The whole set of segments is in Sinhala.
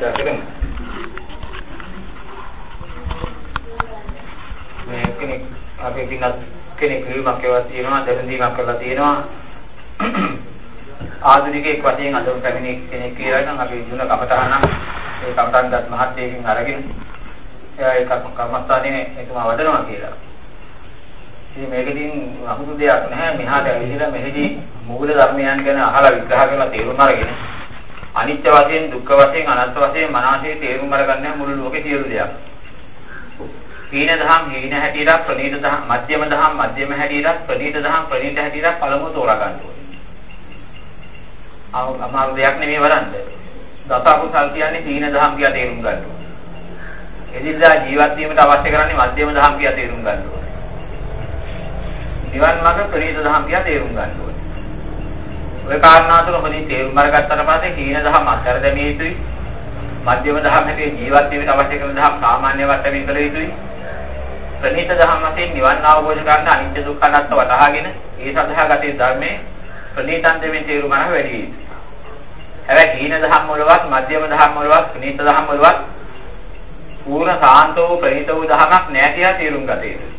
සාකච්ඡා කරමු. මේ කෙනෙක් අපි කිනත් කෙනෙක් විමක් ඒවා තියෙනවා දැනුම්දීමක් කරලා තියෙනවා. ආධුනිකයෙක් වශයෙන් අද පැමිණි කෙනෙක් කියලා නම් අපි දුන කමටහන ඒ කමටහන් දත් මහත්යකින් අරගෙන එයා ඒක කර්මස්ථානයේ එතුමා වඩනවා කියලා. ඉතින් මේකකින් අමුතු දෙයක් නැහැ මෙහාට ඇවිල්ලා මෙහිදී මූල ධර්මයන් ගැන අහලා විග්‍රහ කරලා තේරුම් අරගෙන අනිත්‍ය වශයෙන් දුක්ඛ වශයෙන් අනාත්ම වශයෙන් මනසේ තේරුම් අරගන්න මුළු ලෝකේ සියලු දෙයක්. හීන දහම් හීන හැටියට ප්‍රනීත දහම් මධ්‍යම දහම් මධ්‍යම හැටියට ප්‍රනීත දහම් ප්‍රනීත හැටියට පළමුව තෝරා ගන්න ඕනේ. අමාරු දෙයක් නෙමෙයි වරන්ද. දස අකුසල් කියන්නේ හීන දහම් කියලා තේරුම් ගන්න ඕනේ. එදිනදා ජීවත් වීමට අවශ්‍ය කරන්නේ මධ්‍යම දහම් කියලා තේරුම් ගන්න ඕනේ. නිවන් මාර්ග ප්‍රනීත දහම් කියලා තේරුම් ගන්න ඕනේ. ඔය කාරණා තුන හොඳින් තේරුම් අරගත්තට පස්සේ හීන දහම් අත්හැර දැමිය යුතුයි. මධ්‍යම දහම් හැටියට ජීවත් වීමට අවශ්‍ය කරන දහම් සාමාන්‍ය වටමින් කළ යුතුයි. ප්‍රණීත දහම් වශයෙන් නිවන් අවබෝධ කරගන්න අනිත්‍ය දුක්ඛ අනාත්ම වටහාගෙන ඒ සඳහා ගතේ ධර්මයේ ප්‍රණීතන් දෙමින් තේරුම් ගන්න වැඩි යුතුයි. හැබැයි හීන දහම් වලවත් මධ්‍යම දහම් වලවත් ප්‍රණීත දහම් වලවත් පූර්ණ සාන්තෝ ප්‍රණීත වූ දහමක් නැහැ කියලා තේරුම් ගත යුතුයි.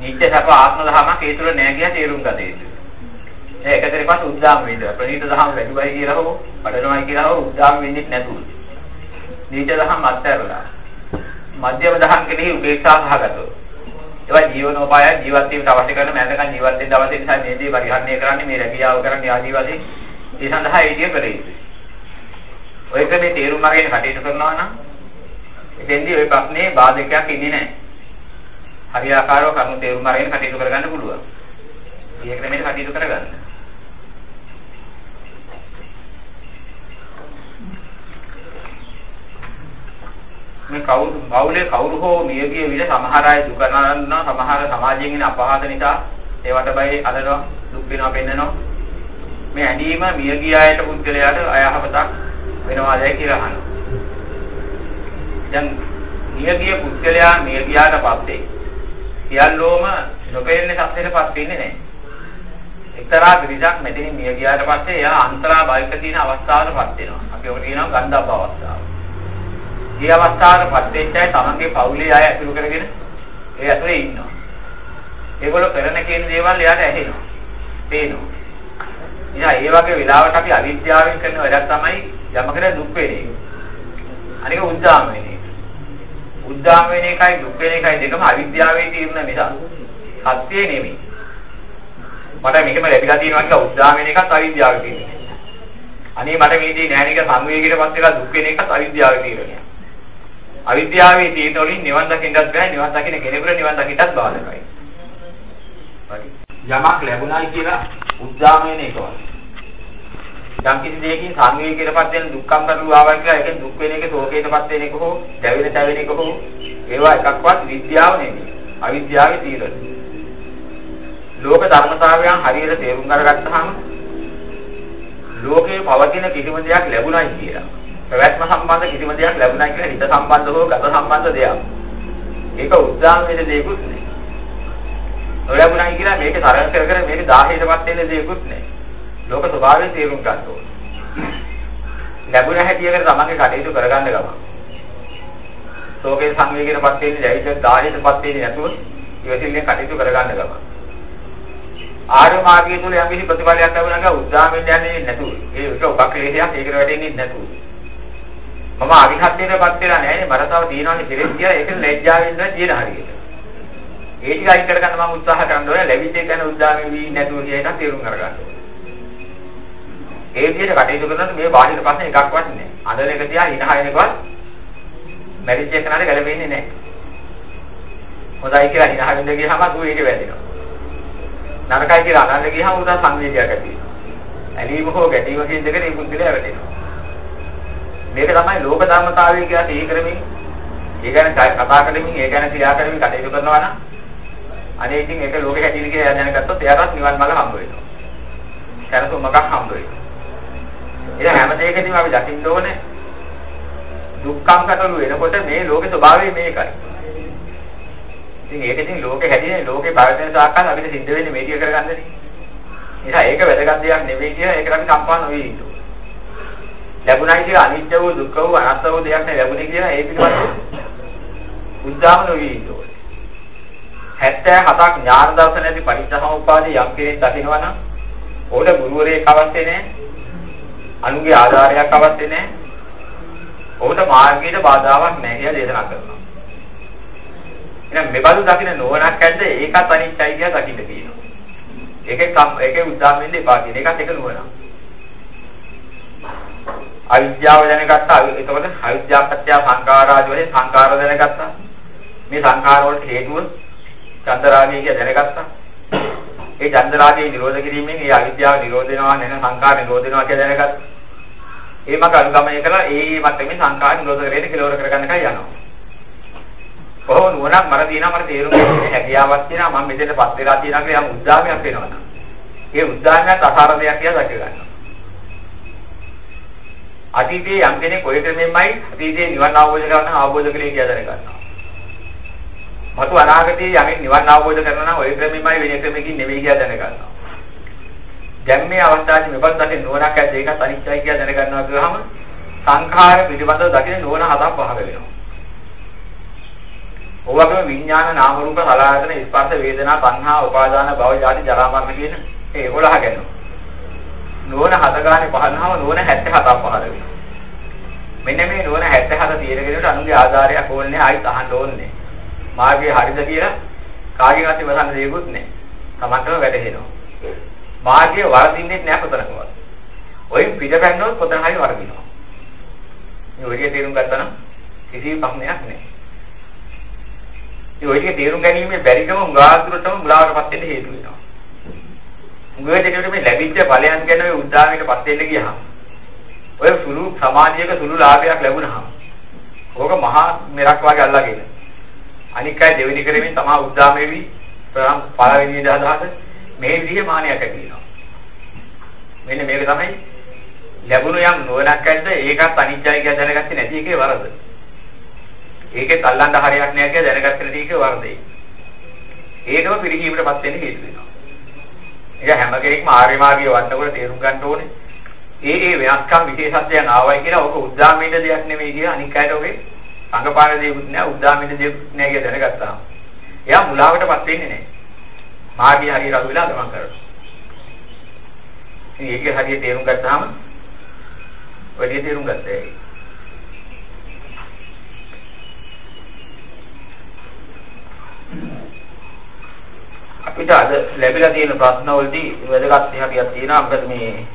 නිත්‍ය සප ආත්ම දහමක් ඒ තුළ නැහැ කියලා තේරුම් ගත යුතුයි. ඒ එකතරේ පස්සේ උද්දාම වේද ප්‍රණීත දහම් වැඩිවයි කියලා හෝ වඩනවායි කියලා හෝ උද්දාම වෙන්නේ නැතුව. නීච දහම් අත්හැරලා මධ්‍යම දහම් කෙනෙහි උපේක්ෂා සහගතව. ඒවා ජීවනෝපාය ජීවත් වීමට අවශ්‍ය කරන මනසකන් ජීවත් වෙන්න අවශ්‍ය නිසා මේ දේ පරිහරණය කරන්නේ මේ රැකියාව කරන්නේ ආදී වශයෙන් ඒ සඳහා ඒ විදිය කළ යුතුයි. ඔය ක්‍රමේ තේරුම් අරගෙන කටයුතු කරනවා නම් එතෙන්දී ওই ප්‍රශ්නේ බාධකයක් ඉන්නේ නැහැ. හරියාකාරව කරුණු තේරුම් අරගෙන කටයුතු කරගන්න පුළුවන්. මේ ක්‍රමයට කටයුතු කරගන්න. මේ කවුරු බෞලේ කවුරු හෝ මියගිය විට සමහර අය දුක නරනවා සමහර සමාජයෙන් එන අපහාස නිසා ඒවට බයි අදනවා දුක් වෙනවා පෙන්නනවා මේ ඇඳීම මියගිය අයට පුද්ගලයාට අයහපතක් වෙනවාදයි කියලා අහනවා දැන් මියගිය පුද්ගලයා මියගියාට පස්සේ සියල්ලෝම නොපෙන්නේ සත්‍යයටපත් වෙන්නේ නැහැ එක්තරා පිරිසක් මෙතනින් මිය ගියාට පස්සේ එයා අන්තරා බයික තියෙන අවස්ථාවකටපත් වෙනවා. අපි ඔකට කියනවා ගන්ධබ්බ අවස්ථාව. මේ අවස්ථාවකටපත් වෙච්ච අය තමන්ගේ පවුලේ අය ඇතුළු කරගෙන ඒ ඇතුලේ ඉන්නවා. ඒගොල්ලෝ කරන කියන දේවල් එයාට ඇහෙනවා. පේනවා. ඉතින් ඒ වගේ වෙලාවට අපි අවිද්‍යාවෙන් කරන වැඩක් තමයි යමකට දුක් වෙන එක. අනික උද්දාම වෙන එක. උද්දාම වෙන එකයි දුක් වෙන එකයි දෙකම අවිද්‍යාවේ තියෙන නිසා. සත්‍යය නෙමෙයි. මට මෙහෙම ලැබිලා තියෙනවා කියලා උද්දාම වෙන එකත් අවිද්‍යාවේ තියෙන. අනේ මට මේ දේ නෑ නේද සංවේගයටපත් වෙලා දුක් වෙන එකත් අවිද්‍යාවේ තියෙනවා. අවිද්‍යාවේ තියෙන වලින් නිවන් දකින්නත් බෑ නිවන් දකින්න කෙනෙකුට නිවන් දකින්නත් බාධකයි. හරි. යමක් ලැබුණයි කියලා උද්දාම වෙන එක වගේ. යම් කිසි දෙයකින් සංවේගයටපත් වෙන දුක්ඛම් කරුව ආවා කියලා ඒකෙන් දුක් වෙන එක ශෝකයටපත් වෙන එක හෝ දැවෙන තැවෙන එක හෝ ඒවා එකක්වත් විද්‍යාව නෙමෙයි. අවිද්‍යාවේ තියෙන. ලෝක ධර්මතාවයන් හරියට තේරුම් අරගත්තාම ලෝකේ පවතින කිසිම දෙයක් ලැබුණයි කියලා පැවැත්ම සම්බන්ධ කිසිම දෙයක් ලැබුණා කියලා හිත සම්බන්ධ හෝ ගත සම්බන්ධ දෙයක්. ඒක උද්දාම වෙන දෙයක්ුත් නෑ. නොලැබුණයි කියලා මේක තරංග කර කර මේක 1000ටපත් වෙන දෙයක්ුත් නෑ. ලෝක ස්වභාවය තේරුම් ගන්න ඕනේ. ලැබුණ හැටියකට තමන්ගේ කටයුතු කරගන්න ගම. ශෝකේ සංවේගයටපත් වෙන්නේ දැයිද 1000ටපත් වෙන්නේ නැතුව ඉවසිල්ලෙන් කටයුතු කරගන්න ගම. ආර්ය මාර්ගය තුල යම් කිසි ප්‍රතිඵලයක් ලැබුණා නම් උද්දාම වෙන්නේ නැතුව. ඒක උපක්ලේශයක් ඒකට වැටෙන්නේ නැතුව. මම අවිහත්යටපත් වෙලා නැහැ නේ මට තව තියෙනවානේ පිළිස් කියලා ඒක ලැජ්ජාවෙන් ඉඳලා තියෙන හරියට. ඒ ටික අයින් කරගන්න මම උත්සාහ කරන්න ඕනේ ලැබිච්ච එක ගැන උද්දාමෙ වී නැතුව කියන එක තේරුම් කරගන්න ඕනේ. ඒ විදිහට කටයුතු කරනකොට මේ බාහිර ප්‍රශ්න එකක්වත් නැහැ. අඳන එක තියා හිත හයන එකවත් මැරිච්ච එක නට ගැලපෙන්නේ නැහැ. හොඳයි කියලා හිත හරින්න ගියහම ඌ ඒක වැදිනවා. නරකයි කියලා අනන්න ගියහම උදා සංවේගයක් ඇති වෙනවා. ඇලීම හෝ ගැටීම කියන දෙක මේ බුද්ධිල වැටෙනවා. මේක තමයි ලෝක ධර්මතාවය කියලා තේ කරමින් ඒ ගැන කතා කරමින් ඒ ගැන ක්‍රියා කරමින් කටයුතු කරනවා නම් අනේ ඉතින් ඒක ලෝකෙ හැටියට කියලා දැනගත්තොත් එයාටත් නිවන් මාර්ග හම්බ වෙනවා. සරසුමක් හම්බ වෙනවා. එහෙනම් හැම දෙයකදීම අපි දකින්න ඕනේ දුක්ඛම් කටළු වෙනකොට මේ ලෝකේ ස්වභාවය මේකයි. ඉතින් ඒක ඉතින් ලෝකේ හැදිනේ ලෝකේ පවතින සාකල් අපිට සිද්ධ වෙන්නේ මේ ටික කරගන්නනේ. නිසා ඒක වැදගත් දෙයක් නෙවෙයි කියලා ඒකට අපි සම්පන්න වෙවි ඉන්නවා. ලැබුණයි කියලා අනිත්‍ය වූ දුක්ඛ වූ අනාත්ම වූ දෙයක් නේ ලැබුණේ කියලා ඒ පිළිබඳව උද්දාම නොවී ඉන්නවා. 77ක් ඥාන දර්ශන ඇති පරිච්ඡසමුපාදේ යම් කෙනෙක් දකිනවා නම් ඕඩ ගුරුවරයෙක් අවශ්‍ය නැහැ. අනුගේ ආධාරයක් අවශ්‍ය නැහැ. ඔහුට මාර්ගයට බාධාවක් නැහැ කියලා දේශනා කරනවා. එහෙනම් මෙබඳු දකින්න නුවණක් ඇද්ද ඒකත් අනිත්‍යයි කියලා දකින්න කියනවා. ඒකේ ඒකේ උදාම වෙන්න එපා කියන එකත් එක නුවණක්. අවිද්‍යාව දැනගත්තා. එතකොට අවිද්‍යාව පත්‍ය සංඛාරාදී වලින් සංඛාර දැනගත්තා. මේ සංඛාර වලට හේතුව චන්දරාගය කියලා දැනගත්තා. ඒ චන්දරාගය නිරෝධ කිරීමෙන් ඒ අවිද්‍යාව නිරෝධ වෙනවා නැන සංඛාර නිරෝධ වෙනවා කියලා දැනගත්තා. ඒ මක අනුගමනය කළා ඒ මට්ටමේ සංඛාර නිරෝධ කරගෙන කෙලවර කරගන්න කයි යනවා. කොහොම නුවණක් මර දිනා මට තේරුම් ගන්න හැකියාවක් තියෙනවා මම මෙතනපත් වෙලා තියෙනවා කියලා යම් උද්දාමයක් වෙනවා නම් ඒ උද්දාමයට අසාර දෙයක් කියලා දැක ගන්නවා. අතීතයේ යම් කෙනෙක් ඔය ක්‍රමෙන්මයි අතීතයේ නිවන් අවබෝධ කරගන්න අවබෝධ කළේ කියලා දැනගන්නවා. මතු අනාගතයේ යමෙක් නිවන් අවබෝධ කරනවා නම් ඔය ක්‍රමෙන්මයි වෙන ක්‍රමකින් නෙවෙයි කියලා දැනගන්නවා. දැන් මේ අවස්ථාවේ මෙපත් දකින නුවණක් ඇද්ද ඒකත් අනිත්‍යයි කියලා දැනගන්නවා කියවහම සංඛාර පිළිබඳව දකින නුවණ හදක් පහළ වෙනවා. ඔවගම විඥාන නාම රූප සලආයතන ස්පර්ශ වේදනා සංහා උපාදාන භව ජාති ජරා මරණ කියන ඒ 11 ගන්නවා. නුවණ හදගානේ පහළනම නුවණ 77ක් පහළ වෙනවා. මෙන්න මේ නුවණ 77 තියෙනකෙනට අනුගේ ආධාරයක් ඕනේ ආයිත් අහන්න ඕනේ. මාර්ගය හරිද කියලා කාගෙන්වත් ඉවසන්න දෙයක්වත් නැහැ. තමන්ටම වැටහෙනවා. මාර්ගය වරදින්නේ නැහැ කොතනකවත්. ඔයින් පිටපැන්නොත් කොතන හරි වරදිනවා. මේ ඔය තේරුම් ගත්තා නම් කිසි ප්‍රශ්නයක් නැහැ. ඒ ඔය ටික තේරුම් ගැනීමේ බැරිකම උගාදුරටම මුලාවටපත් වෙන්න හේතු වෙනවා. උගව දෙකට මේ ලැබිච්ච ඵලයන් ගැන ඔය උද්දාමයටපත් වෙන්න ගියහම ඔය සුළු සමාජයක සුළු ලාභයක් ලැබුණාම ඕක මහා මෙරක් වගේ අල්ලගෙන අනික් අය දෙවෙනි කරමින් තමා උද්දාමෙවි ප්‍රම් පළවෙනි දහදහස මේ විදිහේ මානයක් ඇති වෙනවා. මෙන්න මේක තමයි ලැබුණු යම් නුවණක් ඇද්ද ඒකත් අනිත්‍යයි කියලා දැනගත්තේ නැති එකේ වරද. ඒකෙත් අල්ලන්න හරියක් නෑ කියලා දැනගත්තේ නැති එකේ වරදයි. ඒකම පිළිහිමටපත් වෙන්න හේතු වෙනවා. ඒක හැම කෙනෙක්ම ආර්ය මාර්ගයේ වන්නකොට තේරුම් ගන්න ඕනේ. ඒ ඒ වෙනස්කම් විශේෂත්වයන් ආවයි කියලා ඔක උද්දාමින්න දෙයක් නෙමෙයි කියලා අනික් අයට ඔගේ සංගපාන දෙයක්වත් නෑ උද්දාමින්න දෙයක්වත් නෑ කියලා දැනගත්තාම. එයා මුලාවටපත් වෙන්නේ නෑ. මාර්ගය හරියට අහු වෙලා ගමන් කරනවා. ඉතින් ඒකේ හරියට තේරුම් ගත්තාම වැඩි තේරුම් ගත්තා ඒක. අපිට අද ලැබිලා තියෙන ප්‍රශ්න වලදී වැදගත් හරියක් තියෙනවා මොකද මේ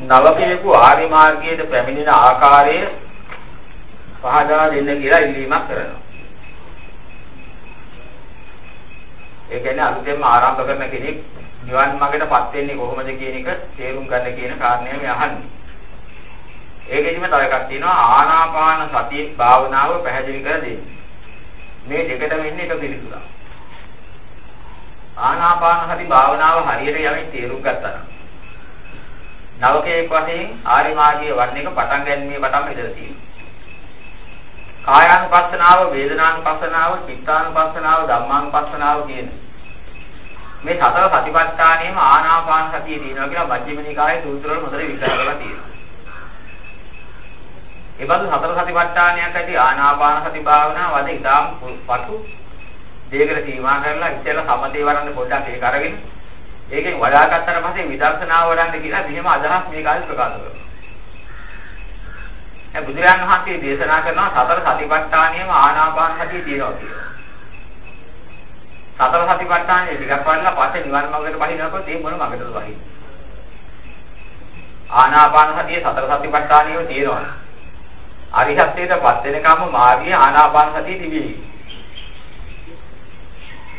නවකයෙකු ආර්ය මාර්ගයේ පැමිණෙන ආකාරය පහදා දෙන්න කියලා ඉල්ලීමක් කරනවා. ඒ කියන්නේ අලුතෙන්ම ආරම්භ කරන කෙනෙක් නිවන් මාර්ගයටපත් වෙන්නේ කොහොමද කියන එක තේරුම් ගන්න කියන කාරණය මේ අහන්නේ. ඒකෙදිම තව එකක් තියෙනවා ආනාපාන සතිය භාවනාව පැහැදිලි කර දෙන්න. මේ දෙකටම ඉන්නේ එක පිළිතුරක්. ආනාපාන සති භාවනාව හරියට යමින් තේරුම් ගත්තා නම් නවකයෙක් වශයෙන් ආරි මාර්ගයේ වර්ණ එක පටන් ගැනීමේ පටන් ඉඳලා තියෙනවා. කායානුපස්සනාව, වේදනානුපස්සනාව, චිත්තානුපස්සනාව, ධම්මානුපස්සනාව කියන මේ සතර සතිපට්ඨානෙම ආනාපාන සතියේ තියෙනවා කියලා මජ්ක්‍ධිම නිකායේ සූත්‍ර වල හොඳට විස්තර කරලා තියෙනවා. ඒ බඳු සතර සතිපට්ඨානයක් ඇති ආනාපාන සති භාවනාව වද ඉතාම පටු දෙයකට සීමා කරලා ඉස්සෙල්ලා සමතේ වරන්න පොඩ්ඩක් ඒක අරගෙන ඒකෙන් වඩා ගත්තට පස්සේ විදර්ශනාව වඩන්න කියලා මෙහෙම අදහස් මේ කාලේ ප්‍රකාශ කරනවා. දැන් බුදුරජාණන් වහන්සේ දේශනා කරනවා සතර සතිපට්ඨානියම ආනාපාන සතිය තියෙනවා කියලා. සතර සතිපට්ඨානය ටිකක් වඩලා පස්සේ නිවන් මාර්ගයට පහිනකොට ඒ මොන මාර්ගයටද පහින්නේ? ආනාපාන සතිය සතර සතිපට්ඨානියම තියෙනවා. අරිහත්ත්වයටපත් වෙනකම් මාර්ගයේ ආනාපාන සතිය තිබෙයි.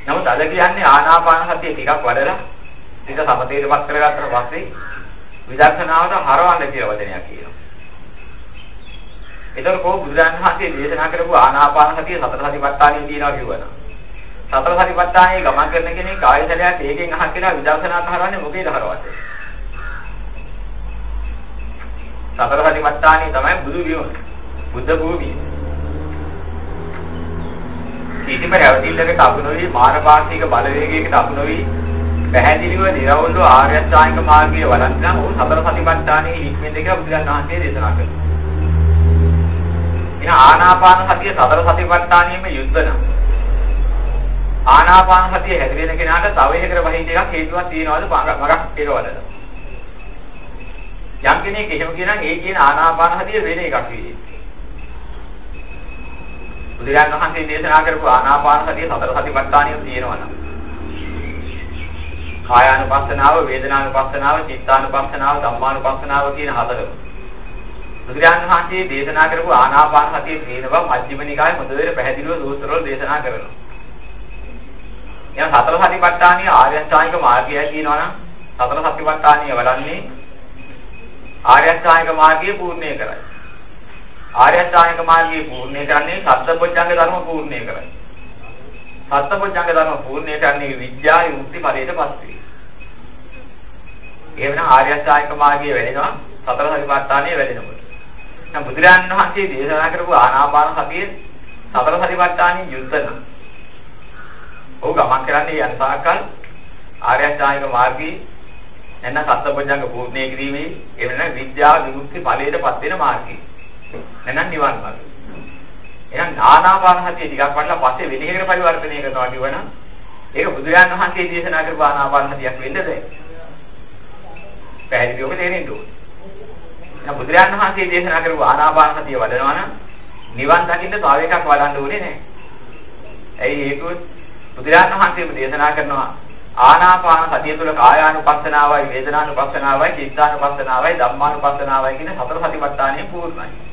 නමුත් අද කියන්නේ ආනාපාන සතිය ටිකක් වඩලා ටික සමතේටපත් කරගත්තට පස්සේ විදර්ශනාවට හරවන්න කියලා වචනයක් කියනවා. ඒතර කොහොම බුදුරන් වහන්සේ දේශනා කරපු ආනාපාන සතිය සතර සතිපට්ඨානෙ තියෙනවා කියවනවා. සතර සතිපට්ඨානෙ ගමන් කරන කෙනෙක් ආයතනයක් ඒකෙන් අහක් කියලා විදර්ශනාට හරවන්නේ මොකේද හරවන්නේ? සතර සතිපට්ඨානෙ තමයි බුදු විමුක්තිය. බුද්ධ භූමිය. කීටිම රැවටිල්ලකට අසු නොවි මානපාතික බලවේගයකට අසු නොවි පැහැදිලිව නිර්වෘල්ව ආර්ය අෂ්ටාංගික මාර්ගයේ වඩන්න නම් ਉਹ සතර සතිපට්ඨානෙ හික්මෙන් දෙක බුදුරජාණන් වහන්සේ දේශනා කළා. එන ආනාපාන සතිය සතර සතිපට්ඨානෙම යුද්ධ නම් ආනාපාන සතිය හැදිරෙන කෙනාට තව එකකට වහින්න එකක් හේතුවක් තියනවාද මගක් ඒක වලද? යම් කෙනෙක් එහෙම කියනනම් ඒ කියන ආනාපාන සතිය වෙන එකක් වෙන්නේ. බුදුරජාණන් වහන්සේ දේශනා කරපු ආනාපාන සතිය සතර සතිපට්ඨානියම තියෙනවා නම් කායානුපස්සනාව, වේදනානුපස්සනාව, චිත්තානුපස්සනාව, ධම්මානුපස්සනාව කියන හතරම. බුදුරජාණන් වහන්සේ දේශනා කරපු ආනාපාන සතිය තියෙන බව මජ්ක්‍ධිම නිකායේ හොඳට පැහැදිලිව සූත්‍රවල දේශනා කරනවා. එහෙනම් සතර සතිපට්ඨානිය ආර්ය අෂ්ටාංගික මාර්ගය කියනවා නම් සතර සතිපට්ඨානිය වඩන්නේ ආර්ය අෂ්ටාංගික මාර්ගය පූර්ණේ කරයි. ආර්ය අෂ්ටාංගික මාර්ගය පූර්ණේ කරන්නේ සත්පුච්ඡංග ධර්ම පූර්ණේ කරයි. සත්පුච්ඡංග ධර්ම පූර්ණේ කරන්නේ විද්‍යා යුක්ති ඵලයට පස්සේ. එහෙනම් ආර්ය අෂ්ටාංගික මාර්ගය වැඩෙනවා සතර සතිපට්ඨානිය වැඩෙනකොට. දැන් බුදුරජාණන් වහන්සේ දේශනා කරපු ආනාපාන සතිය සතර සතිපට්ඨානිය යුද්ධ නම්. ඔහු ගමන් කරන්නේ යන සාකල් ආර්ය අෂ්ටාංගික මාර්ගයේ එන්න සත්පුජංග පූර්ණේ කිරීමේ එවන විද්‍යාව විමුක්ති ඵලයටපත් වෙන මාර්ගය. එනනම් නිවන් මාර්ගය. එහෙනම් ආනාපාන සතිය ටිකක් වඩලා පස්සේ වෙන එකකට පරිවර්තනය කරනවා කියවනම් ඒක බුදුරජාණන් වහන්සේ දේශනා කරපු ආනාපාන සතියක් වෙන්නද? පැහැදිලිවම තේරෙන්න ඕනේ. දැන් බුදුරජාණන් වහන්සේ දේශනා කරපු ආනාපාන සතිය වඩනවා නම් නිවන් දකින්න තව එකක් වඩන්න ඕනේ නැහැ. ඇයි හේතුව? බුදුරජාණන් වහන්සේම දේශනා කරනවා ආනාපාන සතිය තුළ කායානුපස්සනාවයි වේදනානුපස්සනාවයි චිත්තානුපස්සනාවයි ධම්මානුපස්සනාවයි කියන සතර සතිපට්ඨානය පූර්ණයි.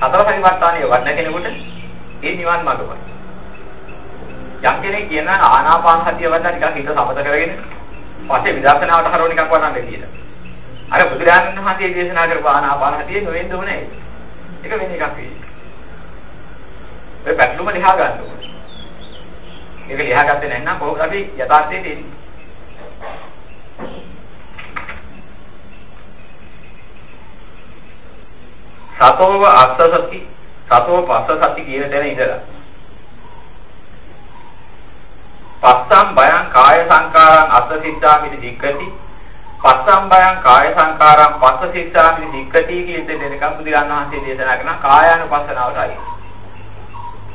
සතර සතිපට්ඨානය වඩන කෙනෙකුට ඒ නිවන් මාර්ගමයි. යම් කෙනෙක් කියනවා ආනාපාන සතිය වඩලා ටිකක් හිත සමත කරගෙන පස්සේ විදර්ශනාවට හරවන එකක් වඩන්න කියලා. අර බුදුරජාණන් වහන්සේ දේශනා කරපු ආනාපාන සතිය නොවෙන්න ඕනේ. ඒක වෙන එකක් වෙයි. ඔය පැටලුම ලියා ගන්න ඕනේ. ඒක ලියා ගත්තේ නැත්නම් කොහොමද අපි යථාර්ථයට එන්නේ? සතෝව අස්සසති සතෝ පස්සසති කියන තැන ඉඳලා පස්සම් බයං කාය සංකාරං අස්ස සිද්ධාමිති දික්කති පස්සම් බයං කාය සංකාරං පස්ස සිද්ධාමිති දික්කති කියන දෙන්නකම් බුදුරජාණන් වහන්සේ දේශනා කරන කායානුපස්සනාවටයි.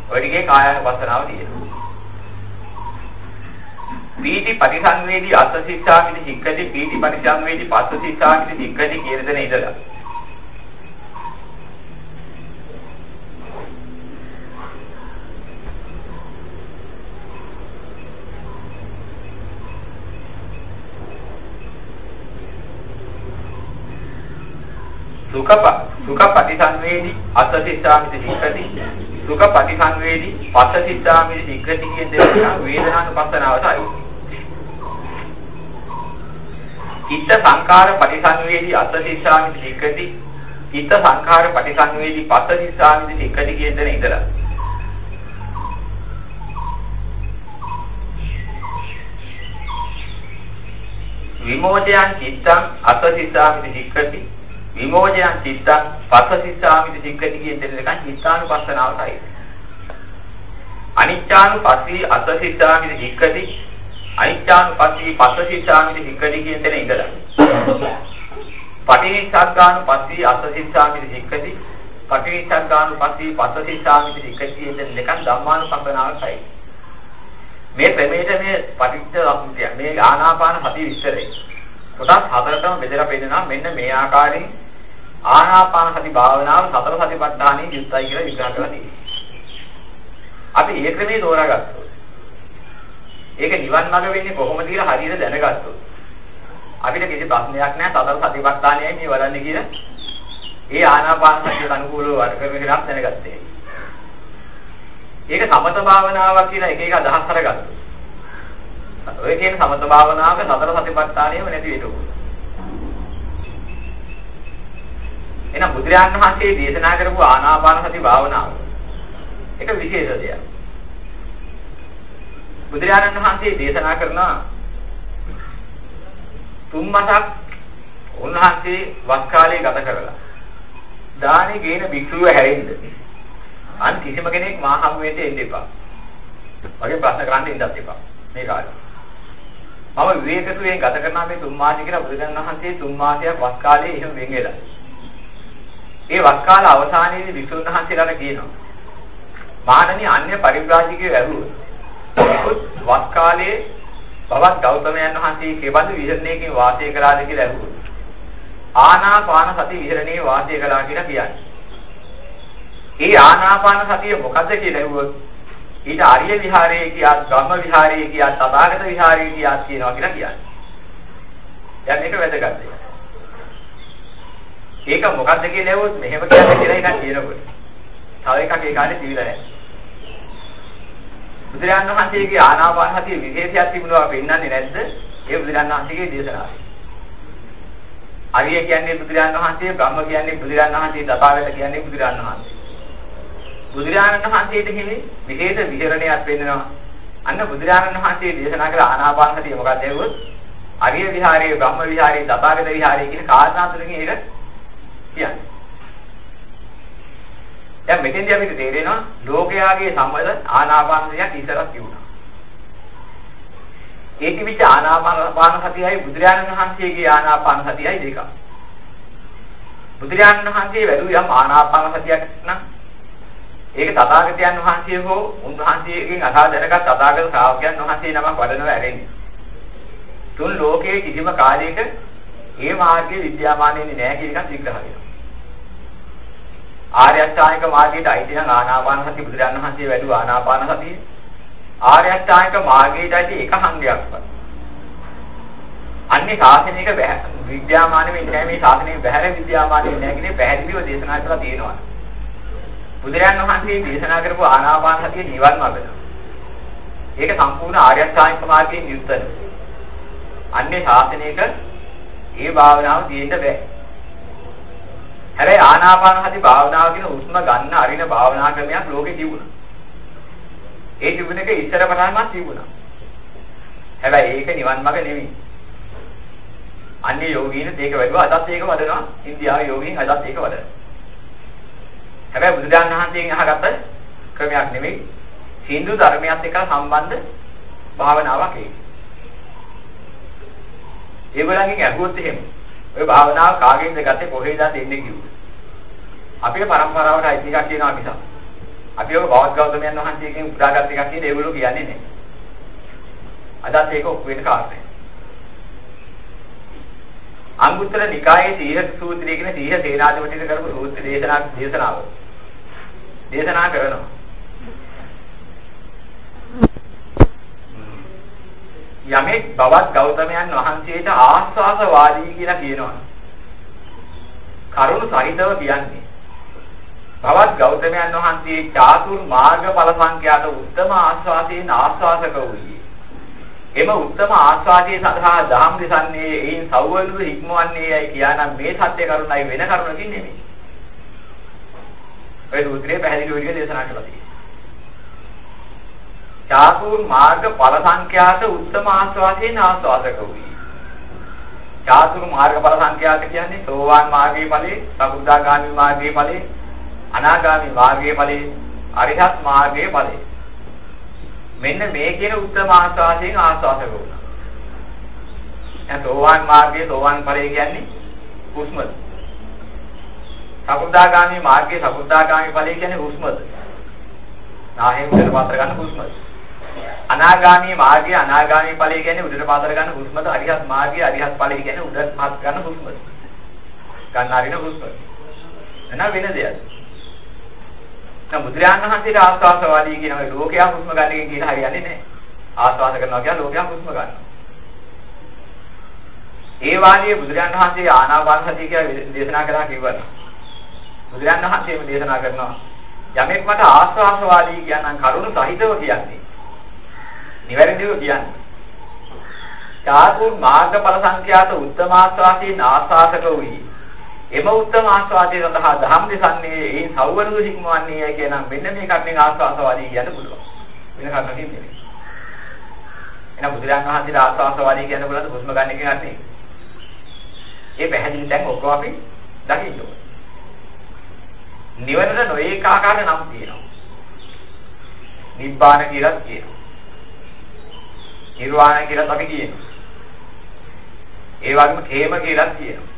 ඔය ටිකේ කායානුපස්සනාව තියෙනවා. පීටි පරිසංවේදී අස්ස සිද්ධාමිති දික්කති පීටි පරිසංවේදී පස්ස සිද්ධාමිති දික්කති කියන දෙන ඉඳලා සුඛප සුඛ පටිසංවේදී අසසිතාමිති නික්කති සුඛ පටිසංවේදී පස්සසිතාමිති නික්කති කියන දෙක වේදනානුපස්සනාවටයි චිත්ත සංකාර පටිසංවේදී අසසිතාමිති නික්කති චිත්ත සංකාර පටිසංවේදී පස්සසිතාමිති නික්කති කියන දෙන ඉඳලා. විමෝචයන් චිත්තං අසසිතාමිති නික්කති විමෝචයන් චිත්තං පස්සසිස්සාමිති සික්කති කියන දෙන්නකන් චිත්තානුපස්සනාවටයි. අනිච්චානුපස්සී අස්සසිස්සාමිති සික්කති අනිච්චානුපස්සී පස්සසිස්සාමිති සික්කති කියන දෙන්න ඉඳලා. පටිනිස්සග්ගානුපස්සී අස්සසිස්සාමිති සික්කති පටිනිස්සග්ගානුපස්සී පස්සසිස්සාමිති සික්කති කියන දෙන්නකන් ධම්මානුපස්සනාවටයි. මේ ප්‍රමේයට මේ පටිච්ච මේ ආනාපාන සති විස්තරේ කොටස් හතරටම බෙදලා පෙන්නනවා මෙන්න මේ ආකාරයෙන් ආනාපාන සති භාවනාව සතර සතිපට්ඨානෙ යුක්තයි කියලා විග්‍රහ කරලා තියෙනවා. අපි ඒ ක්‍රමයේ තෝරාගත්තොත් ඒක නිවන් මාර්ග වෙන්නේ කොහොමද කියලා හරියට දැනගත්තොත් අපිට කිසි ප්‍රශ්නයක් නැහැ සතර සතිපට්ඨානයයි මේ වඩන්නේ කියලා ඒ ආනාපාන සතියට අනුකූලව වර්ග කරගෙනත් දැනගත්තේ. ඒක සමත භාවනාවක් කියලා එක එක අදහස් කරගත්තා. ඔය කියන සමත භාවනාවක සතර සතිපට්ඨානියම නැති වෙට උන. එහෙනම් බුදුරජාණන් වහන්සේ දේශනා කරපු ආනාපාන සති භාවනාව ඒක විශේෂ දෙයක්. බුදුරජාණන් වහන්සේ දේශනා කරන තුන් මාසක් උන්වහන්සේ වස් කාලේ ගත කරලා දානේ ගේන භික්ෂුව හැරෙන්න අන් කිසිම කෙනෙක් මා හමුවේට එන්න එපා. වගේ ප්‍රශ්න කරන්න ඉන්නත් එපා. මේ කාලේ. මම විවේකසුවෙන් ගත කරන මේ තුන් මාසෙ කියලා බුදුරජාණන් වහන්සේ තුන් මාසයක් වස් කාලේ එහෙම වෙන් වෙලා. ඒ වස් කාල අවසානයේදී විසුණු වහන්සේලාට කියනවා. මහණනි අන්‍ය පරිබ්‍රාජිකයෝ ඇහුවොත් වස් කාලයේ බවත් ගෞතමයන් වහන්සේ කෙබඳු විහරණයකින් වාසය කළාද කියලා ඇහුවොත්. ආනාපාන සති විහරණයේ වාසය කළා කියලා කියන්නේ. ඒ ආනාපාන සතිය මොකද්ද කියලා ඇහුවොත් ඊට ආර්ය විහාරයේ කියා ධම්ම විහාරයේ කියා තථාගත විහාරයේ කියා කියනවා කියලා කියන්නේ. දැන් මේක වැදගත් ඒක මොකද්ද කියලා ඇහුවොත් මෙහෙම කියන්නේ කියලා එකක් කියනකොට. තව එකක් ඒ කාලේ තිබිලා නැහැ. බුදුරජාණන් වහන්සේගේ ආනාපාන සතිය විශේෂයක් තිබුණා පෙන්වන්නේ නැද්ද? ඒ බුදුරජාණන් වහන්සේගේ දේශනාවේ. අරිය කියන්නේ බුදුරජාණන් වහන්සේ, බ්‍රහ්ම කියන්නේ බුදුරජාණන් වහන්සේ, තථාගත කියන්නේ බුදුරජාණන් වහන්සේ. බුදුරජාණන් වහන්සේට හිමි විශේෂ විහරණයක් වෙන්නවා. අන්න බුදුරජාණන් වහන්සේ දේශනා කළ ආනාපාන සතිය මොකක්ද ඒවොත්? අරිය විහාරයේ, බ්‍රහ්ම විහාරයේ, තථාගත විහාරයේ කියන කාරණා තුනකින් ඒක කියන්නේ. දැන් මෙතෙන්දී අපිට තේරෙනවා ලෝකයාගේ සම්බන්ධ ආනාපාන සතියක් ඉස්සරහ තිබුණා. ඒ කිවිච්ච ආනාපාන සතියයි බුදුරජාණන් වහන්සේගේ ආනාපාන සතියයි දෙකක්. බුදුරජාණන් වහන්සේ වැඩි යම් ආනාපාන සතියක් නම් ඒක තථාගතයන් වහන්සේ හෝ උන්වහන්සේගෙන් අසා දැනගත් තථාගත ශ්‍රාවකයන් වහන්සේ නමක් වඩනව ඇරෙන්නේ. තුන් ලෝකයේ කිසිම කාලයක ඒ මාර්ගයේ විද්‍යාමානෙන්නේ නැහැ කියන එකත් විග්‍රහ වෙනවා. ආර්ය අෂ්ටාංගික මාර්ගයට අයිති නම් ආනාපාන සති බුදුරජාණන් වහන්සේ වැඩි ආනාපාන සතිය. ආර්ය අෂ්ටාංගික මාර්ගයට අයිති එක හංගයක්වත්. අන්නේ ශාසනයක විද්‍යාමාන වෙන්නේ මේ ශාසනයේ බහැර විද්‍යාමාන වෙන්නේ නැහැ කියන පැහැදිලිව දේශනා කරලා තියෙනවා. බුදුරයන් වහන්සේ දේශනා කරපු ආනාපාන සතිය නිවන් මාර්ගය. ඒක සම්පූර්ණ ආර්ය අෂ්ටාංගික මාර්ගයෙන් යුක්තයි. අන්නේ ශාසනයක ඒ භාවනාව තියෙන්න බෑ. හැබැයි ආනාපාන සති භාවනාව කියන හුස්ම ගන්න අරින භාවනා ක්‍රමයක් ලෝකේ තිබුණා. ඒ තිබුණ එක ඉස්සර පටන්ම තිබුණා. හැබැයි ඒක නිවන් මාර්ග නෙවෙයි. අන්නේ යෝගීන් මේක වැඩුවා අදත් ඒක වදනවා. ඉන්දියාවේ යෝගීන් අදත් ඒක වදනවා. හැබැයි බුදුදාන වහන්සේගෙන් අහගත්ත ක්‍රමයක් නෙමෙයි. Hindu ධර්මයත් එක්ක සම්බන්ධ භාවනාවක් ඒක. ඒගොල්ලන්ගෙන් අහුවොත් එහෙම ඔය භාවනාව කාගෙන්ද ගත්තේ කොහෙද දෙන්නේ කිව්වොත්. අපේ પરම්පරාවට අයිති එකක් කියනවා මිසක්. අපි ඔය බෞද්ධ ගෞතමයන් වහන්සේගෙන් උදාගත් එකක් කියන ඒගොල්ලෝ කියන්නේ නැහැ. අදත් ඒක ඔප්පු වෙන කාරණේ. අංගුත්තර නිකායේ සීහ සූත්‍රය කියන සීහ සේනාධිපතිට කරපු සූත්‍ර දේශනා දේශනාව. දේශනා කරනවා. යමෙක් බවත් ගෞතමයන් වහන්සේට ආස්වාසවාදී කියලා කියනවා. කරුණ සහිතව කියන්නේ. බවත් ගෞතමයන් වහන්සේ චාතුර් මාර්ගඵල සංඛ්‍යාත උත්තම ආස්වාදයෙන් ආස්වාසක වූයේ. එම උත්තම ආස්වාදයේ සඳහා දහම් දෙසන්නේ එයින් සවවලු හික්මවන්නේ යයි කියානම් මේ සත්‍ය කරුණයි වෙන කරුණකින් නෙමෙයි. ඔය සූත්‍රයේ පැහැදිලිව විදිහට දේශනා කළා තියෙනවා. චාතුර් මාර්ග ඵල සංඛ්‍යාත උත්තම ආස්වාදයෙන් ආස්වාදක වූයේ. චාතුර් මාර්ග ඵල සංඛ්‍යාත කියන්නේ සෝවාන් මාර්ගයේ ඵලේ, සකුදාගාමි මාර්ගයේ ඵලේ, අනාගාමි මාර්ගයේ ඵලේ, අරිහත් මාර්ගයේ ඵලේ. මෙන්න මේ කියන උත්තම ආස්වාදයෙන් ආස්වාදක වුණා. දැන් සෝවාන් මාර්ගයේ සෝවාන් ඵලය කියන්නේ හුස්මද. සකුදාගාමි මාර්ගයේ සකුදාගාමි ඵලය කියන්නේ හුස්මද. නාහයෙන් උදේට පාත්‍ර ගන්න හුස්මද. අනාගාමී මාර්ගය අනාගාමී ඵලය කියන්නේ උඩට පාතර ගන්න හුස්මද? අරිහත් මාර්ගය අරිහත් ඵලය කියන්නේ උඩට පාත් ගන්න හුස්මද? ගන්න අරින හුස්ම එන වෙන දෙයක්. දැන් බුදුරජාණන් වහන්සේට ආස්වාසවාදී කියන ඔය ලෝකයා හුස්ම ගන්න එකෙන් කියන හරියන්නේ නැහැ. ආස්වාස කරනවා කියන්නේ ලෝකයා හුස්ම ගන්නවා. ඒ වාගේ බුදුරජාණන් වහන්සේ ආනාපාන සතිය කියලා දේශනා කළා කිව්වා බුදුරජාණන් වහන්සේම දේශනා කරනවා යමෙක් මට ආස්වාසවාදී කියනනම් කරුණ සහිතව කියන්නේ නිවැරදිව කියන්නේ. චාතුර් මාර්ගඵල සංඛ්‍යාත උත්තමාස්වාසී නාසාසක වූයි. එම උත්තම ආස්වාදයේ සඳහා දහම් දෙසන්නේ ඒ සවවරු හික්මවන්නේ කියන මෙන්න මේ කර්ණේ ආස්වාසවාදී කියන්න පුළුවන්. වෙන කර්ණකින් නෙමෙයි. එහෙනම් බුදුරජාණන් වහන්සේට ආස්වාසවාදී කියන්න බලද්දී හුස්ම ගන්න එක නෙමෙයි. ඒ පැහැදිලි දැන් ඔක්කොම අපි දකින්න ඕනේ. නිවනට නොඒක ආකාර නම් තියෙනවා. නිබ්බාන කියලා කියනවා. නිර්වාණය කියලා අපි කියනවා. ඒ වගේම කේම කියලා කියනවා.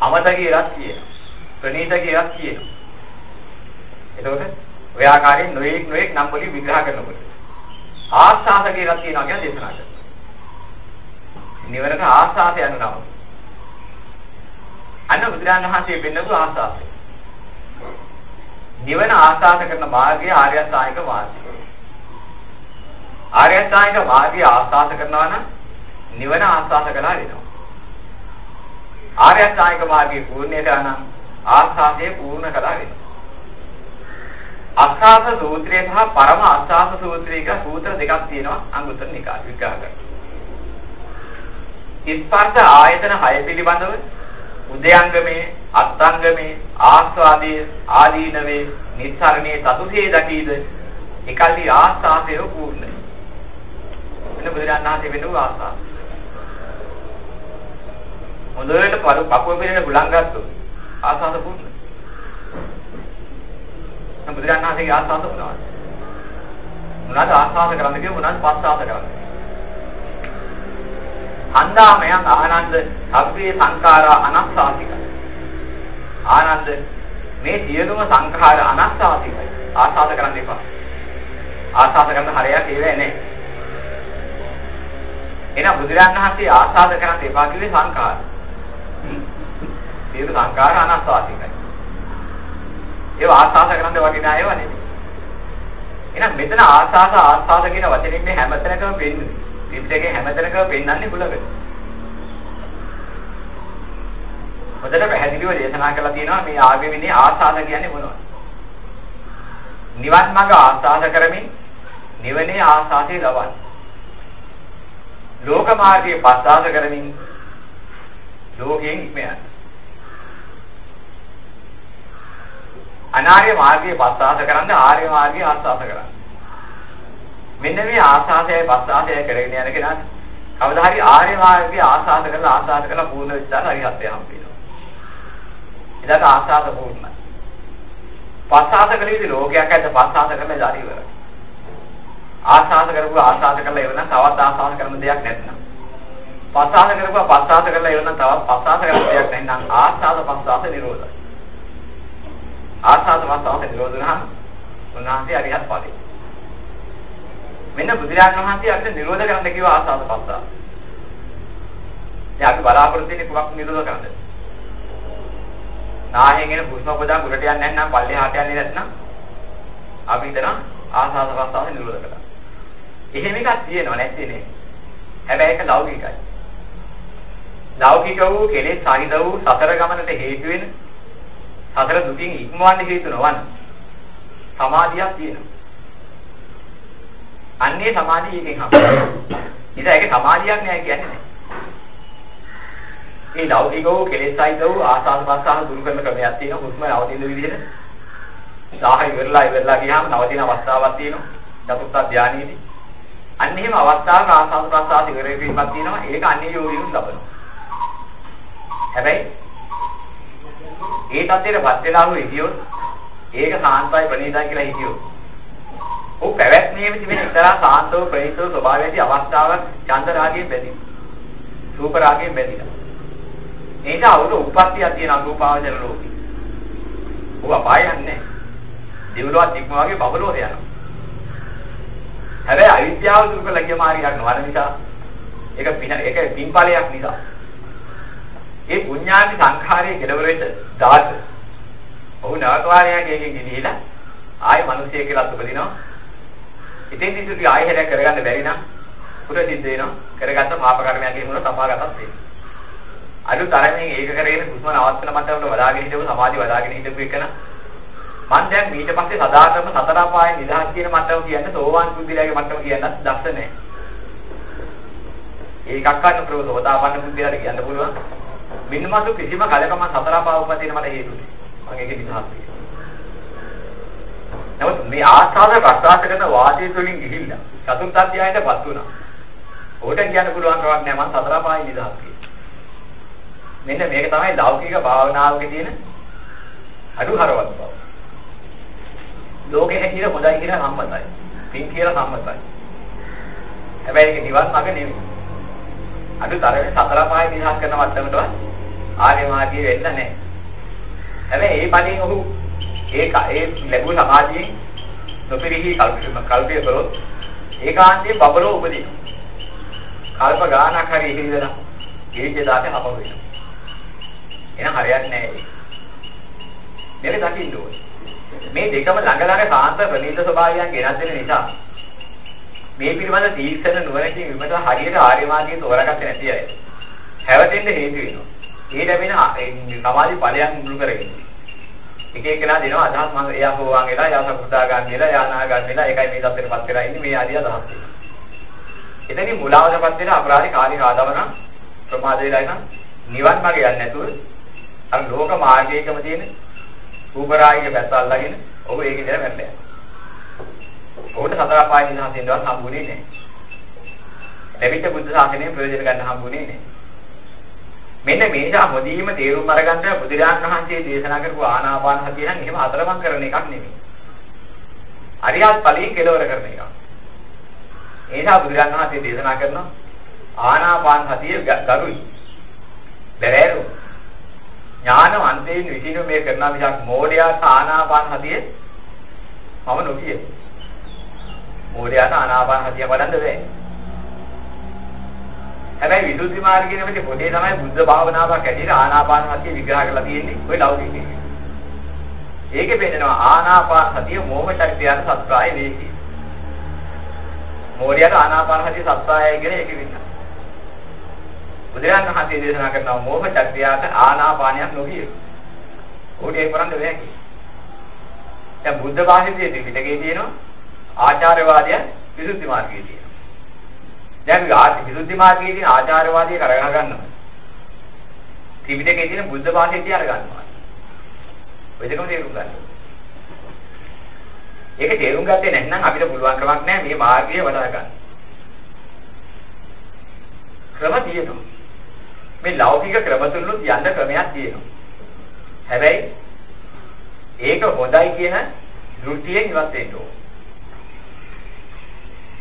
අමත කියලා කියනවා. ප්‍රනීත කියලා කියනවා. එතකොට ඔය ආකාරයෙන් නොඑක් නොඑක් නම් වලින් විග්‍රහ කරනකොට ආස්වාද කියලා කියනවා කියන දේශනා කරනවා. නිවරට ආස්වාද යන නම. අන්න බුදුරජාණන් වහන්සේ වෙන්නතු ආස්වාදය. නිවන ආස්වාද කරන මාර්ගය ආර්ය අෂ්ටාංගික මාර්ගය. ආර්ය අෂ්ටාංගික මාර්ගය ආස්වාද කරනවා නම් නිවන ආස්වාද කළා වෙනවා. ආර්ය අෂ්ටාංගික මාර්ගයේ පූර්ණයට නම් ආස්වාදයේ පූර්ණ කළා වෙනවා. අස්වාද සූත්‍රය සහ පරම අස්වාද සූත්‍රය කියලා සූත්‍ර දෙකක් තියෙනවා අංගුත්තර නිකාය විග්‍රහ කරලා. ස්පර්ශ ආයතන 6 පිළිබඳව උදයංගමේ අත්ංගමේ ආස්වාදයේ ආදීනවේ නිස්සරණේ සතුසේ දකීද එකල්ලි ආස්වාදය පූර්ණයි. එන්න බුදුරජාණන් වහන්සේ වෙනුව ආස්වාද. හොඳට පරු පපුව පිරෙන බුලන් ගත්තොත් ආස්වාද පූර්ණයි. බුදුරජාණන් වහන්සේගේ ආස්වාද මොනවද? මොනවද ආස්වාද කරන්න කිව්ව මොනවද පස්සාද කරන්නේ? හන්දාමයන් ආනන්ද සබ්බේ සංඛාරා අනස්සාතිකයි. ආනන්ද මේ සියලුම සංඛාර අනස්සාතිකයි. ආස්වාද කරන්න එපා. ආස්වාද කරන හරයක් ඒවේ නැහැ. එහෙනම් බුදුරජාණන් වහන්සේ ආස්වාද කරන්න එපා කිව්වේ සංඛාර. සියලු සංඛාර අනස්සාතිකයි. ඒව ආස්වාද කරන්න වගේ නෑ ඒව නෙමෙයි. එහෙනම් මෙතන ආස්වාද ආස්වාද කියන වචනේ හැමතැනකම වෙන්නේ. ත්‍රිපිටකයේ හැමතැනකම පෙන්වන්නේ කුලකට. හොඳට පැහැදිලිව දේශනා කරලා තියෙනවා මේ ආගමිනේ ආස්වාද කියන්නේ මොනවද? නිවන් මඟ ආස්වාද කරමින් නිවනේ ආස්වාදේ ලබන්න. ලෝක මාර්ගයේ පස්සාද කරමින් ලෝකයෙන් ඉක්ම යන්න. අනාර්ය මාර්ගයේ පස්සාද කරන්න ආර්ය මාර්ගයේ ආස්වාද කරන්න. මෙන්න මේ ආසාසයයි පස්සාසයයි කරගෙන යන කෙනාට කවදා හරි ආර්ය මාර්ගයේ ආසාස කරලා ආසාස කරලා පූර්ණ වෙච්චාම හරියත් යහම් වෙනවා. ඉතින් ආසාස පූර්ණයි. පස්සාස කලේදී ලෝකයක් ඇද්ද පස්සාස කරලා ඉඳලා ඉවරයි. ආසාස කරපුව ආසාස කරලා ඉවර නම් තවත් ආසාස කරන දෙයක් නැත්නම්. පස්සාස කරපුව පස්සාස කරලා ඉවර නම් තවත් පස්සාස කරන දෙයක් නැත්නම් ආසාස පස්සාස නිරෝධයි. ආසාස පස්සාස නිරෝධ නම් උන්වහන්සේ හරියත් ඵලයි. මෙන්න බුදුරජාණන් වහන්සේ අපිට නිරෝධ කරන්න කිව්ව ආසාව පස්සා. දැන් අපි බලාපොරොත්තු වෙන්නේ කුමක් නිරෝධ කරන්නද? නාහෙන් එන පුස්ම පොදා කුරට යන්නේ නැත්නම් පල්ලෙහාට යන්නේ නැත්නම් අපි හිතන ආසාව පස්සාව නිරෝධ කළා. එහෙම එකක් තියෙනව නැත්තේ නේ. හැබැයි ඒක ලෞකිකයි. ලෞකික වූ කෙලෙස් සහිත වූ සතර ගමනට හේතු වෙන සතර දුකින් ඉක්මවන්න හේතු නොවන සමාධියක් තියෙනවා. අන්නේ සමාධිය එකෙන් හම්බෙනවා. ඉතින් ඒක සමාධියක් නෑ කියන්නේ. මේ ලෞකිකව කෙලෙසයිද වූ ආසාන ප්‍රසාන දුරු කරන ක්‍රමයක් තියෙනවා. හුස්ම නවතින විදිහට. 10 ඉවරලා ඉවරලා ගියාම නවතින අවස්ථාවක් තියෙනවා. චතුර්ථ ධානයේදී. අන්න එහෙම අවස්ථාවක ආසාන ප්‍රසාන ඉවර වීමක් තියෙනවා. ඒක අන්නේ යෝගිනුත් ලබනවා. හැබැයි ඒ තත්ත්වයටපත් වෙලා හෝ හිටියොත් ඒක සාන්තයි ප්‍රණීතයි කියලා හිටියොත් ඔව් පැවැත්මේම තිබෙන එක්තරා සාන්තව ප්‍රේතව ස්වභාවයේදී අවස්ථාවක් චන්ද රාගයෙන් බැඳි. රූප රාගයෙන් බැඳිලා. ඒක අවුල උප්පත්තියක් තියෙන අරූපාවචර ලෝකෙ. ඔව් අපායන්නේ. දෙවිලොවත් ඉක්ම වගේ බබලෝ යනවා. හැබැයි අවිද්‍යාව දුරු කළ ගිය මාර්ගයක් නොවන නිසා ඒක පින ඒක පින්පලයක් නිසා. ඒ පුඤ්ඤාති සංඛාරයේ කෙලවර වෙච්ච දාත. ඔහු නැවත වාරයක් එකකින් ගිහිලා ආයේ මිනිසියෙක් කියලා උපදිනවා. ඉතින් ඉතින් ආයෙ හැරයක් කරගන්න බැරි නම් කුර සිද්ධ වෙනවා. කරගත්ත පාප කර්මයන්ගේ මුල සමාගතත් වෙනවා. අලුත් තරමින් ඒක කරගෙන හුස්ම නවත්තන මට්ටමට වදාගෙන හිටපු සමාධි වදාගෙන හිටපු එකන මම දැන් ඊට පස්සේ සදාතම සතර පායේ නිදහස් කියන මට්ටම කියන්නේ සෝවාන් බුද්ධිලාගේ මට්ටම කියන්නත් දක්ෂ නැහැ. ඒකක් ගන්න ප්‍රවසෝතාපන්න බුද්ධිලාට කියන්න පුළුවන්. මින්මතු කිසිම කලකම සතර පාව උපදින මට හේතු නෑ. මම ඒකේ නිදහස් වෙනවා. නමුත් මේ ආස්වාද ප්‍රසආස කරන වාදයේ තුලින් ගිහිල්ලා චතුර්ථ අධ්‍යායයටපත් වුණා. ඕකට කියන්න පුළුවන් කමක් නැහැ මම සතර පායි නිදහස් මෙන්න මේක තමයි ලෞකික භාවනාවක තියෙන අඩු හරවත් බව. ලෝකෙ හැටියට හොඳයි කියලා සම්මතයි. පින් කියලා සම්මතයි. හැබැයි ඒක නිවන් මාර්ග නෙවෙයි. අඩු තරමේ සතර පහේ නිදහස් කරන මට්ටමටවත් ආර්ය මාර්ගයේ වෙන්න නැහැ. හැබැයි ඒ පණින් ඔහු ඒක ඒ ලැබුණ සමාධියෙන් නොපිරිහි කල්ප කල්පය කරොත් ඒකාන්තයේ බබලෝ උපදින. කල්ප ගානක් හරි ඉහිදලා ජීවිතය දාතේ හප වෙනවා. එහෙනම් හරියන්නේ නැහැ. මේක දකින්න ඕනේ. මේ දෙකම ළඟ ළඟ කාන්ත ප්‍රණීත ස්වභාවයන් ගෙනත් දෙන නිසා මේ පිළිබඳ තීක්ෂණ නුවණකින් විමස හරියට ආර්ය මාර්ගයේ තෝරාගත්තේ නැති අය. හැවටෙන්න හේතු වෙනවා. ඒ ලැබෙන සමාධි ඵලයන් මුල් කරගෙන. එක එකනා දෙනවා අදහස් මම එයා හොවාන් වෙලා එයා සකුදා ගන්න කියලා එයා නා ගන්න වෙලා ඒකයි මේ தත්තරපත් වෙලා ඉන්නේ මේ ආදී අදහස් තියෙනවා. එතනින් මුලාවටපත් වෙන අපරාධ කාර්ය ආදවන ප්‍රමාද වෙලා ඉන්න නිවන් මාර්ගය යන්නේ නැතුව අර ලෝක මාර්ගයකම තියෙන රූපරාගයේ පැත්ත අල්ලගෙන ඔබ ඒක ඉඳලා මැරලා යනවා. ඔහුට සතර අපාය නිදහසෙන්වත් හම්බුනේ නැහැ. ලැබිච්ච බුද්ධ ශාසනයෙන් ප්‍රයෝජන ගන්න හම්බුනේ නැහැ. මෙන්න මේ නිසා මොදීම තේරුම් අරගන්න බුදුරජාණන් වහන්සේ දේශනා කරපු ආනාපාන සතිය නම් එහෙම අතරමං කරන එකක් නෙමෙයි. අරියත් ඵලයෙන් කෙලවර කරන එකක්. ඒ නිසා බුදුරජාණන් වහන්සේ දේශනා කරනවා ආනාපාන සතිය ගරුයි. බැරෑරු. ඥානවන්තයින් විසිනු මේ කරන මිසක් මෝඩයා ආනාපාන සතිය මම නොකියේ. මෝඩයාට ආනාපාන සතිය වඩන්න බෑ. හැබැයි විසුද්ධි මාර්ගයේ නෙමෙයි පොතේ තමයි බුද්ධ භාවනාවක් ඇටියට ආනාපාන සතිය විග්‍රහ කරලා තියෙන්නේ. ඔය ලෞකිකේ. ඒකේ පෙන්නනවා ආනාපාන සතිය මෝහ චරිතයන් සත්‍යය වේසි. මෝඩයාට ආනාපාන සතිය සත්‍යයයි කියන එකේ වින්න. බුදුරජාණන් වහන්සේ දේශනා කරනවා මෝහ චරිතයට ආනාපානයක් නොකිය. උඩ ඒක කරන්න බෑ කිය. දැන් බුද්ධ භාෂිතයේ ත්‍රිපිටකයේ තියෙනවා ආචාර්යවාදය විසුද්ධි මාර්ගයේ තියෙනවා. දැන් ආ විසුද්ධි මාර්ගයේ තියෙන ආචාර්යවාදය කරගෙන ගන්නවා. ත්‍රිපිටකයේ තියෙන බුද්ධ භාෂිතය අර ගන්නවා. ඔය දෙකම තේරුම් ගන්න. ඒක තේරුම් ගත්තේ නැත්නම් අපිට පුළුවන් කමක් නැහැ මේ මාර්ගය වඩා ගන්න. ක්‍රම තියෙනවා. මේ ලෞකික ක්‍රම තුනලුත් යන්න ක්‍රමයක් තියෙනවා. හැබැයි ඒක හොඳයි කියන දෘෂ්ටියෙන් ඉවත් වෙන්න ඕන.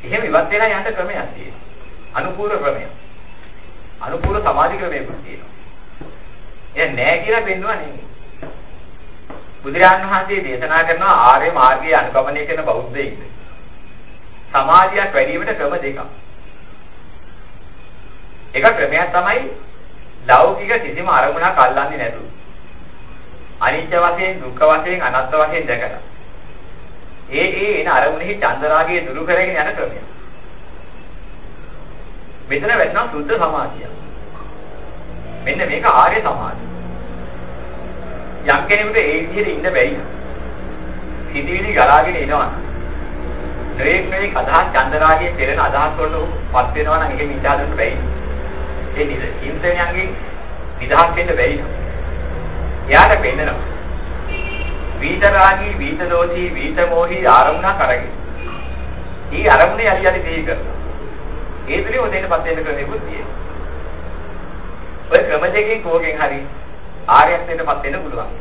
එහෙම ඉවත් වෙලා යන්න ක්‍රමයක් තියෙනවා. අනුපූර්ව ක්‍රමයක්. අනුපූර්ව සමාධි ක්‍රමයක් තියෙනවා. ඒ නෑ කියලා පෙන්වුවා නෙමෙයි. බුදුරජාණන් වහන්සේ දේශනා කරන ආර්ය මාර්ගයේ අනුගමනය කරන බෞද්ධයින්ද සමාධියක් වැඩි වීමට ක්‍රම දෙකක්. එක ක්‍රමයක් තමයි ලෞකික කිසිම අරමුණක් අල්ලන්නේ නැතුව. අනිත්‍ය වශයෙන්, දුක්ඛ වශයෙන්, අනාත්ම වශයෙන් දැකලා. ඒ ඒ එන අරමුණෙහි චන්දරාගය දුරු කරගෙන යන ක්‍රමය. මෙතන වෙන්නා සුද්ධ සමාධිය. මෙන්න මේක ආර්ය සමාධිය. යම් කෙනෙකුට ඒ විදිහට ඉන්න බැරි නම් සිටිවිලි ගලාගෙන එනවා. ද්වේෂ මේ අදහස් චන්දරාගයේ පෙරෙන අදහස් වලට පත් වෙනවා නම් එහෙම ඉඳ හදන්න බැහැ. ඒ නිද ඉන්ද්‍රයන්ගෙන් නිදහස් වෙන්න බැරි නම් එයාට වෙන්නනවා වීත රාගී වීත දෝෂී වීත මොහි ආරමුණක් අරගෙන ඊ අරමුණේ යලි යලි දෙහි කරනවා ඒ තුලින් ඔතෙන්පත් වෙන්න ක්‍රමයකුත් තියෙනවා ඔය ක්‍රම දෙකෙන් කෝගෙන් හරි ආර්යයන් වෙන්නපත් වෙන්න පුළුවන්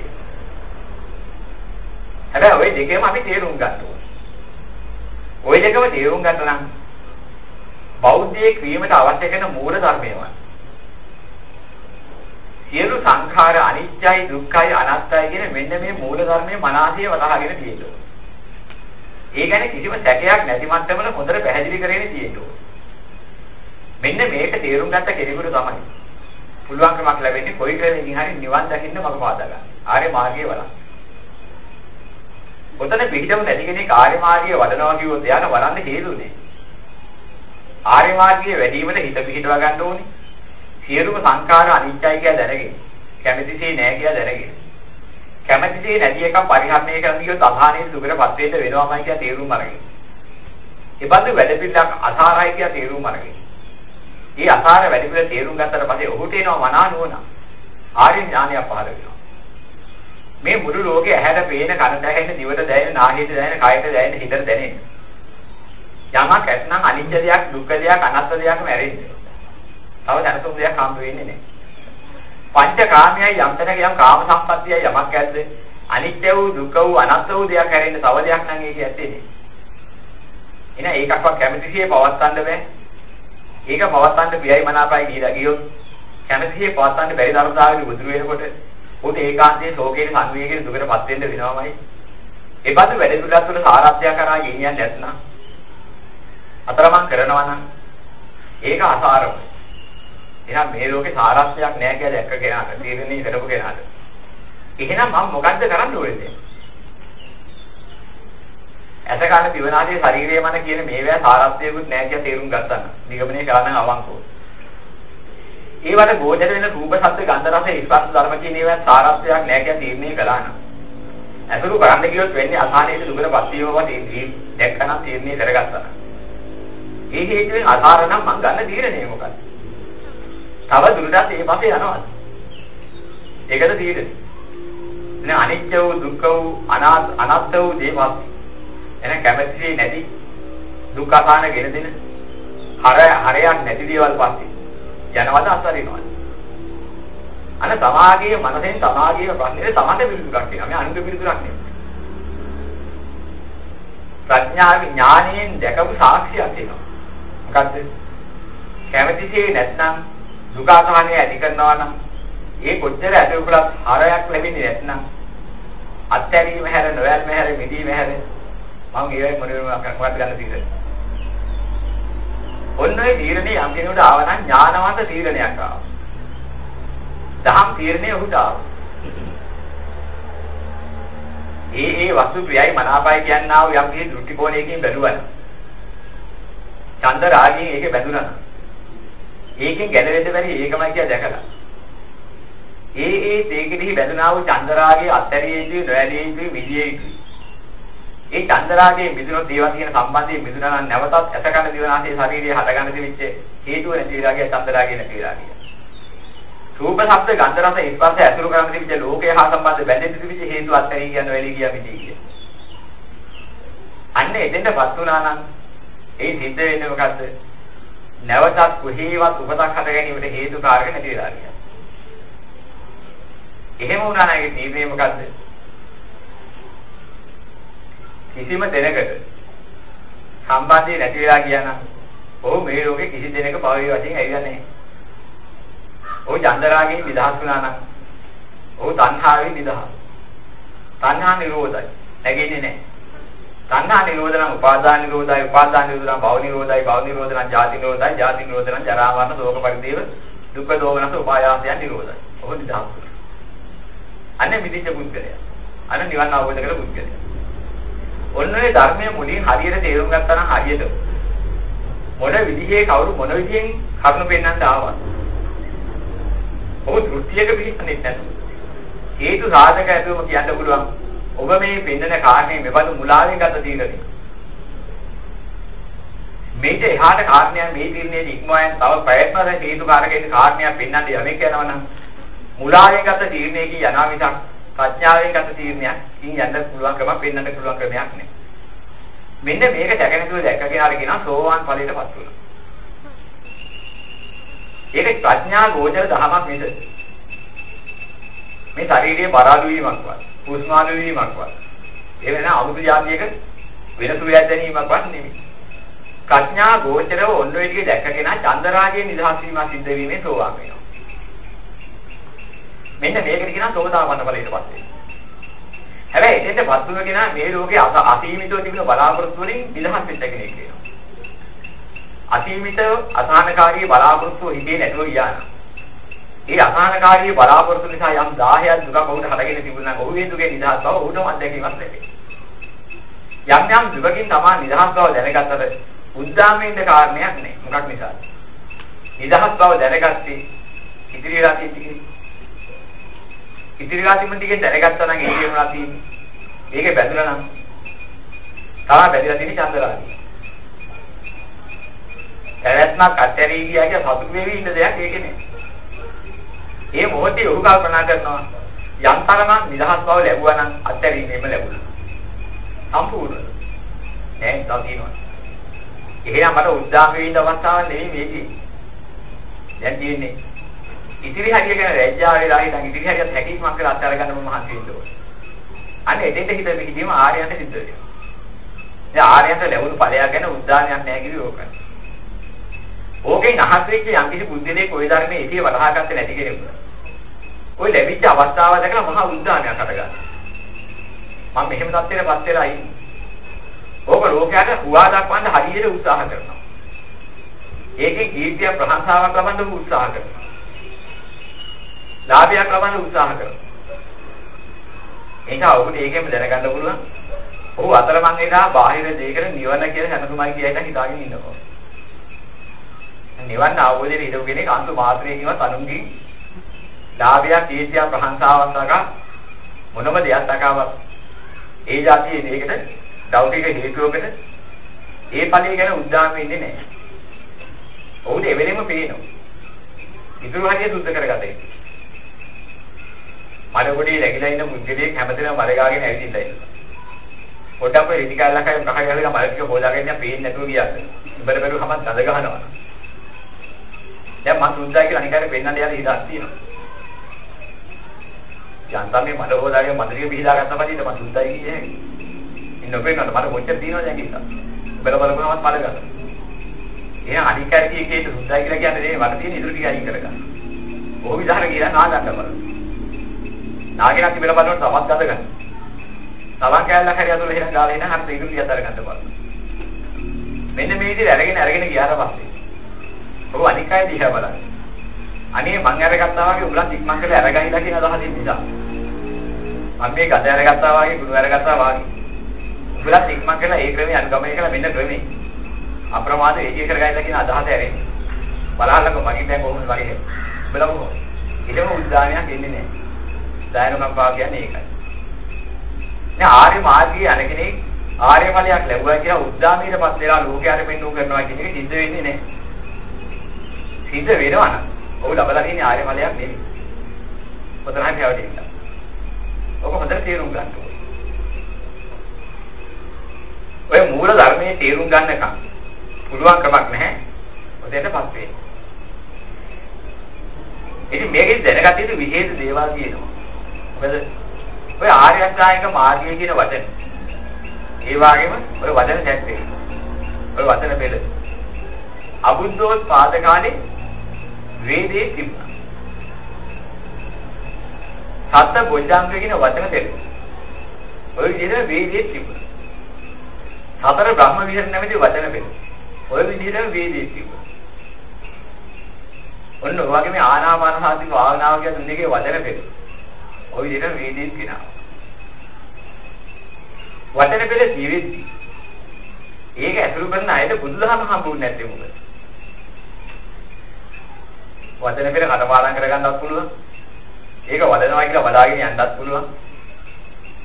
හැබැයි ওই දෙකේම අපි තේරුම් ගන්න ඕනේ ওই දෙකම තේරුම් ගන්න නම් බෞද්ධයෙක් වීමට අවශ්‍ය කරන මූල ධර්මයමයි සියලු සංඛාර අනිත්‍යයි දුක්ඛයි අනාත්තයි කියන මෙන්න මේ මූල ධර්මයේ මනසේ වතහාගෙන තියෙනවා. ඒ කියන්නේ කිසිම සැකයක් නැති මට්ටමල හොඳට පැහැදිලි කරගෙන තියෙනවා. මෙන්න මේක තේරුම් ගත්ත කෙනෙකුට තමයි පුළුවන්කමක් ලැබෙන්නේ කොයි ක්‍රමයකින් හරි නිවන් දකින්න මඟ පාදා ගන්න. ආර්ය මාර්ගයේ වඩා. ඔතන පිටම නැති කෙනෙක් ආර්ය මාර්ගයේ වඩනවා කිව්වොත් එයාට වඩන්න හේතුනේ. ආර්ය මාර්ගයේ වැඩිවීමට හිත පිහිටවා ගන්න ඕනේ. සියලුම සංඛාර අනිත්‍යයි කියලා දැනගෙන කැමැතිසේ නෑ කියලා දැනගෙන කැමැතිසේ නැති එක පරිහරණය කරන්න ගියොත් අධානයේ දුකටපත් වෙන්න වෙනවමයි කියලා තේරුම් අරගෙන. ඒ බඳු වැඩ පිළිලක් අසාරයි කියලා තේරුම් අරගෙන. මේ අසාර වැඩ පිළිල තේරුම් ගත්තට පස්සේ ඔහුට එනවා මනා නුවණ. ආර්ය ඥානය පහළ වෙනවා. මේ මුළු ලෝකේ ඇහැට පේන කනට ඇහෙන දිවට දැනෙන නාහයට දැනෙන කයට දැනෙන හිතට දැනෙන යමක් ඇත්නම් අනිත්‍ය දෙයක් දුක්ඛ දෙයක් අනාත්ම දෙයක්ම ඇරෙන්නේ. තව දැනතුම් දෙයක් හම්බ වෙන්නේ නැහැ. පංචකාමයයි යම් තැනක යම් කාම සම්පත්තියයි යමක් ඇද්ද අනිත්‍ය වූ දුක්ඛ වූ අනාත්ම වූ දෙයක් හැරෙන්න තව දෙයක් නම් ඒක ඇත්තේ නේ. එහෙනම් ඒකක්වත් කැමැතිසියේ පවත්තන්න බෑ. ඒක පවත්තන්න ප්‍රියයි මනාපයි කියලා ගියොත් කැමැතිසේ පවත්තන්න බැරි ධර්මතාවයක උදුරු වෙනකොට උට ඒකාන්තයේ ශෝකයේ සංවේගයේ දුකටපත් වෙන්න වෙනවමයි. ඒ බඳු වැඩ පිළිවෙලක් තුළ සාරාත්‍ය කරා ගෙනියන්නේ නැත්නම් අතරමං කරනවා නම් ඒක අසාරමයි. එහෙනම් මේ ලෝකේ සාරාත්‍යයක් නැහැ කියලා දැක්ක කෙනාට තීරණේ කරපු කෙනාට. එහෙනම් මම මොකද්ද කරන්න ඕනේ? ඇස කන දිවනාදී ශරීරය මන කියන මේවා සාරාත්‍යයකුත් නැහැ කියලා තේරුම් ගත්තා නම් නිගමනය කරන්න අවංකව. ඒවට ගෝචර වෙන රූප ශබ්ද ගන්ධ රස ස්පර්ශ ධර්ම කියන ඒවා සාරාත්‍යයක් නැහැ කියලා තීරණය කළා නම් අසුරු කරන්න කියොත් වෙන්නේ අසහනයේ දුකටපත් වීමව තීරණය දැක්කනම් තීරණය කරගත්තා. ඒ හේතුවෙන් අසාර නම් මං ගන්න තීරණය මොකක්ද? තව දුරටත් ඒ පස්සේ යනවා. ඒකද තීරණය. නේ අනිත්‍ය වූ දුක්ඛ වූ අනාත්ම වූ දේපස් එන කැමැති නැති දුක් අසහන ගෙන දෙන හර හරයක් නැති දේවල් පස්සේ යනවද අසරිනවද අන සමාගයේ මනසෙන් සමාගයේ ප්‍රශ්නේ තමන්ට පිළිතුරක් කියනවා මේ අනුක පිළිතුරක් නෙමෙයි ප්‍රඥාව ඥානයෙන් දැකපු සාක්ෂියක් තියෙනවා. මොකද්ද? කැමැතිසේ නැත්නම් දුක අසහනය ඇති කරනවා නම් ඒ කොච්චර ඇතුළු කළත් හරයක් ලැබෙන්නේ නැත්නම් අත්හැරීම හැර නොයල්ම හැර මිදීම හැර මම ඒවයි මොනවද මොකක්ද ගන්න තීරණය. ඔන්න ඔය තීරණේ යම් කෙනෙකුට ආව නම් ඥානවන්ත තීරණයක් ආවා. දහම් තීරණේ ඔහුට ආවා. ඒ ඒ වස්තු ප්‍රියයි මනාපයි කියනා වූ යම් කිසි දෘෂ්ටි කෝණයකින් බැලුවා. චන්ද රාගයෙන් ඒකේ බැඳුනා. ඒකෙන් ගැලවෙන්න බැරි ඒකමයි කියලා දැකලා. ඒ ඒ තේකෙහි බැඳුනා වූ චන්ද රාගයේ අත්තරියේ යුතුයි නොඇලියේ යුතුයි විදියේ යුතුයි. ඒ චන්දරාගයේ මිදුණොත් ඒවා තියෙන සම්බන්ධයේ මිදුණා නම් නැවතත් ඇසකන දිවනාසේ ශරීරයේ හටගන්න දෙවිච්ච හේතුව නැති විරාගය චන්දරාගය නැති විරාගය. රූප ශබ්ද ගන්ධ රස ස්පර්ශ ඇතුළු කරගෙන තිබිච්ච ලෝකයේ හා සම්බන්ධ බැඳෙන්න තිබිච්ච හේතු අත්හැරී කියන වෙලී කියා මිදී කිය. අන්න එතෙන්ටපත් වුණා නම් ඒ සිද්ධ වෙන්නේ මොකද්ද? නැවතත් කොහේවත් උපතක් හට ගැනීමට හේතු කාරක නැති වෙලා ගියා. එහෙම වුණා නම් ඒ තීරණය මොකද්ද? කිසිම දෙනකට සම්බන්ධය නැති වෙලා කියනවා. ඔහු මේ ලෝකේ කිසි දෙනක භවයේ වශයෙන් ඇවිල්ලා නැහැ. ඔහු චන්දරාගයෙන් නිදහස් වුණා නම් ඔහු තණ්හාවෙන් නිදහස්. තණ්හා නිරෝධයි. නැගෙන්නේ නැහැ. තණ්හා නිරෝධ නම් උපාදාන නිරෝධයි, උපාදාන නිරෝධ නම් භව නිරෝධයි, භව නිරෝධ නම් ජාති නිරෝධයි, ජාති නිරෝධ නම් ජරා මරණ ශෝක පරිදේව දුක්ඛ දෝමනස උපායාසයන් නිරෝධයි. ඔහු නිදහස් වුණා. අනේ මිදිච්ච පුද්ගලයා. අනේ නිවන් අවබෝධ කළ පුද්ගලයා. ඔන්න ඔය ධර්මයේ මුලින් හරියට තේරුම් ගත්තා නම් හරියට මොන විදිහේ කවුරු මොන විදිහෙන් කරුණු පෙන්වන්න ආවා. ඔබ දෘෂ්ටියක පිළිපන්නේ නැතු. හේතු සාධක ඇතුවම කියන්න පුළුවන්. ඔබ මේ පෙන්වන කාරණේ මෙබඳු මුලාවෙන් ගත තීරණය. මේක එහාට කාරණයක් මේ තීරණයේ ඉක්මවයන් තව ප්‍රයත්නවල හේතු කාරකයේ කාරණයක් පෙන්වන්න යමෙක් යනවා නම් මුලාවෙන් ගත තීරණයකින් යනවා මිසක් ප්‍රඥාවෙන් ගත තීරණයක් ඉන් යන්න පුළුවන් ක්‍රමයක් පෙන්වන්න පුළුවන් ක්‍රමයක් නෑ. මෙන්න මේක දැකනතුව දැක්කගෙන අර කියනවා සෝවාන් ඵලයටපත් වුණා. ඒක ප්‍රඥා ගෝචර දහමක් මිස මේ ශාරීරියේ බරාදු වීමක්වත්, පුස්මාදු වීමක්වත්, ඒ වෙන අමුතු જાතියක වෙනසු වැදැනීමක්වත් නෙමෙයි. ප්‍රඥා ගෝචරව ඔන්න ඔය ටික දැක්කගෙන චන්දරාගයේ නිදහස් වීම සිද්ධ වීමේ සෝවාන් වෙනවා. මෙන්න මේකට කියනවා සෝතාපන්න ඵලයටපත් වෙනවා. හැබැයි එතෙන්ටපත් වුණ කෙනා මේ ලෝකේ අසීමිතව තිබෙන බලාපොරොත්තු වලින් නිදහස් වෙච්ච කෙනෙක් වෙනවා. අසීමිත අසහනකාරී බලාපොරොත්තු හිතේ නැතුව ගියානම් ඒ අසහනකාරී බලාපොරොත්තු නිසා යම් 10ක් දුකක් ඔහුට හටගෙන තිබුණා නම් ඔහු ඒ දුකේ නිදහස් බව ඔහුටම අත්දැකීමක් ලැබේ. යම් යම් දුකකින් තමා නිදහස් බව දැනගත්තට උද්දාමෙන්ද කාරණයක් නෑ. මොකක් නිසාද? නිදහස් බව දැනගත්තේ ඉදිරියට තියෙන්නේ ඉතිරි රාජිම ටිකෙන් දැනගත්තා නම් ඒ වුණා තියෙන්නේ. ඒකේ බැඳුලා නම් තා බැඳලා තියෙන චන්දරාජි. පැවැත්මක් අත්හැරී ගියා කිය සතුටු වෙවි ඉන්න දෙයක් ඒකේ නෑ. ඒ මොහොතේ ඔහු කල්පනා කරනවා යම් තරමක් නිදහස් බව ලැබුවා නම් අත්හැරීමේම ලැබුණා. සම්පූර්ණ. නෑ දකින්නවා. එහෙනම් මට උද්දාම වෙන්න අවස්ථාවක් නෙවෙයි මේකේ. දැන් තියෙන්නේ ඉතිරි හරිය ගැන රැජ්ජා වෙලා හිටන් ඉතිරි හරියත් හැකියාවක් කරලා අත්හැර ගන්න මම මහන්සි වෙන්න ඕනේ. අන්න එතෙන්ට හිත පිටිදීම ආර්යයන්ට සිද්ධ වෙනවා. දැන් ආර්යයන්ට ලැබුණු ඵලයක් ගැන උද්දානයක් නැහැ කිවි ඕක. ඕකෙන් අහස් වෙච්ච යම්කිසි බුද්ධිලේ කොයි ධර්මයේ ඉතිය වලහා ගත්තේ නැති කෙනෙකුට. ওই ලැබිච්ච අවස්ථාව දැකලා මහා උද්දානයක් හටගන්නවා. මම මෙහෙම තත්ත්වයකටපත් වෙලා ඉන්නේ. ඕක ලෝකයට හුවා දක්වන්න හරියට උත්සාහ කරනවා. ඒකේ කීර්තිය ප්‍රශංසාවක් ලබන්න උත්සාහ කරනවා. ලාභයක් ලබන්න උත්සාහ කරනවා. ඒක ඔබට ඒකෙම දැනගන්න පුළුවන්. ඔහු අතරමං වෙලා බාහිර දෙයකට නිවන කියලා හැමතුමයි කියයිට හිතාගෙන ඉන්නවා. නිවන් අවබෝධයේ ඉඳපු කෙනෙක් අන්තු මාත්‍රයකින්වත් අනුන්ගේ ලාභයක් කීර්තිය ප්‍රශංසාවක් දක්වා මොනම දෙයක් දක්වාවත් ඒ જાතියේ දෙයකට දෞතික හේතුවකට ඒ ඵලයේ ගැන උද්දාම වෙන්නේ නැහැ. ඔහුට එවෙලෙම පේනවා. ඉතුරු හරිය සුද්ධ කරගතේ. මල කොටේ läගිලා ඉන්න මුද්දලේ හැමතැනම මල ගාගෙන ඇවිදින්න ඉන්නවා. පොඩ්ඩක් ඔය රිටිකල්ලා කයි ප්‍රහ ගහලා මල ටික හොදාගෙන ඉන්න පේන්නේ නැතුව ගියාද. ඉබර බැලුවම ගඳ ගහනවා. දැන් මම සුද්ධයි කියලා අනිකාරේ පෙන්නන්න යන ඉඩක් තියෙනවා. යන්තම් මේ මඩ හොදාගෙන මඩරිය පිහදා ගත්ත පස්සේ මම සුද්ධයි කියන්නේ. ඉන්න ඔබේකට මට කොච්චර තියෙනවද දැන් කියලා. බල බලපුවමත් මඩ ගන්න. එහෙනම් අනිකාරේ කීකේට සුද්ධයි කියලා කියන්නේ නේ මට තියෙන ඉතුරු ටික අයින් කරගන්න. ඕක විතර කියලා නා ගන්න බලන්න. නාගෙන තිබෙන බලනකොට තමත් ගඳ ගන්න. තවන් කෑල්ලක් හරි අතුල එහෙනම් ගාලා එහෙනම් අර ඉතුරු ටික අතර ගන්න බලන්න. මෙන්න මේ විදිහට අරගෙන අරගෙන ගියාට පස්සේ ඔව් අනික් අය දිහා බලන්න. අනේ මං අරගත්තා වගේ උඹලා ඉක්මන් කරලා අරගහිලා කියන අදහසින් නිසා. මම මේ ගඳ අරගත්තා වගේ ගුණ අරගත්තා වගේ. උඹලා ඉක්මන් කරලා ඒ ක්‍රමයේ අනුගමනය කළා මෙන්න ක්‍රමේ. අප්‍රමාද වේගය කරගන්න කියන අදහස ඇරෙන්නේ. බලහලක මගේ දැන් කොහොමද වගේ. උඹලා මොකද? ඊටම උද්දානයක් එන්නේ නැහැ. දායනකම්පා කියන්නේ ඒකයි. දැන් ආර්ය මාර්ගයේ අනකෙනෙක් ආර්ය ඵලයක් ලැබුවා කියලා උද්දාමීටපත් වෙලා ලෝකයට පෙන්වු කරනවා කියන එක සිද්ධ වෙන්නේ නැහැ. සිද්ධ වෙනවා නම් ඔහු ලබලා තියෙන ආර්ය ඵලයක් නෙමෙයි. පොතනයි පැවතින්න. ඔක හොඳට තේරුම් ගන්න ඕනේ. ඔය මූල ධර්මයේ තේරුම් ගන්නකම් පුළුවන් කමක් නැහැ. ඔතෙන්ටපත් වෙන්න. ඉතින් මේකෙන් දැනගත යුතු විශේෂ දේවල් තියෙනවා. මොකද ඔය ආර්ය අෂ්ටාංගික මාර්ගය කියන වචන ඒ වගේම ඔය වචන සැට් එක. ඔය වචන පෙළ. අබුද්ධෝත්පාද කාලේ වේදේ තිබුණා. සත්ත බොජ්ජංග කියන වචන දෙක. ඔය විදිහට වේදේ තිබුණා. සතර බ්‍රහ්ම විහරණ නැමැති වචන දෙක. ඔය විදිහට වේදේ තිබුණා. ඔන්න ඔය වගේ මේ ආනාපාන සාති භාවනාව කියන දෙකේ වචන දෙක. ඔය විදිහට වේදේ කියනවා. වචන පෙළ ජීවිතී ඒක ඇසුරු කරන අයට බුදුදහම හම්බුනේ නැත්තේ මොකද? වචන පෙළ කටපාඩම් කරගන්නත් පුළුවන්. ඒක වදනවා කියලා වදාගෙන යන්නත් පුළුවන්.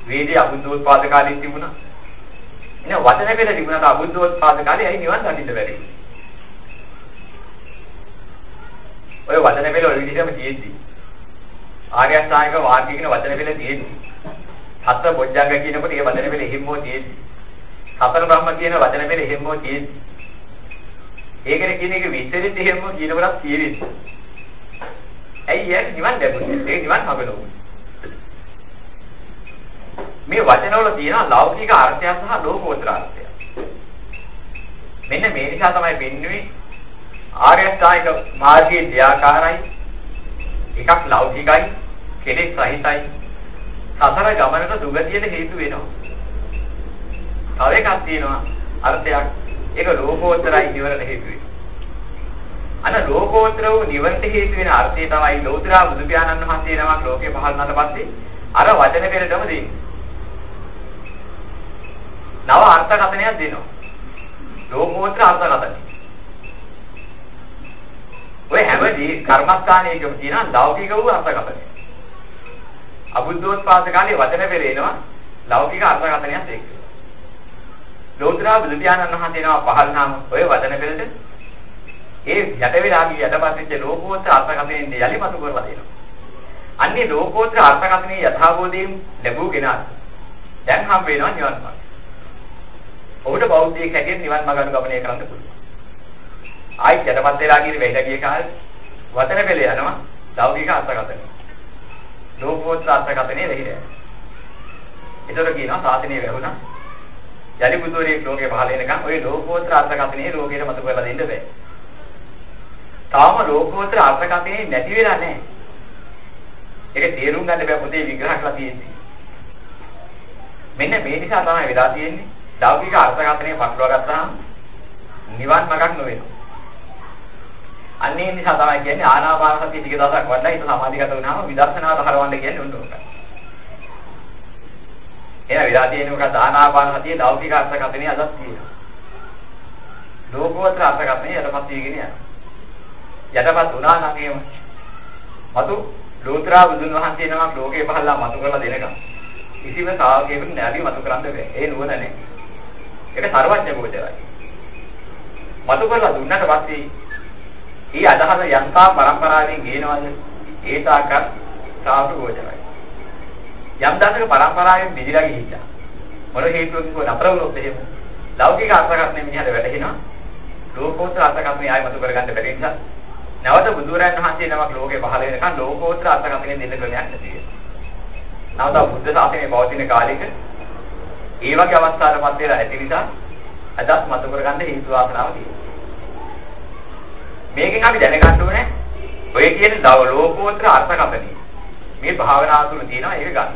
වේදේ අබුද්ධෝත්පාද කාලෙත් තිබුණා. එන වචන පෙළ තිබුණාට අබුද්ධෝත්පාද කාලේ ඇයි නිවන් දකින්න බැරි ඔය වචන පෙළ ඔය විදිහටම තියෙද්දි ආර්ය අෂ්ටාංගික වාක්‍ය කියන වචන පෙළ තියෙද්දි හතර බොජ්ජංග කියනකොට ඒ වචන පෙළ හිම්මෝ තියෙද්දි සතර බ්‍රහ්ම කියන වචන පෙළ හිම්මෝ තියෙද්දි ඒකනේ කියන එක විස්තරිත හිම්මෝ කියනකොටත් තියෙන්නේ ඇයි යා නිවන් ලැබුණේ? ඒ නිවන් හබනෝ. මේ වචනවල තියෙන ලෞකික අර්ථය සහ ලෝකෝත්තර අර්ථය. මෙන්න මේ නිසා තමයි වෙන්නේ ආර්ය අෂ්ටාංගික මාර්ගයේ දෙආකාරයි. එකක් ලෞකිකයි, කෙලෙස් සහිතයි. සතර ගමනක දුගතියට හේතු වෙනවා. තව එකක් තියෙනවා අර්ථයක්. ඒක ලෝකෝත්තරයි නිවරණ හේතු වෙනවා. අන ලෝකෝත්තර වූ නිවනට හේතු වෙන අර්ථය තමයි ලෞතර බුදු පියාණන් වහන්සේ නමක් ලෝකේ පහළ වුණාට පස්සේ අර වචන පෙරටම දෙන්නේ. නව අර්ථකථනයක් දෙනවා. ලෝකෝත්තර අර්ථකථනය. ඔය හැමදී කර්මස්ථානයකම තියෙන ලෞකික වූ අර්ථකථනය. අබුද්ධෝත්පාද කාලේ වචන පෙරේනවා ලෞකික අර්ථකථනයක් එක්ක. ලෝතර බුදු පියාණන් වහන්සේ නම පහළ නම් ඔය වචන පෙරට ඒ යට වෙලා ගිය යටපත් වෙච්ච ලෝකෝත්තර අර්ථකථනයෙන් යලිපතු කරලා දෙනවා. අන්නේ ලෝකෝත්තර අර්ථකථනයේ යථාබෝධයෙන් ලැබූ කෙනා දැන් හම් වෙනවා නිවන් මාර්ගය. ඔහුට බෞද්ධයෙක් හැටියට නිවන් මාර්ග අනුගමනය කරන්න පුළුවන්. ආයි යටපත් වෙලා ගිය වෙහෙලා ගිය කාලේ වචන පෙළ යනවා ලෞකික අර්ථකථනය. ලෝකෝත්තර අර්ථකථනයේ වෙහිලා. ඒතර කියනවා සාසනීය වැහුණා. යලි බුදුරේ ලෝකේ පහළ වෙනකන් ওই ලෝකෝත්තර අර්ථකථනයේ ලෝකෙට මතු කරලා දෙන්න බෑ. තාම ලෝකෝත්තර අර්ථකථනය නැති වෙලා නැහැ. ඒක තේරුම් ගන්න බෑ පොතේ විග්‍රහ කරලා තියෙන්නේ. මෙන්න මේ නිසා තමයි වෙලා තියෙන්නේ. ලෞකික අර්ථකථනය පටලවා ගත්තාම නිවන් මාර්ගක් නොවෙනවා. අන්නේ නිසා තමයි කියන්නේ ආනාපාන සතිය ටික දවසක් වඩලා හිත සමාධිගත වුණාම විදර්ශනාවට හරවන්න කියන්නේ උන්ට උන්ට. එහෙනම් වෙලා තියෙන්නේ මොකක්ද ආනාපාන සතිය ලෞකික අර්ථකථනය අදත් තියෙනවා. ලෝකෝත්තර අර්ථකථනය යටපත් වීගෙන යනවා. යටපත් වුණා නම් එහෙම මතු ලෝත්‍රා බුදුන් වහන්සේ නමක් ලෝකේ පහළලා මතු කරලා දෙනකම් කිසිම ශ්‍රාවකයෙකුට නැවි මතු කරන්න බෑ. ඒ නුවණ නැහැ. ඒක සර්වඥ ගෝචරයි. මතු කරලා දුන්නට පස්සේ ඒ අදහස යන්තා පරම්පරාවෙන් ගේනවාද ඒ තාකත් සාතු ගෝචරයි. යම් දාසක පරම්පරාවෙන් බිඳලා ගිහිච්චා. මොන හේතුවකින් කො නපරවලොත් එහෙම ලෞකික අර්ථකථනය මිනිහට වැටහෙනවා. ලෝකෝත්තර අර්ථකථනය ආයෙ මතු කරගන්න බැරි නිසා නැවත බුදුරයන් වහන්සේ නමක් ලෝකේ පහළ වෙනකන් ලෝකෝත්තර අර්ථකථනයෙන් දෙන්න ක්‍රමයක් නැති වෙනවා. නැවත බුද්ධ ශාසනයේ පවතින කාලෙක ඒ වගේ අවස්ථාවලපත් වෙලා ඇති නිසා අදත් මතු කරගන්න හේතු වාසනාව තියෙනවා. මේකෙන් අපි දැනගන්න ඕනේ ඔය කියන දව ලෝකෝත්තර අර්ථකථනය. මේ භාවනා තුළ තියෙනවා ඒක ගන්න.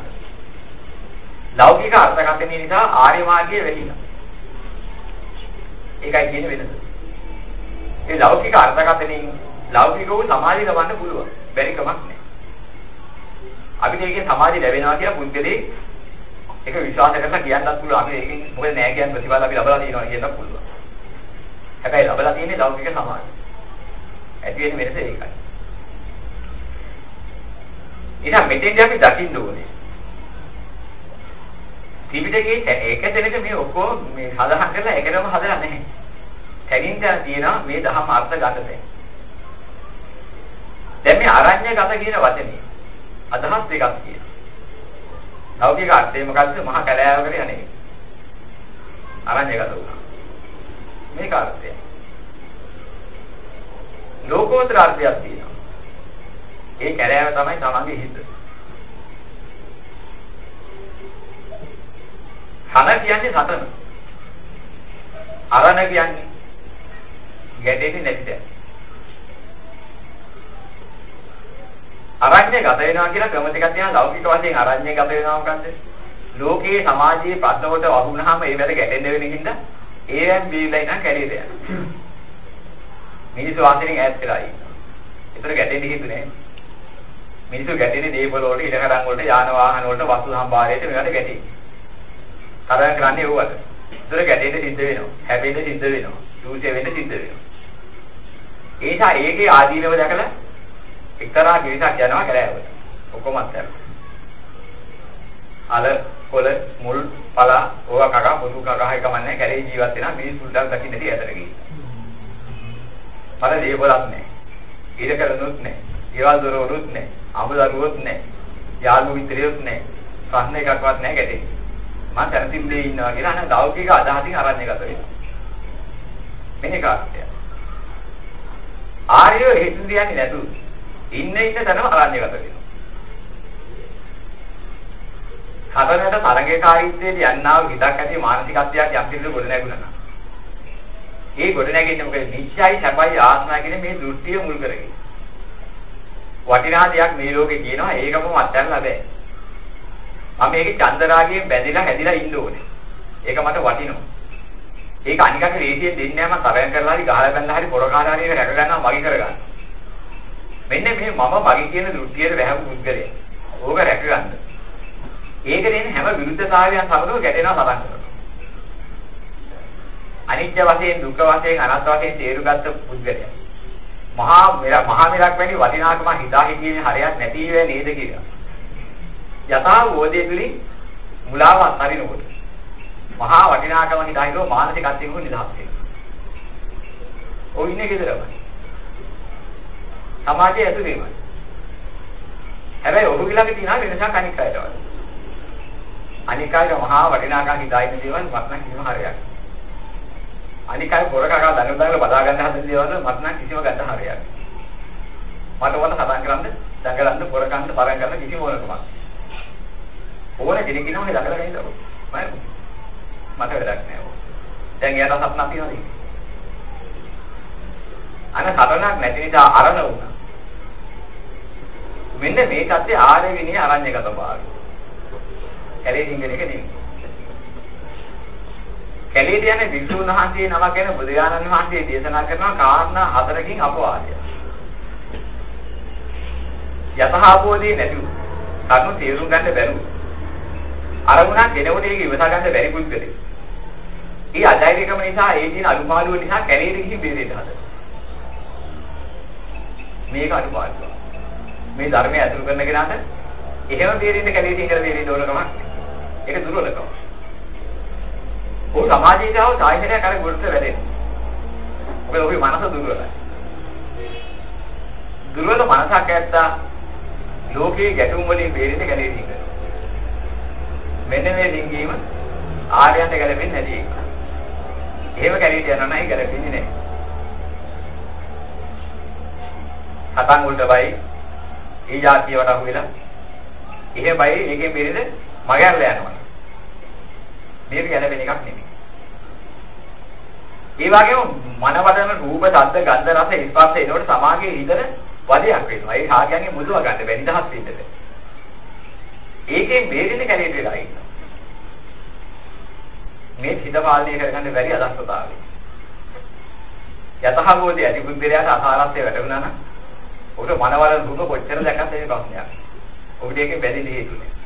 ලෞකික අර්ථකථනය නිසා ආර්ය මාර්ගයේ වෙලිලා. ඒකයි කියන්නේ වෙනස. ඒ ලෞකික අර්ථකථනයෙන් ලෞකිකව සමාධිය ලබන්න පුළුවන්. බැරි කමක් නැහැ. අපිට ඒකෙන් සමාධිය ලැබෙනවා කියලා පුද්ගලේ ඒක විශ්වාස කරලා කියන්නත් පුළුවන්. අපි ඒකෙන් මොකද නෑ කියන ප්‍රතිඵල අපි ලබලා තියෙනවා කියන්නත් පුළුවන්. හැබැයි ලබලා තියෙන්නේ ලෞකික සමාධිය. ඇති වෙන වෙනස ඒකයි. එහෙනම් මෙතෙන්දී අපි දකින්න ඕනේ. ත්‍රිපිටකයේ ඒක දෙනක මේ ඔක්කොම මේ සඳහන් කරලා එකටම හදලා නැහැ. තැනින් තැන තියෙනවා මේ දහම අර්ථ ගත දෙයක්. දැන් මේ අරඤ්‍ය ගත කියන වචනේ අදහස් දෙකක් තියෙනවා. ලෞකික අර්ථය මොකද්ද? මහා කැලෑවකට යන්නේ. අරඤ්‍ය ගත වුණා. මේක අර්ථය. ලෝකෝත්තර අර්ථයක් තියෙනවා. ඒ කැලෑව තමයි තමන්ගේ හිත. සන කියන්නේ සතන. අරණ කියන්නේ ගැටෙන්නේ නැති තැන. අරඤ්‍ය ගත වෙනවා කියලා ක්‍රම ටිකක් තියෙනවා ලෞකික වශයෙන් අරඤ්‍ය ගත වෙනවා මොකද්ද? ලෝකයේ සමාජයේ ප්‍රශ්න වලට වහුනහම ඒ වැඩ ගැටෙන්න වෙන හින්දා ඒයන් බීලා ඉන්න කැලේට යනවා. මිනිස්සු වාසයෙන් ඈත් වෙලා ඉන්නවා. ඒතර ගැටෙන්න හිතුනේ. මිනිස්සු ගැටෙන්නේ දේපල වලට, ඉඩකඩම් වලට, යාන වාහන වලට, වස්තු සම්භාරයට මේවට ගැටෙන්නේ. තරහ කරන්නේ ඒවද. ඒතර ගැටෙන්න සිද්ධ වෙනවා. හැපෙන්න සිද්ධ වෙනවා. දූෂ්‍ය වෙන්න සිද්ධ වෙනවා. ඒ නිසා ඒකේ ආදීනව දැකලා එක්තරා කිරිසක් යනවා කැලෑවට. ඔක්කොම අත්හැරලා. අල කොළ මුල් පලා ඕවා කකා පොතු කකා එක මන්නේ කැලේ ජීවත් වෙනා මිනිස්සුන්ට දකින්නදී ඇතර ගිහින්. මල දේවලක් නැහැ. ඊට කරනුත් නැහැ. ඒවල් දොරවලුත් නැහැ. අමුදරුවොත් නැහැ. යාළු මිත්‍රයොත් නැහැ. ප්‍රශ්න එකක්වත් නැහැ ගැටේ. මම තනතිම්ලේ ඉන්නවා කියලා අන ලෞකික අදහසින් අරන්නේ ගත වෙනවා. මෙන්න කාර්යය. ආර්යය හේතු දියන්නේ නැතුව ඉන්න ඉන්න තැනම අරන්නේ ගත වෙනවා. හතරකට තරගකාරීත්වයට යන්නා වූ හිතක් ඇති මානසිකත්වයක් යම් කිසි ගොඩ නැගුණා නම් ඒ ගොඩ නැගෙන්නේ මොකද? නිශ්චයයි සැපයි ආත්මයි කියන මේ දෘෂ්ටිය මුල් කරගෙන. වටිනා දෙයක් මේ ලෝකේ කියනවා ඒකම අත්හැරලා බෑ. මම මේකේ චන්දරාගයෙන් බැඳිලා හැදිලා ඉන්න ඕනේ. ඒක මට වටිනවා. ඒක අනිකට රේසියෙන් දෙන්නේ නැහැ මම තරයන් කරලා හරි ගහලා බැලලා හරි පොරකාරාරියක රැක ගන්නවා මගේ කරගන්න. මෙන්න මේ මම මගේ කියන දෘෂ්ටියට වැහපු පුද්ගලයා. ඕක රැක ගන්න ඒක දෙන හැම විරුද්ධතාවයන් සමගම ගැටෙනවා සටන් කරනවා. අනිත්‍ය වශයෙන් දුක්ඛ වශයෙන් අනාත්ම වශයෙන් තේරුගත්ත පුද්ගලයා. මහා මෙරා මහා මෙරක් වැනි වටිනාකම හිතා හිතීමේ හරයක් නැති වේ නේද කියලා. යථා වෝදේ තුලින් මුලාව අත්හරිනකොට මහා වටිනාකම හිතා හිතුව මානසික අත්දැකීම් නිදහස් වෙනවා. ඔය ඉන්නේ කෙදරමයි. සමාජයේ ඇතුළේමයි. හැබැයි ඔහු ළඟ තියෙන වෙනසක් අනික් අයට වගේ. අනික අය මහා වටිනාකම් හිතාගෙන දේවල් මත් නම් කිසිම හරයක්. අනික අය පොර කකා දඟල දඟල බදා ගන්න හදන දේවල් මත් නම් කිසිම ගන්න හරයක්. මට ඕන සදාන් කරන්න දඟලන්න පොර කන්න පරන් ගන්න කිසිම ඕනකමක්. ඕන කෙනෙක් ඉන්නවනේ දඟලගෙන ඉන්නකො. මම මට වැඩක් නෑ ඕක. දැන් එයාට සත්නම් තියනවද? අන සරණක් නැති නිසා අරණ වුණා. මෙන්න මේ தත්ත්වය ආර්ය විනය අරඤ්‍යගත භාවය. කැලේ දින්ගෙන එක නෙමෙයි. කැලේට යන විසුණු වහන්සේ නමක් ගැන බුදුරජාණන් වහන්සේ දේශනා කරන කාරණා හතරකින් අපවාදය. යතහාබෝධී නැතිව කරුණු තේරුම් ගන්න බැරුව අරමුණක් දෙනකොට ඒක ඉවසා ගන්න බැරි පුද්ගලෙක්. ඒ අධෛර්යකම නිසා ඒ දින අනුපාලුව නිසා කැලේට ගිහින් බේරෙන්න හදනවා. මේක අනුපාලුව. මේ ධර්මය අතුරු කරන කෙනාට එහෙම බේරෙන්න කැලේට ඉඳලා බේරෙන්න ඕන කමක්. ඒක දුර්වලකම. ඔය සමාජීය ආව සාහිත්‍යයක් අර ගොඩට වැඩෙනවා. ඔබේ ඔබේ මනස දුර්වලයි. දුර්වල මනසක් ඇත්තා ලෝකයේ ගැටුම් වලින් බේරෙන්න කැලේට ඉඳලා. මෙන්න මේ ඩිංගීම ආර්යයන්ට ගැලපෙන්නේ නැති එක. එහෙම කැලේට යනවා නම් ඒ ගැලපෙන්නේ නැහැ. සතන් වලට බයි ඒ જાතියට අහු වෙලා එහෙ බයි ඒකෙන් බෙරෙද මගහැරලා යනවා. මේක ගැලපෙන එකක් නෙමෙයි. ඒ වගේම මනවදන රූප, ශබ්ද, ගන්ධ, රස, ස්පර්ශ එනකොට සමාගයේ හිතන වදයක් වෙනවා. ඒ කාර්යයන්ගේ මුදුව ගන්න බැරි දහස් විඳින්න. ඒකෙන් බේරෙන්න කැලේට වෙලා ඉන්නවා. මේ හිත පාලනය කරගන්න බැරි අදස්සතාවය. යතහබෝධි ඇති බුද්ධිරයාට අසාරත්වය වැටුණා නම් ඔබට මනවල දුක කොච්චර දැක්කත් ඒක ප්‍රශ්නයක්. ඔබට ඒකෙන් බැඳෙන්න හේතු නැහැ.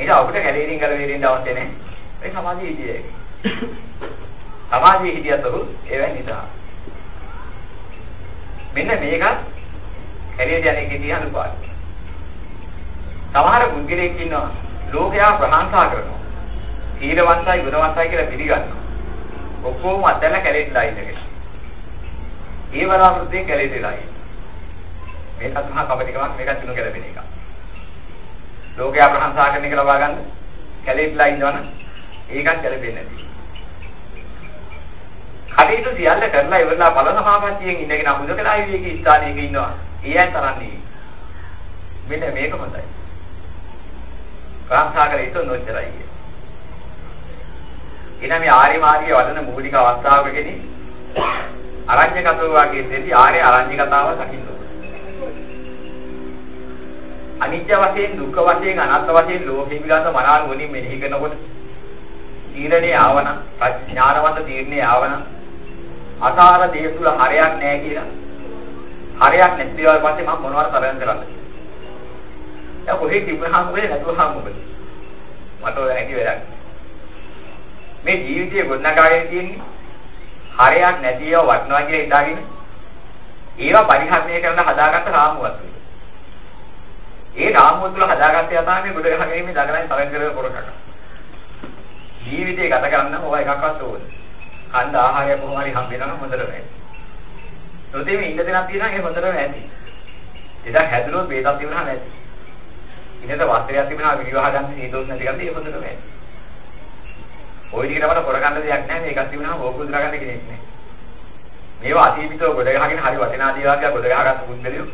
ඒක ඔබට කැලේරින් කර වේරින්න අවශ්‍ය නැහැ. ඒ සමාධිය හිතියේ. සමාධිය හිතියත් ඔහු එවැනි නිසා. මෙන්න මේකත් කැලේට යන්නේ කිසි අනුපාතයි. සමහර පුද්ගලයෙක් ඉන්නවා ලෝකයා ප්‍රශංසා කරනවා. සීලවන්තයි ගුණවන්තයි කියලා පිළිගන්නවා. ඔක්කොම අතැල්ල කැලේටලා ඉඳගෙන. ඒ වරාපෘතේ කැලේටලා ඉන්න. මේකත් මහා කපටිකමක් මේකත් තුන ගැලපෙන එකක්. ලෝකයා ප්‍රශංසා කරන එක ලබා ගන්න කැලේටලා ඉන්නවනම් ඒකත් ගැලපෙන්නේ නැති. කටයුතු සියල්ල කරලා ඉවරලා බල සමාපත්තියෙන් ඉඳගෙන අමුදකලා විවේකී ස්ථානයක ඉන්නවා. ඒ අය තරන්නේ. මෙන්න මේක හොඳයි. ප්‍රාර්ථනා කළ යුතු නොච්චරයි කිය. එනම් මේ ආර්ය මාර්ගයේ වඩන මූලික අවස්ථාවකදී අරඤ්‍යගතව වගේ දෙවි ආර්ය අරඤ්‍යගතාව දකින්න අනිත්‍ය වශයෙන් දුක්ඛ වශයෙන් අනාත්ම වශයෙන් ලෝකේ විලාස මනාන වලින් මෙනෙහි කරනකොට තීරණේ ආවන ඥානවන්ත තීරණේ ආවන අසාර දේ තුල හරයක් නැහැ කියලා. හරයක් නැති දේවල් පස්සේ මම මොනවද තරම් කරන්නේ? දැන් කොහෙද තිබුණාම මොකද නැතුවහම මොකද මට ඔය නැති වැඩක්. මේ ජීවිතයේ ගොඩනගාගෙන තියෙන්නේ හරයක් නැති ඒවා වටනවා කියලා හිතාගෙන ඒවා පරිහරණය කරන හදාගත්ත රාමුවක් ඒ රාමුව තුළ හදාගත්ත යථා මේ ගොඩ ගහගෙන මේ දගලයි තරංග කරන පොරකට ජීවිතේ ගත කරන්න ඕවා එකක්වත් ඕනේ කන්ද ආහාරය කොහොම හරි හම්බ වෙනවා නම් හොඳට වෙයි. නොතේ මේ ඉන්න දෙනක් තියෙනවා ඒ හොඳටම ඇති. එදා හැදුනොත් වේදක් තිබුණාම ඇති. ඉන්නත වස්ත්‍රයක් තිබුණා විවාහ ගන්න සීතෝස් නැති ගන්න ඒ හොඳටම ඇති. ওই ටිකට අපට කරගන්න දෙයක් නැහැ මේකක් තිබුණාම ඕක උදලා ගන්න කෙනෙක් නැහැ. මේවා අතීතව ගොඩ ගහගෙන හරි වටිනා දේවල් ගොඩ ගහගත්ත පුද්ගලයෝ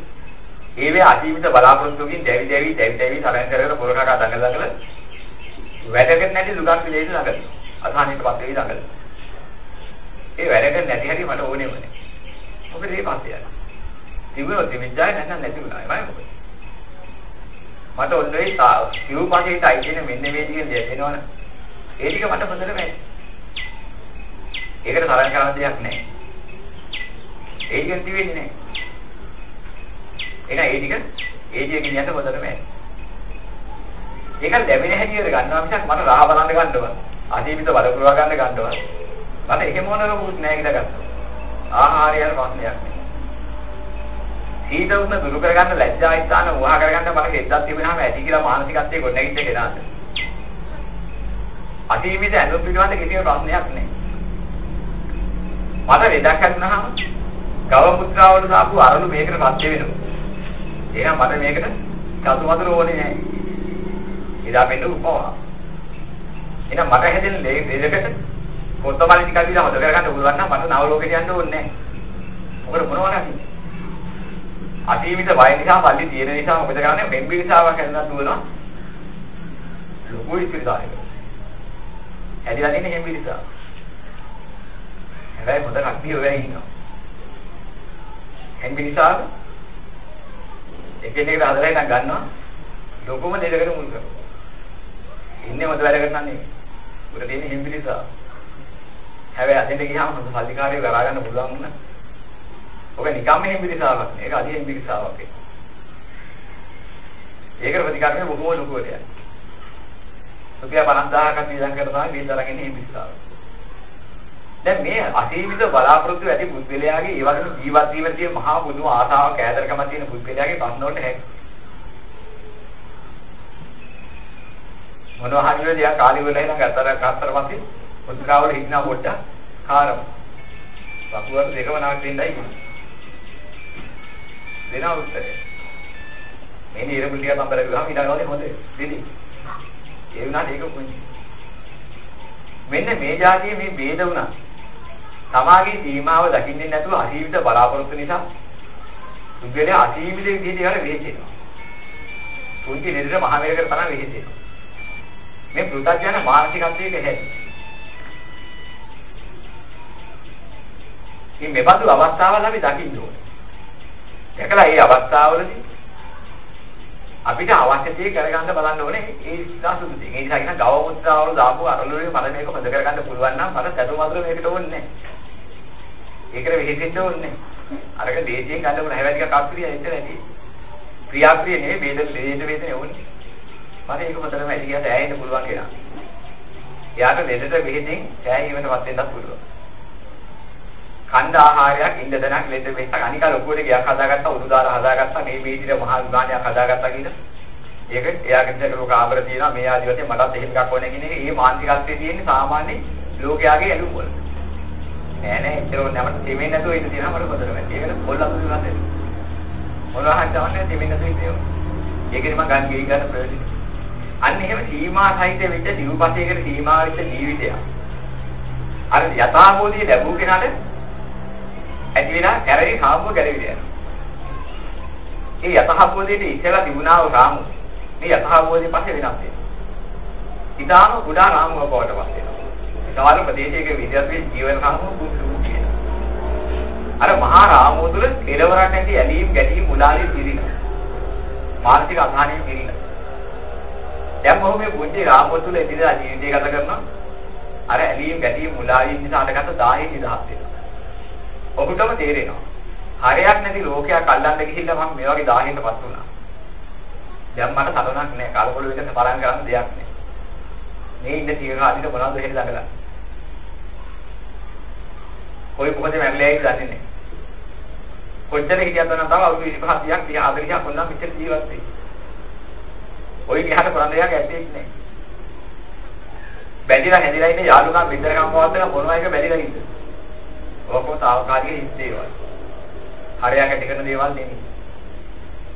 ඒවේ අතීත බලාපොරොත්තුකින් දැවි දැවි දැවි දැවි තරංග කරගෙන පොරකකා දඟල දඟල වැඩකට නැති දුකක් පිළිදෙන්න ළඟ. අසහනෙට පස්සේ වෙයි ළඟ. ඒ වැඩකට නැති හැටි මට ඕනෙම නැහැ. මොකද මේ පස්සේ යනවා. තිබුණොත් තිබිච්චාය නැත්නම් නැති වුණා. එමය මොකද? මට ඔන්නේ සිව් පහේට අයිතින මෙන්න මේ ටිකෙන් දැනෙනවනේ. ඒ ටික මට හොඳට මේ. ඒකට තරම් කරන්න දෙයක් නැහැ. ඒ ටිකෙන් තිබෙන්නේ නැහැ. එහෙනම් ඒ ටික ඒ ටිකකින් යන්න හොඳට මේ. ඒක ලැබෙන හැටියට ගන්නවා මිසක් මට රහ බලන්න ගන්නව. අසීමිත බල පුරවා ගන්න ගන්නව. මට එහෙම මොනකමුත් නැහැ කියලා ගත්තා. ආහාරය යන ප්‍රශ්නයක් නෙවෙයි. සීත උෂ්ණ දුරු කරගන්න ලැජ්ජා ස්ථාන උහා කරගන්න බලක එද්දක් තිබෙනාම ඇති කියලා මානසිකත්වයේ ගොඩනැගිච්ච කෙනාට. අසීමිත ඇඳුම් පිටවන්න කිසිම ප්‍රශ්නයක් නැහැ. මට ලෙඩක් හැදුනහම ගව පුත්‍රාවල සාපු අරලු මේකට පත්‍ය වෙනවා. එහෙනම් මට මේකට සතු වතුර ඕනේ නැහැ. එදා මෙන්න උපමා. එහෙනම් මට හැදෙන ලෙඩකට කොත්තමලි ටිකක් දීලා හොද කරගන්න පුළුවන් නම් මට නව ලෝකෙට යන්න ඕනේ නැහැ. මොකද මොනවා නැති. අසීමිත වය නිසා පල්ලි තියෙන නිසා මොකද කරන්නේ මෙම්බිරිසාවක් හැදලා දුවනවා. ලොකු ඉස්තිරිසාවක්. හැදිලා තියෙන මෙම්බිරිසාව. හැබැයි හොඳ කට්ටිය ඔය ඉන්නවා. හෙම්බිරිසාව එකිනෙකට හදලා ඉතින් ගන්නවා ලොකුම දෙයකට මුල් කරනවා. ඉන්නේ මොකද වැඩ කරන්නේ? උඩ තියෙන හෙම්බිරිසාව. හැබැයි අතෙන්ට ගියාම හොඳ සල්ලිකාරිය කරා ගන්න පුළුවන් වුණා. ඔක නිකම්ම හෙම්බිරිසාවක් නේ. ඒක අධි හෙම්බිරිසාවක් ඒක. ඒකට ප්‍රතිකාරකේ බොහෝ ලොකුවට යනවා. රුපියල් 50000ක් වියදම් කරලා තමයි බිල් අරගෙන හෙම්බිරිසාව. දැන් මේ අසීමිත බලාපොරොත්තු ඇති බුද්ධලයාගේ ඒ වගේම ජීවත් වීමේ තියෙන මහා පුදුම ආසාවක් ඈතරකම තියෙන බුද්ධලයාගේ ප්‍රශ්න වලට හැක් මොනවා හරි වෙලියා කාලි වෙලා ඉඳන් අතර අතර පස්සේ පුදුකාවල හිටනා පොඩ්ඩක් කාරම. වකුගඩු දෙකම නවතින්නයි දෙන උත්තරේ මේ නිරමුල් ටික සම්බර කරගම ඊළඟට හොඳ දිදි. ඒ වුණාට ඒක පුංචි. මෙන්න මේ જાතිය මේ ભેද වුණා. තමාගේ සීමාව දකින්නේ නැතුව අසීමිත බලාපොරොත්තු නිසා සුගලේ අසීමිත විදිහට ඒවට වෙහෙසෙනවා. පුංචි නිදිර මහ මේකට තරම් වෙහෙසෙනවා. මේ පෘථග්ජන මානසිකත්වයක හැටි. මේ මෙබඳු අවස්ථාවල් අපි දකින්න ඕනේ. දැකලා මේ අවස්ථාවවලදී අපිට අවශ්‍ය දේ කරගන්න බලන්න ඕනේ ඒ ඉස්සසුදු දේ. ඒ නිසා කියන ගව මුත්‍රාවල දාපු අරලුවේ මල මේක හොද කරගන්න පුළුවන් නම් මට සතු මధుර මේකට ඕනේ නැහැ. ඒකට වෙහෙසෙන්න ඕනේ අරක දේශයෙන් ගන්න ඕන හැබැයි ටිකක් අප්‍රිය එච්චර ඇති. ක්‍රියාප්‍රිය නෙවෙයි වේද වේද වේදනේ ඕනේ. මට ඒක හොඳටම ඇලියට ඈෙන්න පුළුවන් කියලා. එයාට ලෙඩට වෙහෙසෙන් ඈීමටපත් වෙන්නත් පුළුවන්. කණ්ඩ ආහාරයක් ඉන්න දණක් ලෙඩ වෙස්සක් අනික ලොකුවට ගයක් හදාගත්තා උඩු දාලා හදාගත්තා මේ වීදිර මහා විමානයක් හදාගත්තා කියන ඒක එයාගේ විදිහට ලෝක ආබර තියෙනවා මේ ආදි වශයෙන් මටත් එහෙම එකක් ඕනේ කියන එක ඒ මානසිකත්වයේ තියෙන සාමාන්‍ය ලෝකයාගේ ඇලුම් වල නෑ නෑ ඒක නමට තෙමෙන්නේ නැතුව ඉන්න තියෙනවා මට හොඳට වැඩි. ඒකට පොල්ලක් දුන්නාද? මොනවහන් තවන්නේ තෙමෙන්නේ නැතුව ඉන්නේ. ඒකෙදි මම ගන්න ගෙයි ගන්න ප්‍රයෝජනෙ. අන්න එහෙම සීමා සහිත වෙච්ච දිවපතේකට සීමා වෙච්ච ජීවිතයක්. අර යථාභූතිය ලැබුව කෙනාට ඇති වෙනා කැරේ කාමුව ගැලවිලා යනවා. ඒ යථාභූතයේ ඉස්සෙල්ලා තිබුණා වූ රාමු මේ යථාභූතයේ පස්සේ වෙනස් වෙනවා. ඊටාම කුඩා රාමුව බවට පත් වෙනවා. සමහර ප්‍රදේශයක විද්‍යාත්මක ජීවන රාමුව පුදුසු කියනවා. අර මහා රාමුව තුළ කෙලවරක් නැති ඇලීම් ගැටීම් මුලාලේ පිරිනවා. මානසික අසහනය පිරිනවා. දැන් මොහොම මේ පුංචි රාමුව තුළ ඉදිරියට ජීවිතය ගත කරනවා. අර ඇලීම් ගැටීම් මුලාලේ නිසා අටගත 10 නිදහස් වෙනවා. ඔහුටම තේරෙනවා. හරයක් නැති ලෝකයක් අල්ලන්න ගිහිල්ලා මම මේ වගේ 1000කටපත් වුණා. දැන් මට සලනක් නැහැ. කලකොල විදිහට බලන් කරන්න දෙයක් නැහැ. මේ ඉන්න තියෙන අදිට මොනවද එහෙම ළඟලා. කොයි කොහොමද මැරලා ඉන්නේ දන්නේ නැහැ. කොච්චර හිටියත් නම් තව අවුරුදු 25 30ක් 40ක් වුණා මෙච්චර ජීවත් වෙයි. ඔය විහාර කරන්න දෙයක් ඇත්තේ නැහැ. බැඳිලා හැදිලා ඉන්න යාළුකම් විතරකම් පවත්තන මොනවා එක බැඳිලා ඉන්න. ඔක්කොම తాවකාලික හිස් දේවල්. හරයක් ඇති කරන දේවල් නෙමෙයි.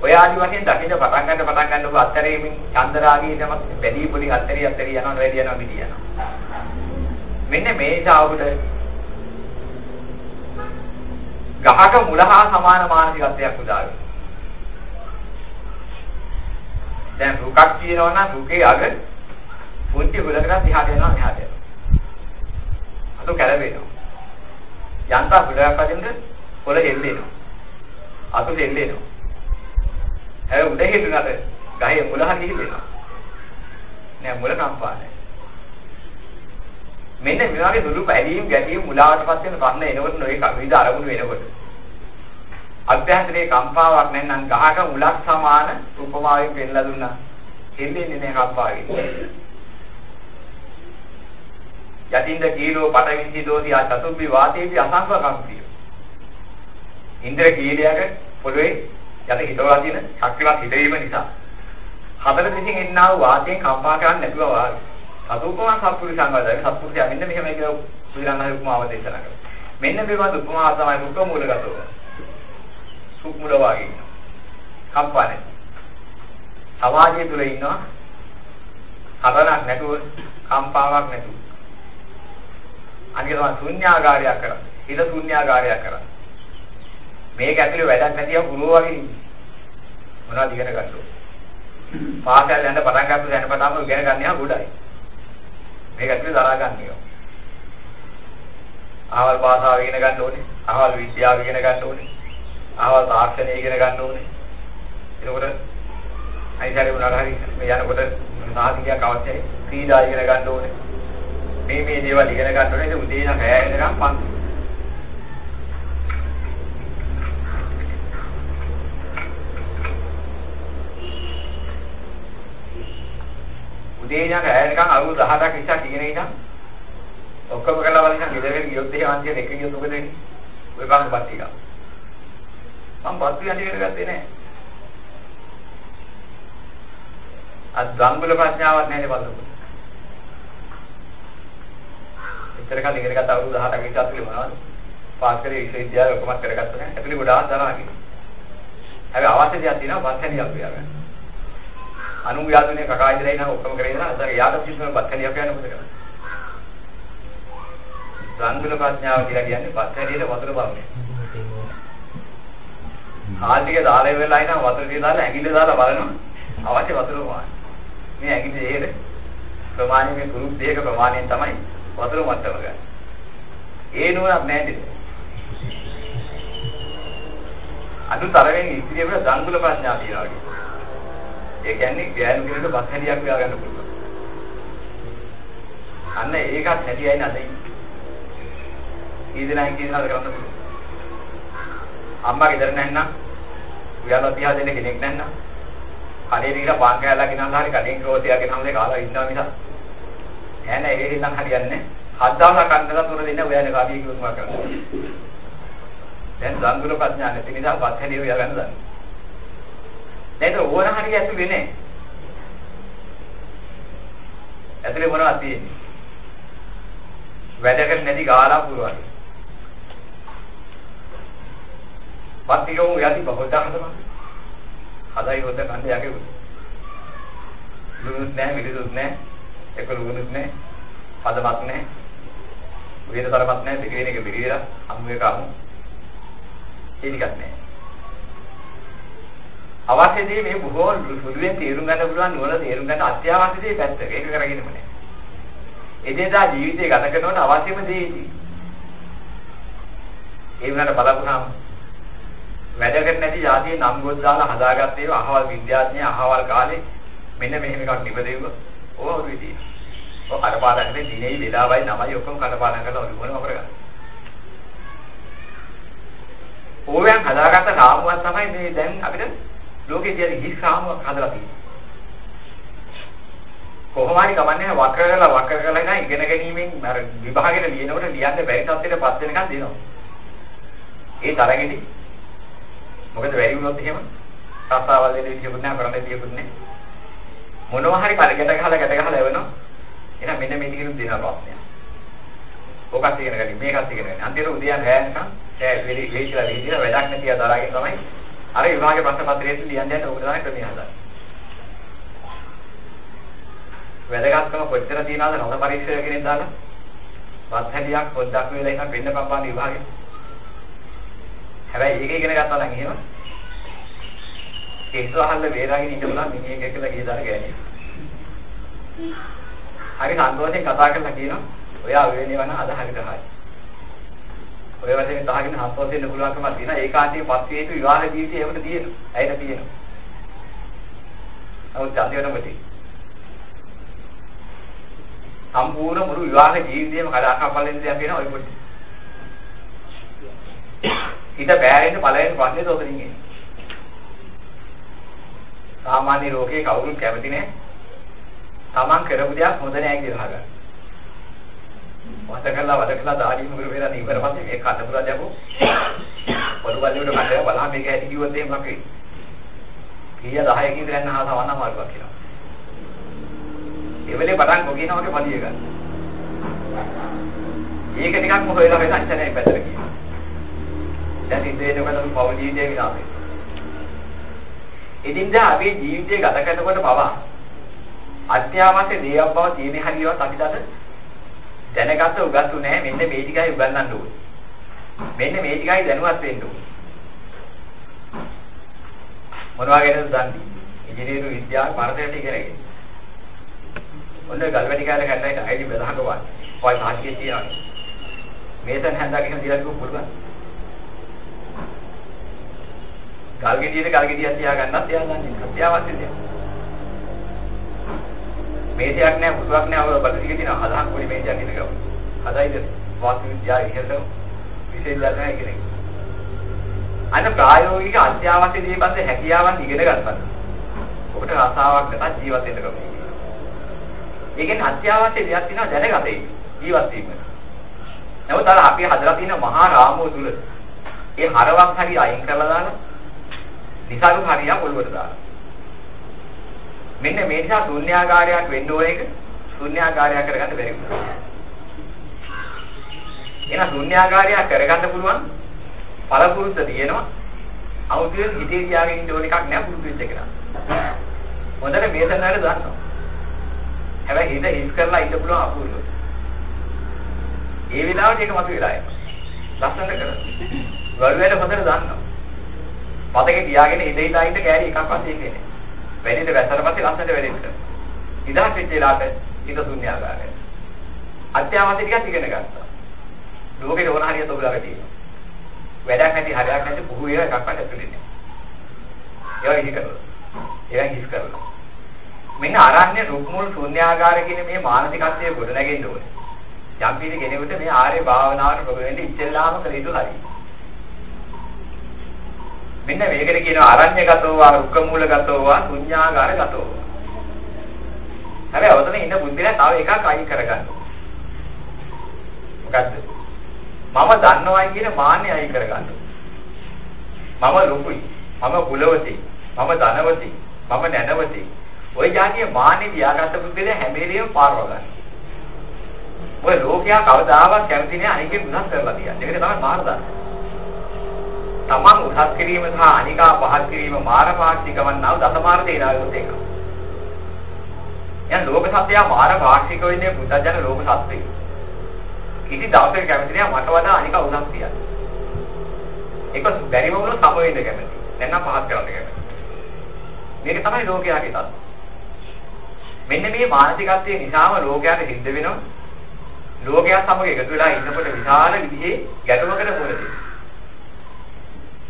ඔය ආදි වශයෙන් දකින්න පටන් ගන්න පටන් ගන්නකො අත්තරේමින් චන්දරාගී තමක් බැදී පොඩි අත්තරී අත්තරී යනවා වැඩි යනවා මිටි යනවා. මෙන්න මේ ශාවුද ගහක මුල හා සමාන මානසිකත්වයක් උදා වෙනවා. දැන් රුකක් කියනවා නම් රුකේ අග පුංචි හුලකට දිහාට යනවා මෙහාට යනවා. අතෝ කැළඹෙනවා. යන්තා හුලක් වදින්ද පොළ හෙල්ලෙනවා. අතෝ හෙල්ලෙනවා. හැබැයි උඩ හෙල්ලුණාට ගහේ මුල හරි හෙල්ලෙනවා. නෑ මුල කම්පා නෑ. මෙන්න මේ වගේ දුරු පැලීම් ගැටීම් මුලාවටපත් වෙන ප්‍රශ්න එනකොට නොඒක විවිධ අරමුණු වෙනකොට අභ්‍යන්තරයේ කම්පාවක් නැත්නම් ගහක මුලක් සමාන උපමාවෙන් පෙන්නලා දුන්නා. හෙල්ලෙන්නේ නෑ කම්පාවෙන්. යටින්ද කීලෝ පටවින් සිදෝදී ආ චතුම්බි වාතේදී අසංක කම්පිය. ඉන්ද්‍ර කීලයක පොළවේ යට හිතවලා තියෙන ශක්තිවත් හිතවීම නිසා හතර දිසින් එන්නා වූ වාතයෙන් කම්පා කරන්නේ නැතුව වාගේ. සතුපමන් සත්පුරුෂයන් වලදී සත්පුරුෂයා මෙන්න මෙහෙම කියලා පුදුරන්නා උපමාව දේශනා කරනවා. මෙන්න මේ වගේ උපමාව තමයි දුක මූලගතව. සුක් මුල වාගේ. කම්පානේ. සමාජය තුල ඉන්නවා හතරක් නැතුව කම්පාවක් නැතුව. අනික තමයි ශුන්‍යාගාරයක් කරා. හිත ශුන්‍යාගාරයක් කරා. මේක ඇතුලේ වැඩක් නැතිව ගුරුව වගේ ඉන්නේ. මොනවද ඉගෙන ගන්න ඕන? පාසල් යන පටන් ගන්න දැන පටන්ම ඉගෙන ගන්න යා ගොඩයි. මේක ඇතුලේ දරා ගන්න ඕන. අහවල් භාෂාව ඉගෙන ගන්න ඕනේ. අහවල් විද්‍යාව ඉගෙන ගන්න ඕනේ. ආවල් තාක්ෂණය ඉගෙන ගන්න ඕනේ. ඒකෝට අයිසාරේ වුණාට හරි මේ යනකොට සාහිතියක් අවශ්‍යයි. ක්‍රීඩා ඉගෙන ගන්න ඕනේ. මේ මේ දේවල් ඉගෙන ගන්න ඕනේ. ඒක උදේ ඉඳන් රැය වෙනකම් පන්ති. උදේ ඉඳන් රැය වෙනකම් අවුරුදු 18ක් 20ක් ඉගෙන ඉඳන් ඔක්කොම කරලා බලන්න ගෙදරට ගියොත් එහෙම අන්තිමට එක ගියොත් මොකද වෙන්නේ? ඔය කන්න පත් ටික. මම පත් වියන් ඉගෙන ගත්තේ නැහැ. අත් ගංගුල ප්‍රඥාවක් නැහැ බලන්න. එච්චර කාලේ ඉගෙන ගත්ත අවුරුදු 18ක විතර ඇතුලේ මොනවද? පාස් කරේ විශ්වවිද්‍යාලය ඔක්කොම කරගත්ත නැහැ. ඇතුලේ ගොඩාක් දරාගෙන. හැබැයි අවශ්‍ය දේවල් තියෙනවා බත්හැලියක් හොයාගන්න. අනුන් යාදුනේ කකා ඉඳලා ඉන්න ඔක්කොම කරේ ඉඳලා අද යාද කිසිම බත්හැලියක් හොයන්න මොකද කරන්නේ? ගංගුල ප්‍රඥාව කියලා කියන්නේ බත්හැලියට වතුර බලන්නේ. කාල් ටික දාලා ඉවරලා ඉන්න වතුර ටික දාලා ඇඟිල්ල දාලා බලනවා අවශ්‍ය වතුර ප්‍රමාණය. මේ ඇඟිලි දෙහෙද ප්‍රමාණය මේ කුරුක් දෙක ප්‍රමාණයෙන් තමයි වතුර මට්ටම ගන්න. ඒ නුවණක් නැහැ අනුතරයෙන් ඉස්ත්‍රියවල දංගුල ප්‍රඥා තියනවා කියන්නේ. ඒ කියන්නේ ගෑනු කෙනෙකුට බස් හැලියක් හොයා ගන්න පුළුවන්. අන්න ඒකත් හැටියයි නැද ඊදෙනා කියනවාද කරන්න පුළුවන්. අම්මා ගෙදර නැන්නම් උයාලා තියා දෙන්න කෙනෙක් නැන්නම් කඩේ ගිහලා පාන් කෑල්ලක් ගෙනල්ලා හරි කඩෙන් ක්‍රෝසියා ගෙනල්ලා කාලා ඉන්නවා මිසක්. නෑ නෑ ඒ හින්දා හරියන්නේ හත් දවසක් කන්නලා තුන දෙන්න ඔයානේ කාඩිය කිව්වම කරන්නේ දැන් සංගුණ ප්‍රඥා නැති නිසා පත් හැලිය ඔයා ගන්න දන්නේ. නේද? ඕන හරිය ඇතුලේ නෑ. ඇතුලේ මොනවද තියෙන්නේ? වැඩකට නැති ගාලා පුරවන්නේ. පත්තිකම යටි බහොදා හදනවා. හදයි හොද කන්නේ යගේ උද. ලුණුත් නැහැ මිරිසුත් නැහැ. එක ලුණුත් නැහැ. හදමක් නැහැ. වේදතරමක් නැහැ. දෙක වෙන එක පිළිවිලා අමු එක අමු. ඒ ටිකක් නැහැ. අවශ්‍ය දේ මේ බොහෝ සුළුවෙන් තේරුම් ගන්න පුළුවන් නුවණ තේරුම් ගන්න අත්‍යවශ්‍ය දේ පැත්තක. ඒක කරගෙනම නැහැ. එදිනදා ජීවිතය ගත කරනකොට අවශ්‍යම දේ ඒ වුණාට බලපුවාම වැඩකට නැති જાතියේ නම් ගොස් දාලා හදාගත්ත ඒවා අහවල් විද්‍යාඥයා අහවල් කාලේ මෙන්න මෙහෙම එකක් නිබදෙව්ව ඕවා ඔළුවේ තියෙනවා. ඔය කඩපාඩම්නේ දිනේ වෙලාවයි නමයි ඔක්කොම කඩපාඩම් කරලා ඔළුව මොනව කරගන්න. ඕවෙන් හදාගත්ත රාමුවක් තමයි මේ දැන් අපිට ලෝකේ තියෙන හිස් රාමුවක් හදලා තියෙන්නේ. කොහොම හරි කමන්නේ වක්‍ර කරලා වක්‍ර කරලා ඉතින් ඉගෙන ගැනීමෙන් අර විභාගෙට ලියනකොට ලියන්න බැරි තත්ත්වයකට පත් වෙනකන් දෙනවා. ඒ තරගෙදි මොකද වැඩි වුණොත් එහෙම? රස්සාවල් දෙන්න විදියකුත් නැහැ කරන්න විදියකුත් නැහැ. මොනවා හරි කරකට ගහලා ගැට ගහලා එවනවා. එහෙනම් මෙන්න මේ ටිකෙනුත් දෙනවා ප්‍රශ්නයක්. ඕකත් ඉගෙන ගන්න මේකත් ඉගෙන ගන්න. අන්තිමට උදයන් රැයන්කම් ඒ වෙලි ලේසිලා ලේසිලා වැඩක් නැතිව දරාගෙන තමයි අර විභාගේ ප්‍රශ්න පත්‍රයේ ලියන්න යන ඕක තමයි ක්‍රමය හදන්නේ. වැදගත්කම කොච්චර තියනවද? නොද පරීක්ෂක කෙනෙක් දාලා? වත් හැලියක් පොඩ්ඩක් වෙලා ඉන්න වෙන්න පම්පාන විභාගේ හැබැයි ඒක ඉගෙන ගත්තා නම් එහෙම කෙස් වහල්ල වේරාගෙන ඉඳලා මිනිහෙක් එක්කලා ගිය දාර ගෑණියෙක්. හරි සන්තෝෂයෙන් කතා කරලා කියනවා ඔයා වෙනේවන අද හරියට හරි. ඔය වශයෙන් තහගෙන හත්වස් වෙන්න පුළුවන්කමක් තියෙනවා ඒකාන්තයේ පස් හේතු විවාහ ජීවිතය එහෙමද තියෙනවා. ඇයිද තියෙනවා. නමුත් ඡන්දියනමති. සම්පූර්ණ මුළු විවාහ ජීවිතේම කඩාකප්පල් වෙන දේ අපි වෙන ඔය පොඩි. හිත බෑරෙන්න පළවෙනි ප්‍රශ්නේ තෝතනින් එන්නේ. සාමාන්‍ය ලෝකේ කවුරුත් කැමති නෑ. Taman කරපු දෙයක් හොඳ නෑ කියලා අහගන්න. වද කළා වද කළා දාඩි මුගුරු වෙලා ඉවර පස්සේ මේ කන්න පුරා දැකෝ. පොඩු බල්ලෙකුට කඩේ බලහන් මේක ඇති කිව්වොත් එහෙම මොකක්ද? කීය 10කින් ගන්න හා සමන්න අමාරුවක් කියලා. ඒ වෙලේ පටන් කොකිනා වගේ පදිය ගන්න. ඒක ටිකක් මොකද වෙලා වෙන අච්චරේ පැත්තට කියනවා. දැන් ඉතින් එනකොට පව ජීවිතය විනාශ වෙනවා. ඉදින්දා අපේ ජීවිතය ගත කරනකොට පවා අත්‍යවශ්‍ය දේයක් බව තියෙන හරියවත් අපිට අද දැනගත උගත්තු නැහැ මෙන්න මේ ටිකයි උගන්වන්න ඕනේ. මෙන්න මේ ටිකයි දැනුවත් වෙන්න ඕනේ. මොනවා ගැනද දන්නේ? ඉංජිනේරු විද්‍යාව පරතරයට ඉගෙනගෙන. ඔන්න ගල්වැටි කාලේ කඩයිට අයිඩි බෙදහකවත්. ඔය සාහිත්‍යය තියනවා. මේසන් හැන්දා කියන දිලා කිව්ව පුළුවන්. ගල් ගෙඩියට ගල් ගෙඩියක් තියාගන්නත් එයා දන්නේ අත්‍යවශ්‍ය දෙයක්. මේසයක් නෑ පුතුවක් නෑ ඔය බඩසික තියෙන හදහන් පොඩි මේසයක් ඉඳ ගමු. හදයිද වාස්තු විද්‍යාව ඉහෙලම විශේෂ දන්නේ කෙනෙක්. අන්න ප්‍රායෝගික අත්‍යවශ්‍ය දේ බඳ හැකියාවන් ඉගෙන ගන්නවා. ඔබට රසාවක් නැත්නම් ජීවත් වෙන්න කම. ඒකෙන් අත්‍යවශ්‍ය දෙයක් තියෙනවා දැනගතේ ජීවත් වීම. නමුත් අර අපි හදලා තියෙන මහා රාමෝ තුල ඒ හරවක් හරි අයින් කරලා දාලා නිසරු හරියක් ඔළුවට දාලා. මෙන්න මේ නිසා ශුන්‍යාකාරයක් වෙන්න ඕන එක ශුන්‍යාකාරයක් කරගන්න බැරි වුණා. එහෙනම් ශුන්‍යාකාරයක් කරගන්න පුළුවන් පළපුරුද්ද තියෙනවා. අවුදියෙන් හිතේ තියාගෙන ඉන්න ඕන එකක් නෑ පුරුදු වෙච්ච කෙනා. හොඳට මේසනවල දන්නවා. හැබැයි හිත හිස් කරලා ඉන්න පුළුවන් අපූර්ව. ඒ වෙලාවට ඒක මතුවලා එනවා. ලස්සනට කරලා. වලුවට හොඳට දන්නවා. පතකේ තියාගෙන ඉඳ ඉඳ ඉඳ කෑලි එකක් වශයෙන් කියන්නේ. වැඩිද වැසතර පස්සේ ලස්සනට වැඩෙන්න. ඉදහස් වෙච්ච වෙලාවට හිත ශුන්‍යාකාරය. අත්‍යවශ්‍ය ටිකක් ඉගෙන ගත්තා. ලෝකේ ඕන හරියට ඔබලාට තියෙනවා. වැඩක් නැති හරියක් නැති පුහු ඒවා එකක්වත් ඇතුලේ නෑ. ඒවා ඉහි කරලා. ඒවා හිස් කරලා. මෙන්න ආරණ්‍ය රුක්මුල් ශුන්‍යාකාර කියන මේ මානසිකත්වයේ ගොඩ නැගෙන්න ඕනේ. යම් කිසි කෙනෙකුට මේ ආර්ය භාවනාවට ප්‍රබල වෙන්න ඉස්සෙල්ලාම කළ යුතු හරියි. මෙන්න මේකට කියනවා අරඤ්‍යගතෝවා රුක්කමූලගතෝවා ශුඤ්ඤාගාරගතෝවා හැබැයි අවතන ඉන්න බුද්ධිලා තව එකක් අයින් කරගන්න. මොකද්ද? මම දන්නවයි කියන මාන්නය අයින් කරගන්න. මම ලොකුයි මම කුලවතී මම ධනවතී මම නැනවතී. ඔය යාගේ මාන්නේ තියාගත්ත බුද්ධිලා හැම වෙලෙම පාරව ගන්න. ඔය ලෝකයා කවදාවත් කැමති නෑ අනිකේ ගුණස් කරලා තියන්නේ. ඒක තමයි මාර්ගය. තමන් උසස් කිරීම සහ අනිකා පහත් කිරීම මාරපාක්ෂිකවන්නව දසමාර්ථේ නායකත් එක. යන් ලෝක සත්‍යය මාරපාක්ෂික වෙන්නේ බුද්ධජන ලෝක සත්‍යය. කිසි දවසක කැමති නෑ මට වඩා අනිකා උසස් තියන්න. ඒක බැරිම වුණොත් සම වෙන්න කැමති. නැත්නම් පහත් කරන්න කැමති. මේක තමයි ලෝකයාගේ තත්ත්වය. මෙන්න මේ මානසිකත්වයේ නිසාම ලෝකයට සිද්ධ වෙනවා. ලෝකයා සමග එකතු වෙලා ඉන්නකොට විශාල විදිහේ ගැටුමකට මුහුණ දෙනවා.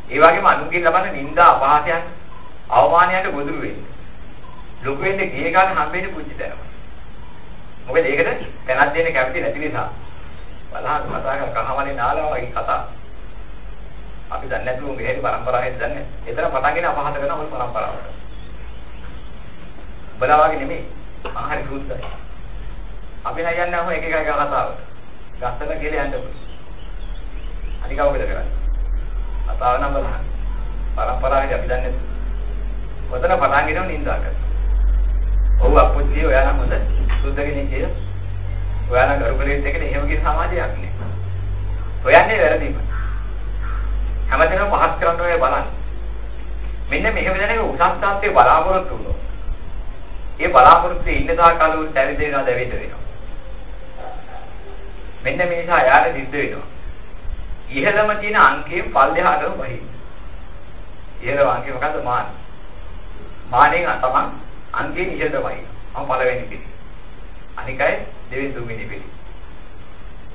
ඒ වගේම අනුන්ගෙන් ලබන නිന്ദා අපහාසයන් අවමානයන්ට ගොදුරු වෙන්නේ. ලොකු වෙන්නේ ගිය ගන්න හම්බෙන්නේ පුංචි තැනම. මොකද ඒකට තැනක් දෙන්න කැමති නැති නිසා. බලහන් කතා කර කහමනේ නාලා වගේ කතා. අපි දන්නේ නැතුව මේ හැටි පරම්පරාවෙන් දන්නේ. ඒතර පටන්ගෙන අපහාස කරන මොන පරම්පරාවට. බලාවාගේ නෙමෙයි. ආහරි සුද්ධයි. අපි නයන්නේ අහෝ එක එක කතාවට. ගස්සල කියලා යන්න පුළුවන්. අනිකවකද කරන්නේ? කතාව නම් බලන්න. පරම්පරාවේ අපි දන්නේ ඔතන පටන් ගෙනව නින්දා කරනවා. ඔව් අපොච්චි ඔයා නම් හොඳ සුද්ධ කෙනෙක් කිය. ඔයා නම් ගරුකලෙත් එක්කනේ එහෙම කියන සමාජයක් නේ. හොයන්නේ වැරදිම. හැමදේම පහත් කරන්න ඔය බලන්න. මෙන්න මෙහෙම දැනගෙන උසස් තාත්තේ බලාපොරොත්තු වුණා. ඒ බලාපොරොත්තු ඉන්න තාකල් උන් දැවිදෙනවා දැවිද වෙනවා. මෙන්න මේ නිසා යාර සිද්ධ වෙනවා. ඉහළම තියෙන අංකයෙන් පල්ලෙහාටම වහි. ඉහළම අංකය මොකද්ද මාන. මානෙන් තමන් අංකයෙන් ඉහළට වහි. මම පළවෙනි පිළි. අනිකයි දෙවෙනි තුන්වෙනි පිළි.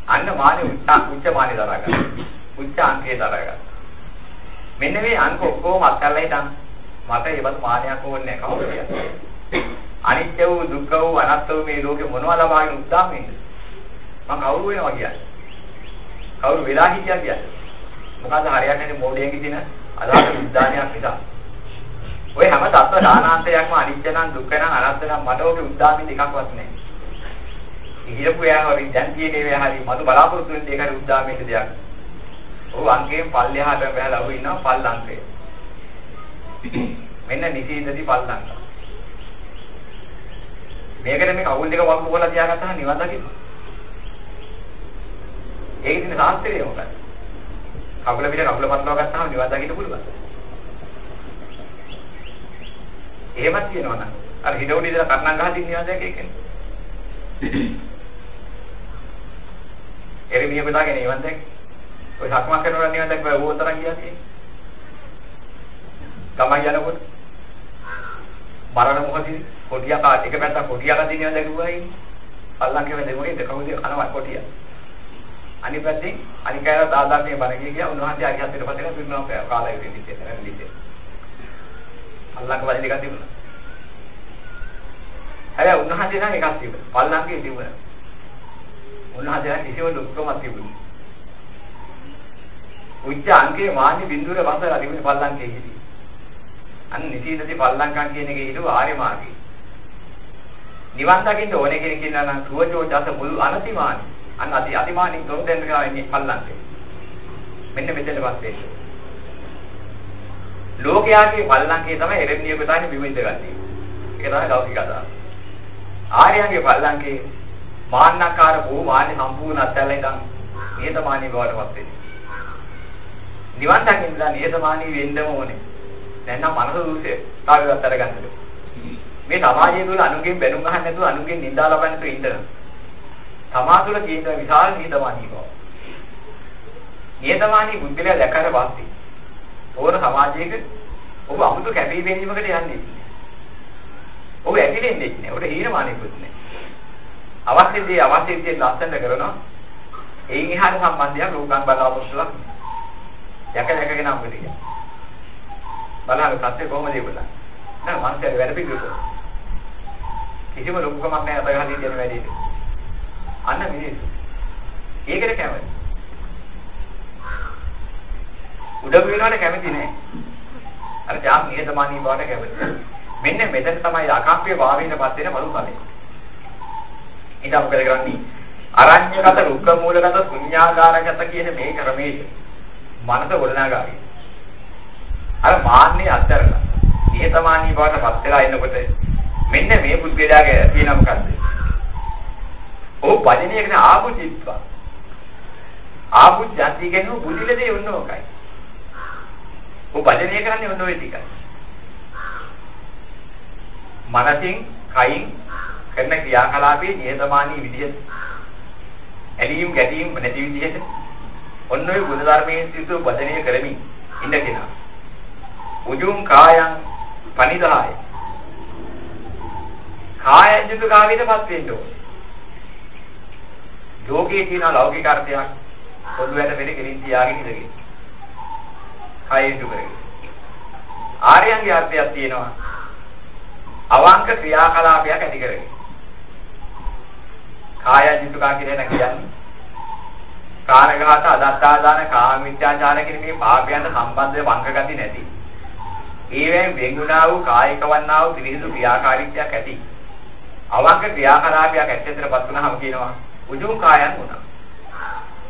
අන්න මානෙ උච්ච උච්ච මානෙ දරා ගන්න. උච්ච අංකේ දරා ගන්න. මෙන්න මේ අංක ඔක්කොම අත්හැරලා ඉතින් මට ඒවත් මානයක් ඕනේ නැහැ කවුරු කියන්නේ. අනිත්‍ය වූ දුක්ඛ වූ අනාත්ම වූ මේ ලෝකේ මොනවද ලබාගෙන උද්දාම වෙන්නේ? මම කවුරු වෙනවා කියන්නේ? කවුරු වෙලා හිටියා කියන්නේ. මොකද හරියන්නේ නැති මොඩියන්ගේ තියෙන අදහස උද්දානයක් නිසා. ඔය හැම තත්ත්ව දානාන්තයක්ම අනිත්‍ය නම් දුක්ඛ නම් අනාත්ම නම් මට ඔගේ උද්දාමින් එකක්වත් නැහැ. ඉහිලපු යා හරි දැන් තියෙන ඒවා හරි මතු බලාපොරොත්තු වෙන දෙයක් හරි උද්දාමින් දෙයක්. ඔව් අංකයෙන් පල්ලෙහාට බහලා ඔහු ඉන්නවා පල් අංකය. මෙන්න නිසීදති පල් අංක. මේකට මේ කවුල් දෙක වක්කු කරලා තියාගත්තාම නිවන් දකින්න. ඒකේ තියෙන සාස්ත්‍රය මොකක්ද? කකුල පිට කකුල පත්ලව ගත්තාම නිවන් දකින්න පුළුවන්. එහෙමත් කියනවා නම් අර හිඩවුඩි ඉඳලා කර්ණම් ගහදී නිවන් දැක ඒකනේ. එරිමිය බදාගෙන නිවන් දැක. ඔය සක්මන් කරනවා නිවන් දැක ඔය උතරන් කියන්නේ. ගමන් යනකොට මරණ මොහොතේ කොටියා කාට එක පැත්තක් කොටියා ගදී නිවන් දැකුවා ඉන්නේ. අල්ලන් කියවෙන්නේ මොකේද කවුද අනවත් කොටියා. අනිත් පැත්තෙන් අනික අය දාදාන්නේ බණ කිය කිය උන්වහන්සේ අරිහත්ත්වයට පස්සේ පිරුණා කාලය වෙන්නේ කියලා නේද? අල්ලංක වදින එකක් තිබුණා. හැබැයි උන්වහන්සේ නම් එකක් තිබුණා. පල්ලංකේ තිබුණා. උන්වහන්සේ නම් කිසිම දුක්කමක් තිබුණේ. උච්ච අංකේ මාන්නේ බිඳුවර වසලා තිබුණේ පල්ලංකේ හිටියේ. අන්න නිසීදති පල්ලංකම් කියන එකේ හිටු ආර්ය මාර්ගය. නිවන් දකින්න ඕනේ කෙනෙක් ඉන්නා නම් සුවචෝචස මුල් අනතිමානි. අන්න අති අතිමානින් තොර දෙන්න කියලා ඉන්නේ පල්ලංකේ. මෙන්න මෙතනපත් වෙන්නේ. ලෝකයාගේ පල්ලංකේ තමයි එරෙන්නිය පුතානේ බිම ඉඳගන්නේ. ඒක තමයි ලෞකික කතාව. ආර්යයන්ගේ පල්ලංකේ මාන්නකාර වූ මාන්නේ සම්පූර්ණ අත්හැරලා ඉඳන් නිහතමානී බවටපත් වෙන්නේ. නිවන් දකින්න නිහතමානී වෙන්නම ඕනේ. නැත්නම් මනස දුසේ තාවිවත් අරගන්නද. මේ සමාජය තුළ අනුගෙන් බැනුම් අහන්න නැතුව අනුගෙන් නිඳා ලබන්න නැතුව ඉන්න. තමා තුළ තියෙන විශාල නිහතමානී බව. නිහතමානී බුද්ධිලා දැකලා පස්සේ ඕන සමාජයක ඔබ අමුතු කැපී පෙනීමකට යන්නේ. ඔබ ඇතිලෙන්නේ නැහැ. ඔබට හීනමානෙකුත් නැහැ. අවශ්‍ය දේ අවශ්‍ය දේ ලස්සන කරනවා. එයින් එහාට සම්බන්ධයක් රූපං බලාපොරොත්තුවක්. යක යකගෙන අපිට කියන්නේ. බලන්න සත්‍ය කොහොමද ඉවලා. නෑ මනුස්සයෙක් වැඩ පිළිවෙල. කිසිම ලොකුකමක් නැහැ අත ගහලා ඉන්න වැඩේට. අන්න මිනිස්සු. ඒකට කැමති. උඩ වෙනවට කැමති නෑ. අර ජාම් නිහතමානී බවට කැමති. මෙන්න මෙතන තමයි අකම්පිය භාවයෙන්පත් වෙන බලු කලේ. ඊට මොකද කරන්නේ? අරඤ්‍යගත රුක්ක මූලගත ශුන්‍යාකාරගත කියන මේ ක්‍රමයේ මනස ගොඩනගාවි. අර මාන්නේ අත්හැරලා නිහතමානී බවට පත් වෙලා ඉන්නකොට මෙන්න මේ බුද්ධයාගේ තියෙන මොකද්ද? ඕ භජනයකට ආපු චිත්ත. ආපු ජාති කියන්නේ බුද්ධිලදී වුණ ඕකයි. ඕ භජනය කරන්නේ ඔන්න ඔය ටිකයි. මනසින් කයින් කරන ක්‍රියාකලාපයේ නිහතමානී විදිහට ඇලීම් ගැටීම් නැති විදිහට ඔන්න ඔය ගුණ ධර්මයෙන් සිසු භජනය කරමින් ඉන්න කෙනා. උජුං කායං පනිදාය. කායං යුතු කාවිතපත් වෙන්න ඕනේ. යෝගයේ තියෙන ලෞකික අර්ථයක් පොළොවට වෙලෙ කෙලින් තියාගෙන ඉඳගෙන. කායය යුතු කරගෙන. ආර්යයන්ගේ අර්ථයක් තියෙනවා. අවංක ක්‍රියාකලාපයක් ඇති කරගෙන. කායං යුතු කා කියන කියන්නේ කාරඝාත අදත්තාදාන කාමීත්‍යාචාර කියන මේ පාපයන්ට සම්බන්ධ වංක ගති නැති ඒවෙන් වෙන්ුණා වූ කායික වන්නා වූ පිරිසිදු ක්‍රියාකාරීත්වයක් ඇති. අවංක ක්‍රියාකලාපයක් ඇත්තටපත් වුණාම කියනවා උජුං කායන් වුණා.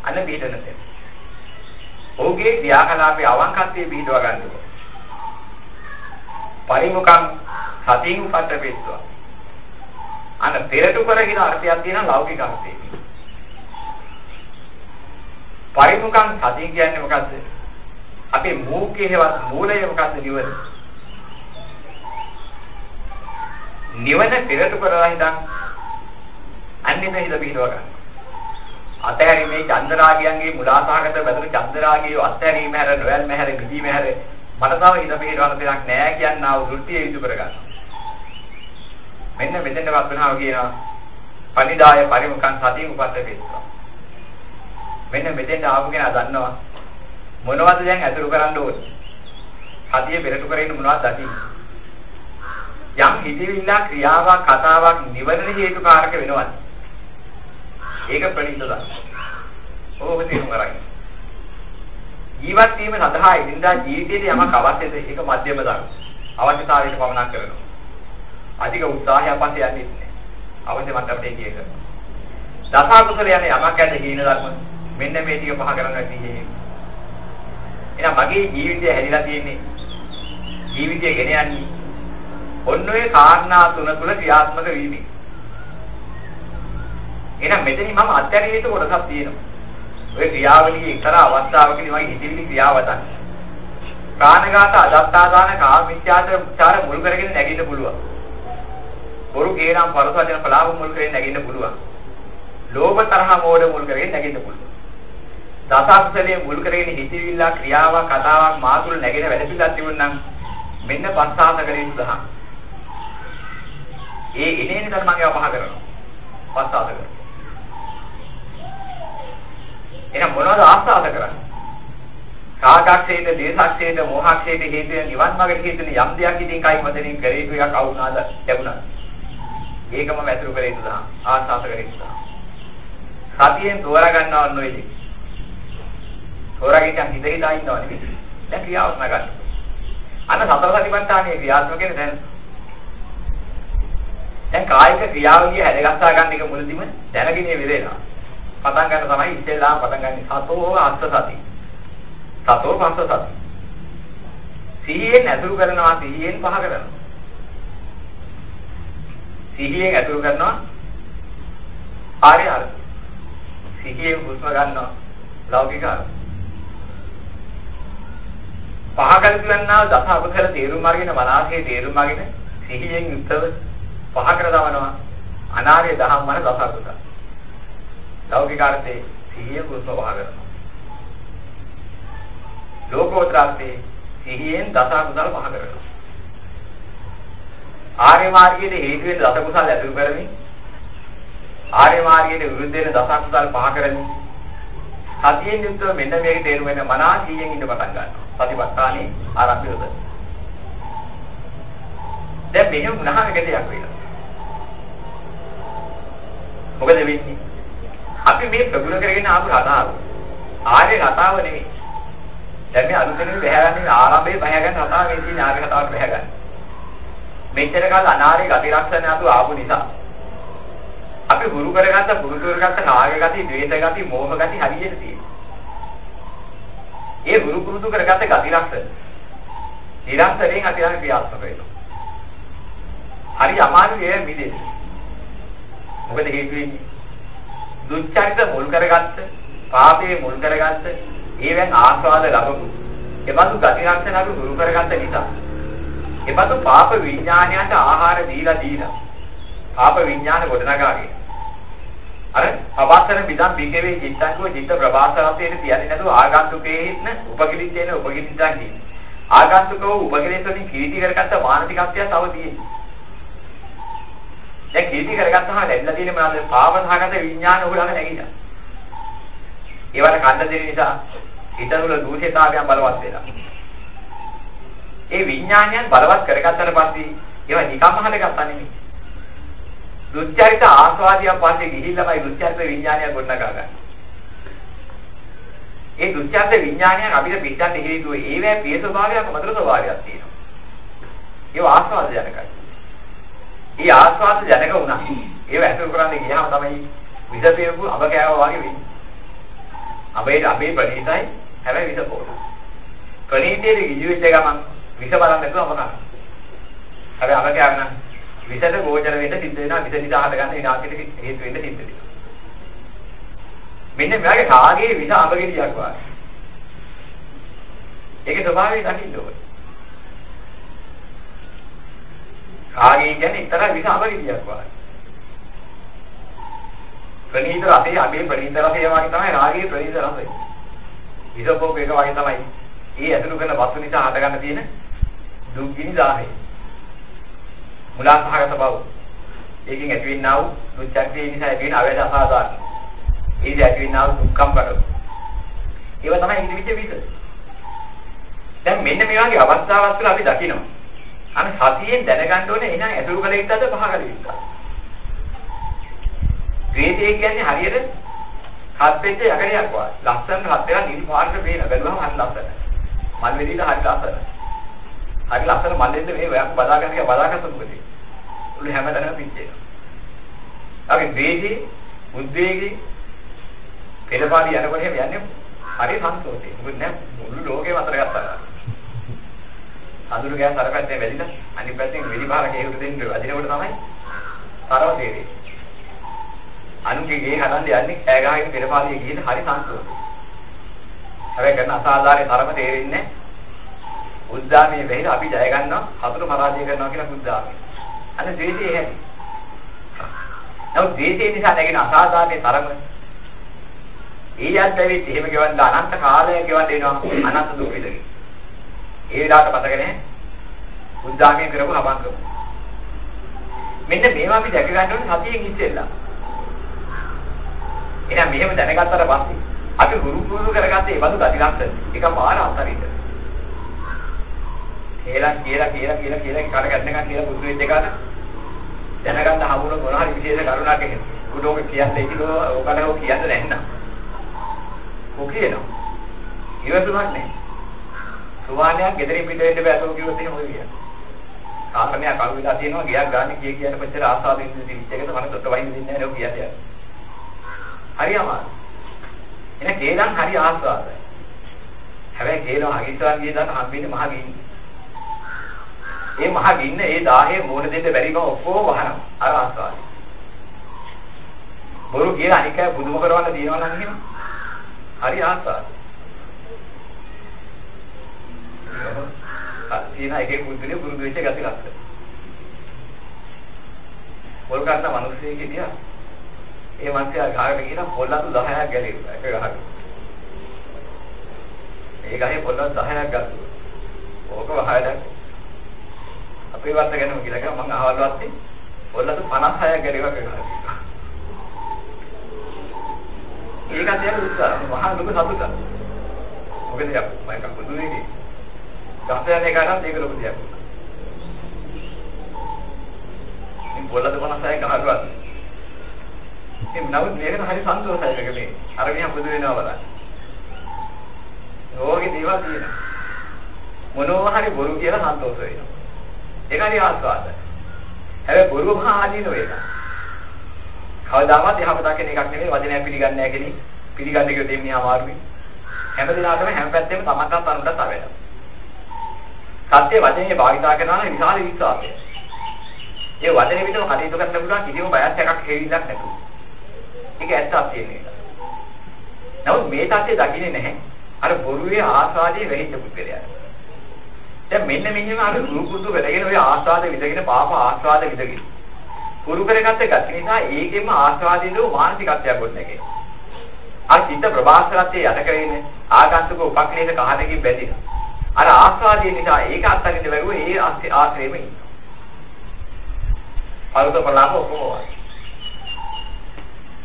අන්න පිටනත. ඔහුගේ ක්‍රියාකලාපයේ අවංකත්වයේ පිටව ගන්නවා. පරිමුඛං සතින් උපද්දපෙත්වා. අන්න පෙරට කරගෙන අර්ථයක් තියෙන ලෞකික අර්ථයකින්. පරිමුඛං සතිය කියන්නේ මොකද්ද? අපේ මූකේවත් මූලය මොකද්ද නිවන? නිවන පෙරට කරලා හිටන් අන්නේ මේ හිත පිටව ගන්න. අතහැරීමේ චන්දරාගයන්ගේ මුලාසහගත බැඳුණු චන්දරාගයේ අත්හැරීම හැර නොයල්ම හැර නිදීම හැර මනසාව හිත පිටවන දෙයක් නෑ කියනා වූ දෘෂ්ටිය යුතු කරගන්න. මෙන්න මෙතෙන්ට වස්තුනාව කියනවා පනිදාය පරිමුඛං සතිය උපස්සපේත්වා. මෙන්න මෙතෙන්ට ආපු කෙනා දන්නවා මොනවද දැන් අතුරු කරන්න ඕනේ? සතිය පෙරට කරගෙන මොනවද දකින්නේ? යම් හිතවිල්ලක් ක්‍රියාවක් කතාවක් නිවන හේතුකාරක වෙනවද? ඒක ප්‍රණීතද? ඕක තේරුම් ගන්න. ජීවත් වීම සඳහා ඉදින්දා ජීවිතයේ යමක් අවශ්‍යද? ඒක මධ්‍යම ධර්ම. අවශ්‍යතාවයට පමණක් කරනවා. අධික උත්සාහයක් පස්සේ යන්නේ නැහැ. අවශ්‍ය මට්ටමට එන්නේ ඒක. දසකුසල යන්නේ යමක් ඇද හීන ධර්ම. මෙන්න මේ ටික පහ කරන්න තියෙන්නේ. එහෙනම් මගේ ජීවිතය හැදිලා තියෙන්නේ ජීවිතය ගෙන යන්නේ ඔන්න ඔය කාරණා තුන තුල ක්‍රියාත්මක වීමයි. එහෙනම් මෙතනින් මම අත්‍යවශ්‍ය යුතු කොටසක් තියෙනවා. ඔය ක්‍රියාවලියේ එක්තරා අවස්ථාවකදී මගේ හිතවිලි ක්‍රියාවතන්. ප්‍රාණඝාත අදත්තාදාන කාමීත්‍යාචාර මුල් කරගෙන නැගින්න පුළුවන්. බොරු කේනම් පරසවචන පලාව මුල් කරගෙන නැගින්න පුළුවන්. ලෝභ තරහ මෝඩ මුල් කරගෙන නැගින්න පුළුවන්. දසකුසලයේ මුල් කරගෙන හිතවිල්ල ක්‍රියාවක් කතාවක් මාතුල නැගෙන වැඩ පිළිලක් තිබුණනම් මෙන්න පස්සාත කරේ සුදහම්. ඒ එනේන ධර්මංගය පහ කරනවා. පස්සාත කරනවා. එහෙනම් මොනවද ආස්වාද කරන්නේ? රාගක්ෂේත, දේශක්ෂේත, මෝහක්ෂේත හේතු වෙන නිවන් මාර්ගයට හේතු වෙන යම් දෙයක් ඉතින් කයි මතනින් කරේ එකක් අවුනාද ලැබුණා. ඒකම වැතුරු කරේ ඉඳලා ආස්වාද කරේ ඉඳලා. සතියෙන් තෝරා ගන්නවා නොවේද? තෝරාගෙන හිත හිතා ඉන්නව නෙවෙයි. දැන් ක්‍රියාවක් නගන්න. අන්න සතර සතිපට්ඨානයේ ක්‍රියාත්මක වෙන දැන් දැන් කායික ක්‍රියාවලිය හැදගස්සා ගන්න එක මුලදිම දැනගෙන ඉවෙලා. පටන් ගන්න තමයි ඉස්සෙල්ලාම පටන් ගන්න සතෝ අස්ස සති. සතෝ පස්ස සති. සිහියෙන් ඇතුළු කරනවා සිහියෙන් පහ කරනවා. සිහියෙන් ඇතුළු කරනවා ආර්ය අර්ථ. සිහියෙන් හුස්ම ගන්නවා ලෞකික අර්ථ. පහ කළ කියනවා දස අකුසල තේරුම් අරගෙන මනසේ තේරුම් අරගෙන සිහියෙන් යුක්තව පහ කර දවනවා අනාර්ය දහම් වන දස අකුසල. ලෞකික අර්ථයේ සිහියෙන් හුස්ම පහ කරනවා. ලෝකෝත්‍රාර්ථයේ සිහියෙන් දස අකුසල පහ කරනවා. ආර්ය මාර්ගයේ හේතු වෙන දස කුසල ඇතුළු කරමින් ආර්ය මාර්ගයේ විරුද්ධ වෙන දස කුසල පහ කරමින් සතියෙන් යුක්තව මෙන්න මේක තේරුම් වෙන මනා සිහියෙන් ඉන්න පටන් ගන්නවා. සතිපට්ඨානේ ආරම්භය උද. දැන් මෙහෙම වුණාම එක දෙයක් වෙනවා. මොකද වෙන්නේ? අපි මේ ප්‍රගුණ කරගෙන ආපු කතාව ආර්ය කතාව නෙමෙයි. දැන් මේ අලුතෙන් බහැගන්නේ ආරම්භයේ බහැගන්න කතාව මේ තියෙන ආර්ය කතාවට බහැගන්න. මෙච්චර කාල අනාර්ය ගති ලක්ෂණ අතු ආපු නිසා අපි ගුරු කරගත්ත පුරුදු කරගත්ත නාග ගති, ද්වේෂ ගති, මෝහ ගති හරියට තියෙනවා. ඒ ගුරු පුරුදු කරගත්ත ගති ලක්ෂණ නිරන්තරයෙන් අපි යන ක්‍රියාත්මක වෙනවා. හරි අමාරුයි ඒ මිදෙන්න. මොකද හේතු වෙන්නේ? දුච්චරිත මුල් කරගත්ත, පාපේ මුල් කරගත්ත, ඒවෙන් ආස්වාද ලැබපු. එබඳු ගති ලක්ෂණ අපි ගුරු කරගත්ත නිසා. එබඳු පාප විඥානයට ආහාර දීලා දීලා පාප විඥාන ගොඩනගාගෙන අර අවසර විදම් බිකවේ චිත්තංකෝ චිත්ත ප්‍රවාසරතේට තියන්නේ නැතුව ආගන්තුකේ ඉන්න උපකිලිච්චේන උපකිලිච්චන් කියන්නේ. ආගන්තුකව උපකිලිච්චෙන් කීටි කරගත්ත මානසිකත්වය තව තියෙන්නේ. දැන් කීටි කරගත්තාම ලැබිලා තියෙන මොනවාද? පාවසහගත විඥාන උගලම නැගිලා. ඒවට කන්න දෙන නිසා හිත තුළ දූෂිතාවයන් බලවත් වෙනවා. ඒ විඥානයන් බලවත් කරගත්තට පස්සේ ඒවා නිකම්ම හදගත්තා නෙමෙයි. දුස්චරිත ආස්වාදියක් පස්සේ ගිහිල්ලාමයි දුස්චරිත විඥානය ගොඩනගා ගන්න. ඒ දුස්චරිත විඥානයන් අපිට පිටත් හේතුව ඒවැ පිය ස්වභාවයක් මතර ස්වභාවයක් තියෙනවා. ඒව ආස්වාද ජනකයි. ඒ ආස්වාද ජනක වුණා. ඒව ඇසුරු කරන්නේ ගියාම තමයි විස පෙරපු අබ කෑවා වගේ වෙන්නේ. අබේට අබේ ප්‍රණීතයි හැබැයි විස පොඩ. ප්‍රණීතයේ ගිජු වෙච්ච ගමන් විස බලන්න නැතුව අබ කරනවා. හැබැයි අබ කෑවනම් විසද ගෝචර වෙන්න සිද්ධ වෙනවා විස නිසා හදගන්න විනාශයට හේතු වෙන්න සිද්ධ වෙනවා මෙන්න මෙයාගේ රාගයේ විස අඹගෙඩියක් වගේ ඒකේ ස්වභාවය දකින්න ඕනේ රාගය කියන්නේ එක්තරා විස අඹගෙඩියක් වගේ ප්‍රණීත රසය අගේ ප්‍රණීත රසය වගේ තමයි රාගයේ ප්‍රණීත රසය විසකෝප එක වගේ තමයි ඒ ඇතුළු කරන වස්තු නිසා හදගන්න තියෙන දුක්ගිනි දාහය මුලාසහගත බව. ඒකෙන් ඇතිවෙනා වූ දුක්ඛක්තිය නිසා ඇතිවෙන අවේද අසාධාරණ. ඒද ඇතිවෙනා වූ දුක්ඛම් බඩ. ඒව තමයි ඉදිවිච්ච විස. දැන් මෙන්න මේ වගේ අවස්ථාවක් තුළ අපි දකිනවා. අන්න සතියෙන් දැනගන්න ඕනේ එහෙනම් ඇතුළු කළ යුත්තද පහ කළ යුත්තද? ද්වේෂය කියන්නේ හරියට හත් වෙච්ච යකඩයක් වගේ. ලස්සන හත් වෙලා නිල් පාට පේන බැලුවම හරි ලස්සනයි. මල් වෙදිලා හරි ලස්සනයි. හරි ලස්සන මල් දෙන්න මේ ඔයක් බදාගන්න කියලා බදාගත්ත මොකද? උළු හැමතැනම පිච්චෙනවා. අපි වේදී උද්වේගී පෙරපාලි යනකොට එහෙම යන්නේ හරි සන්තෝෂයි. මොකද නෑ මුළු ලෝකෙම අතර ගත්තා. අඳුරු ගෑස් අර පැත්තේ වැදිලා අනිත් පැත්තෙන් වෙලි බහලා කේකුට දෙන්න වදිනකොට තමයි තරව තේරෙන්නේ. අනුගේ ගේ හදන්න යන්නේ කෑ ගහගෙන පෙරපාලිය ගිහින් හරි සන්තෝෂයි. හැබැයි කරන අසාධාරණ තරම තේරෙන්නේ උද්දාමයේ වෙහිලා අපි ජය ගන්නවා හතුරු පරාජය කරනවා කියලා බුද්ධාමයේ. අන්න ද්වේෂයේ හැටි. නමුත් ද්වේෂය නිසා නැගෙන අසාධාරණ තරම ඒ යද්දෙවිත් එහෙම ගෙවන්න අනන්ත කාලයක් ගෙවන්න වෙනවා අනන්ත දුක් විඳින්න. ඒ විලාට මතක නැහැ. බුද්ධාමයේ කරපු හබංකම. මෙන්න මේවා අපි දැක ගන්න ඕනේ සතියෙන් ඉස්සෙල්ලා. එහෙනම් මෙහෙම දැනගත්තට පස්සේ අපි ගුරු පුරුදු කරගත්තේ ඒ බඳු ගති ලක්ෂණ. ඒක මාන අතරින්ද. කියලා කියලා කියලා කියලා කියලා කාට ගන්නකම් කියලා පුරුදු වෙච්ච එකට දැනගන්න හමුන මොනවා හරි විශේෂ කරුණක් එහෙම. උඩෝක කියන්නේ ඉතිලෝ ඔකලෝ කියන්නේ නැන්නා. කොකියනවා. ඉවසුමක් නැහැ. සුවානයක් ගෙදරින් පිට වෙන්න බෑ අතෝ කිව්වොත් එහෙම ඔය කියන්නේ. කාරණයක් අරු වෙලා තියෙනවා ගියක් ගන්න කිය කියන කොච්චර ආසාවෙන් ඉඳිච්ච එකද මම තොට වයින් දෙන්නේ නැහැ නෝ කියන්නේ. හරි අමාරු. එන කේලම් හරි ආස්වාදයි. හැබැයි කේලම් අගිස්සවන් ගිය දාට හම්බෙන්නේ මහ ගින්න. ඒ මහ ගින්න ඒ 10 මූණ දෙන්න බැරි බව ඔක්කොම වහනවා. අර ආස්වාදයි. බොරු කියලා අනික බුදුම කරවන්න දිනවනම් එහෙම. හරි ආස්වාදයි. තියෙන එකේ පුදුනේ පුරුදු වෙච්ච ගති ලක්ෂණ. පොල් ගන්න මිනිස්සෙක් හිටියා. ඒ මිනිහා ගහකට ගිහින් පොල්ලතු 10ක් ගැලෙව්වා එක ගහකට. ඒ ගහේ පොල්ලතු 10ක් ගත්තා. ඕක වහයදක්. අපේ වත්ත ගැනම කියලා කිව්වා මං අහවල් වත්තේ පොල්ලතු 56ක් ගැලෙව්වා එක ගහකට. ඒකත් යන උත්සාහ මහා ලොකු සතුටක්. මොකද මම එකක් පුදුමේ ගහයන් එකටත් ඒක ලොකු දෙයක්. ඉතින් පොල්ලතු 56ක් ගහකට ඒ නමුත් මේකට හරි සන්තෝෂයි මේක මේ. අර මිනිහා පුදු වෙනවා බලන්න. ඕකේ දේවල් තියෙනවා. මොනවා හරි බොරු කියලා සන්තෝෂ වෙනවා. ඒක හරි ආස්වාදයි. හැබැයි බොරු මහා ආදීනෝ ඒක. කවදාවත් යහපත කියන එකක් නෙමෙයි වදිනයක් පිළිගන්නේ නැහැ කෙනෙක්. පිළිගන්න එක දෙන්නේ අමාරුයි. හැම දිනකටම හැම පැත්තෙම තමන්ටත් අනුන්ටත් අවැඩ. සත්‍ය වචනේ භාවිතා කරනවා නම් විශාල විශ්වාසයක්. ඒ වචනේ විතර කටයුතු කරන්න පුළුවන් කිසිම බයක් එකක් හේවිලක් නැතුව. ඒක ඇත්තක් තියෙන එක. නමුත් මේ தත්ත්වය දකින්නේ නැහැ. අර බොරුවේ ආස්වාදයේ වෙහිච්ච පුද්ගලයා. දැන් මෙන්න මෙහෙම අර රූපුතු කරගෙන ඔය ආස්වාද විදගෙන පාප ආස්වාද විදගෙන. පුරු කරගත්ත ගැති නිසා ඒකෙම ආස්වාදයේ මානසිකත්වයක් ගොඩනැගේ. අර චිත්ත ප්‍රභාස්වරත්වයේ යට කරගෙන ආගන්තුක උපක්ලේශ කහදකින් බැඳිලා. අර ආස්වාදයේ නිසා ඒක අත්දකින්න බැරුව ඒ ආශ්‍රයෙම ඉන්නවා. අරුත ප්‍රලාප ඔක්කොම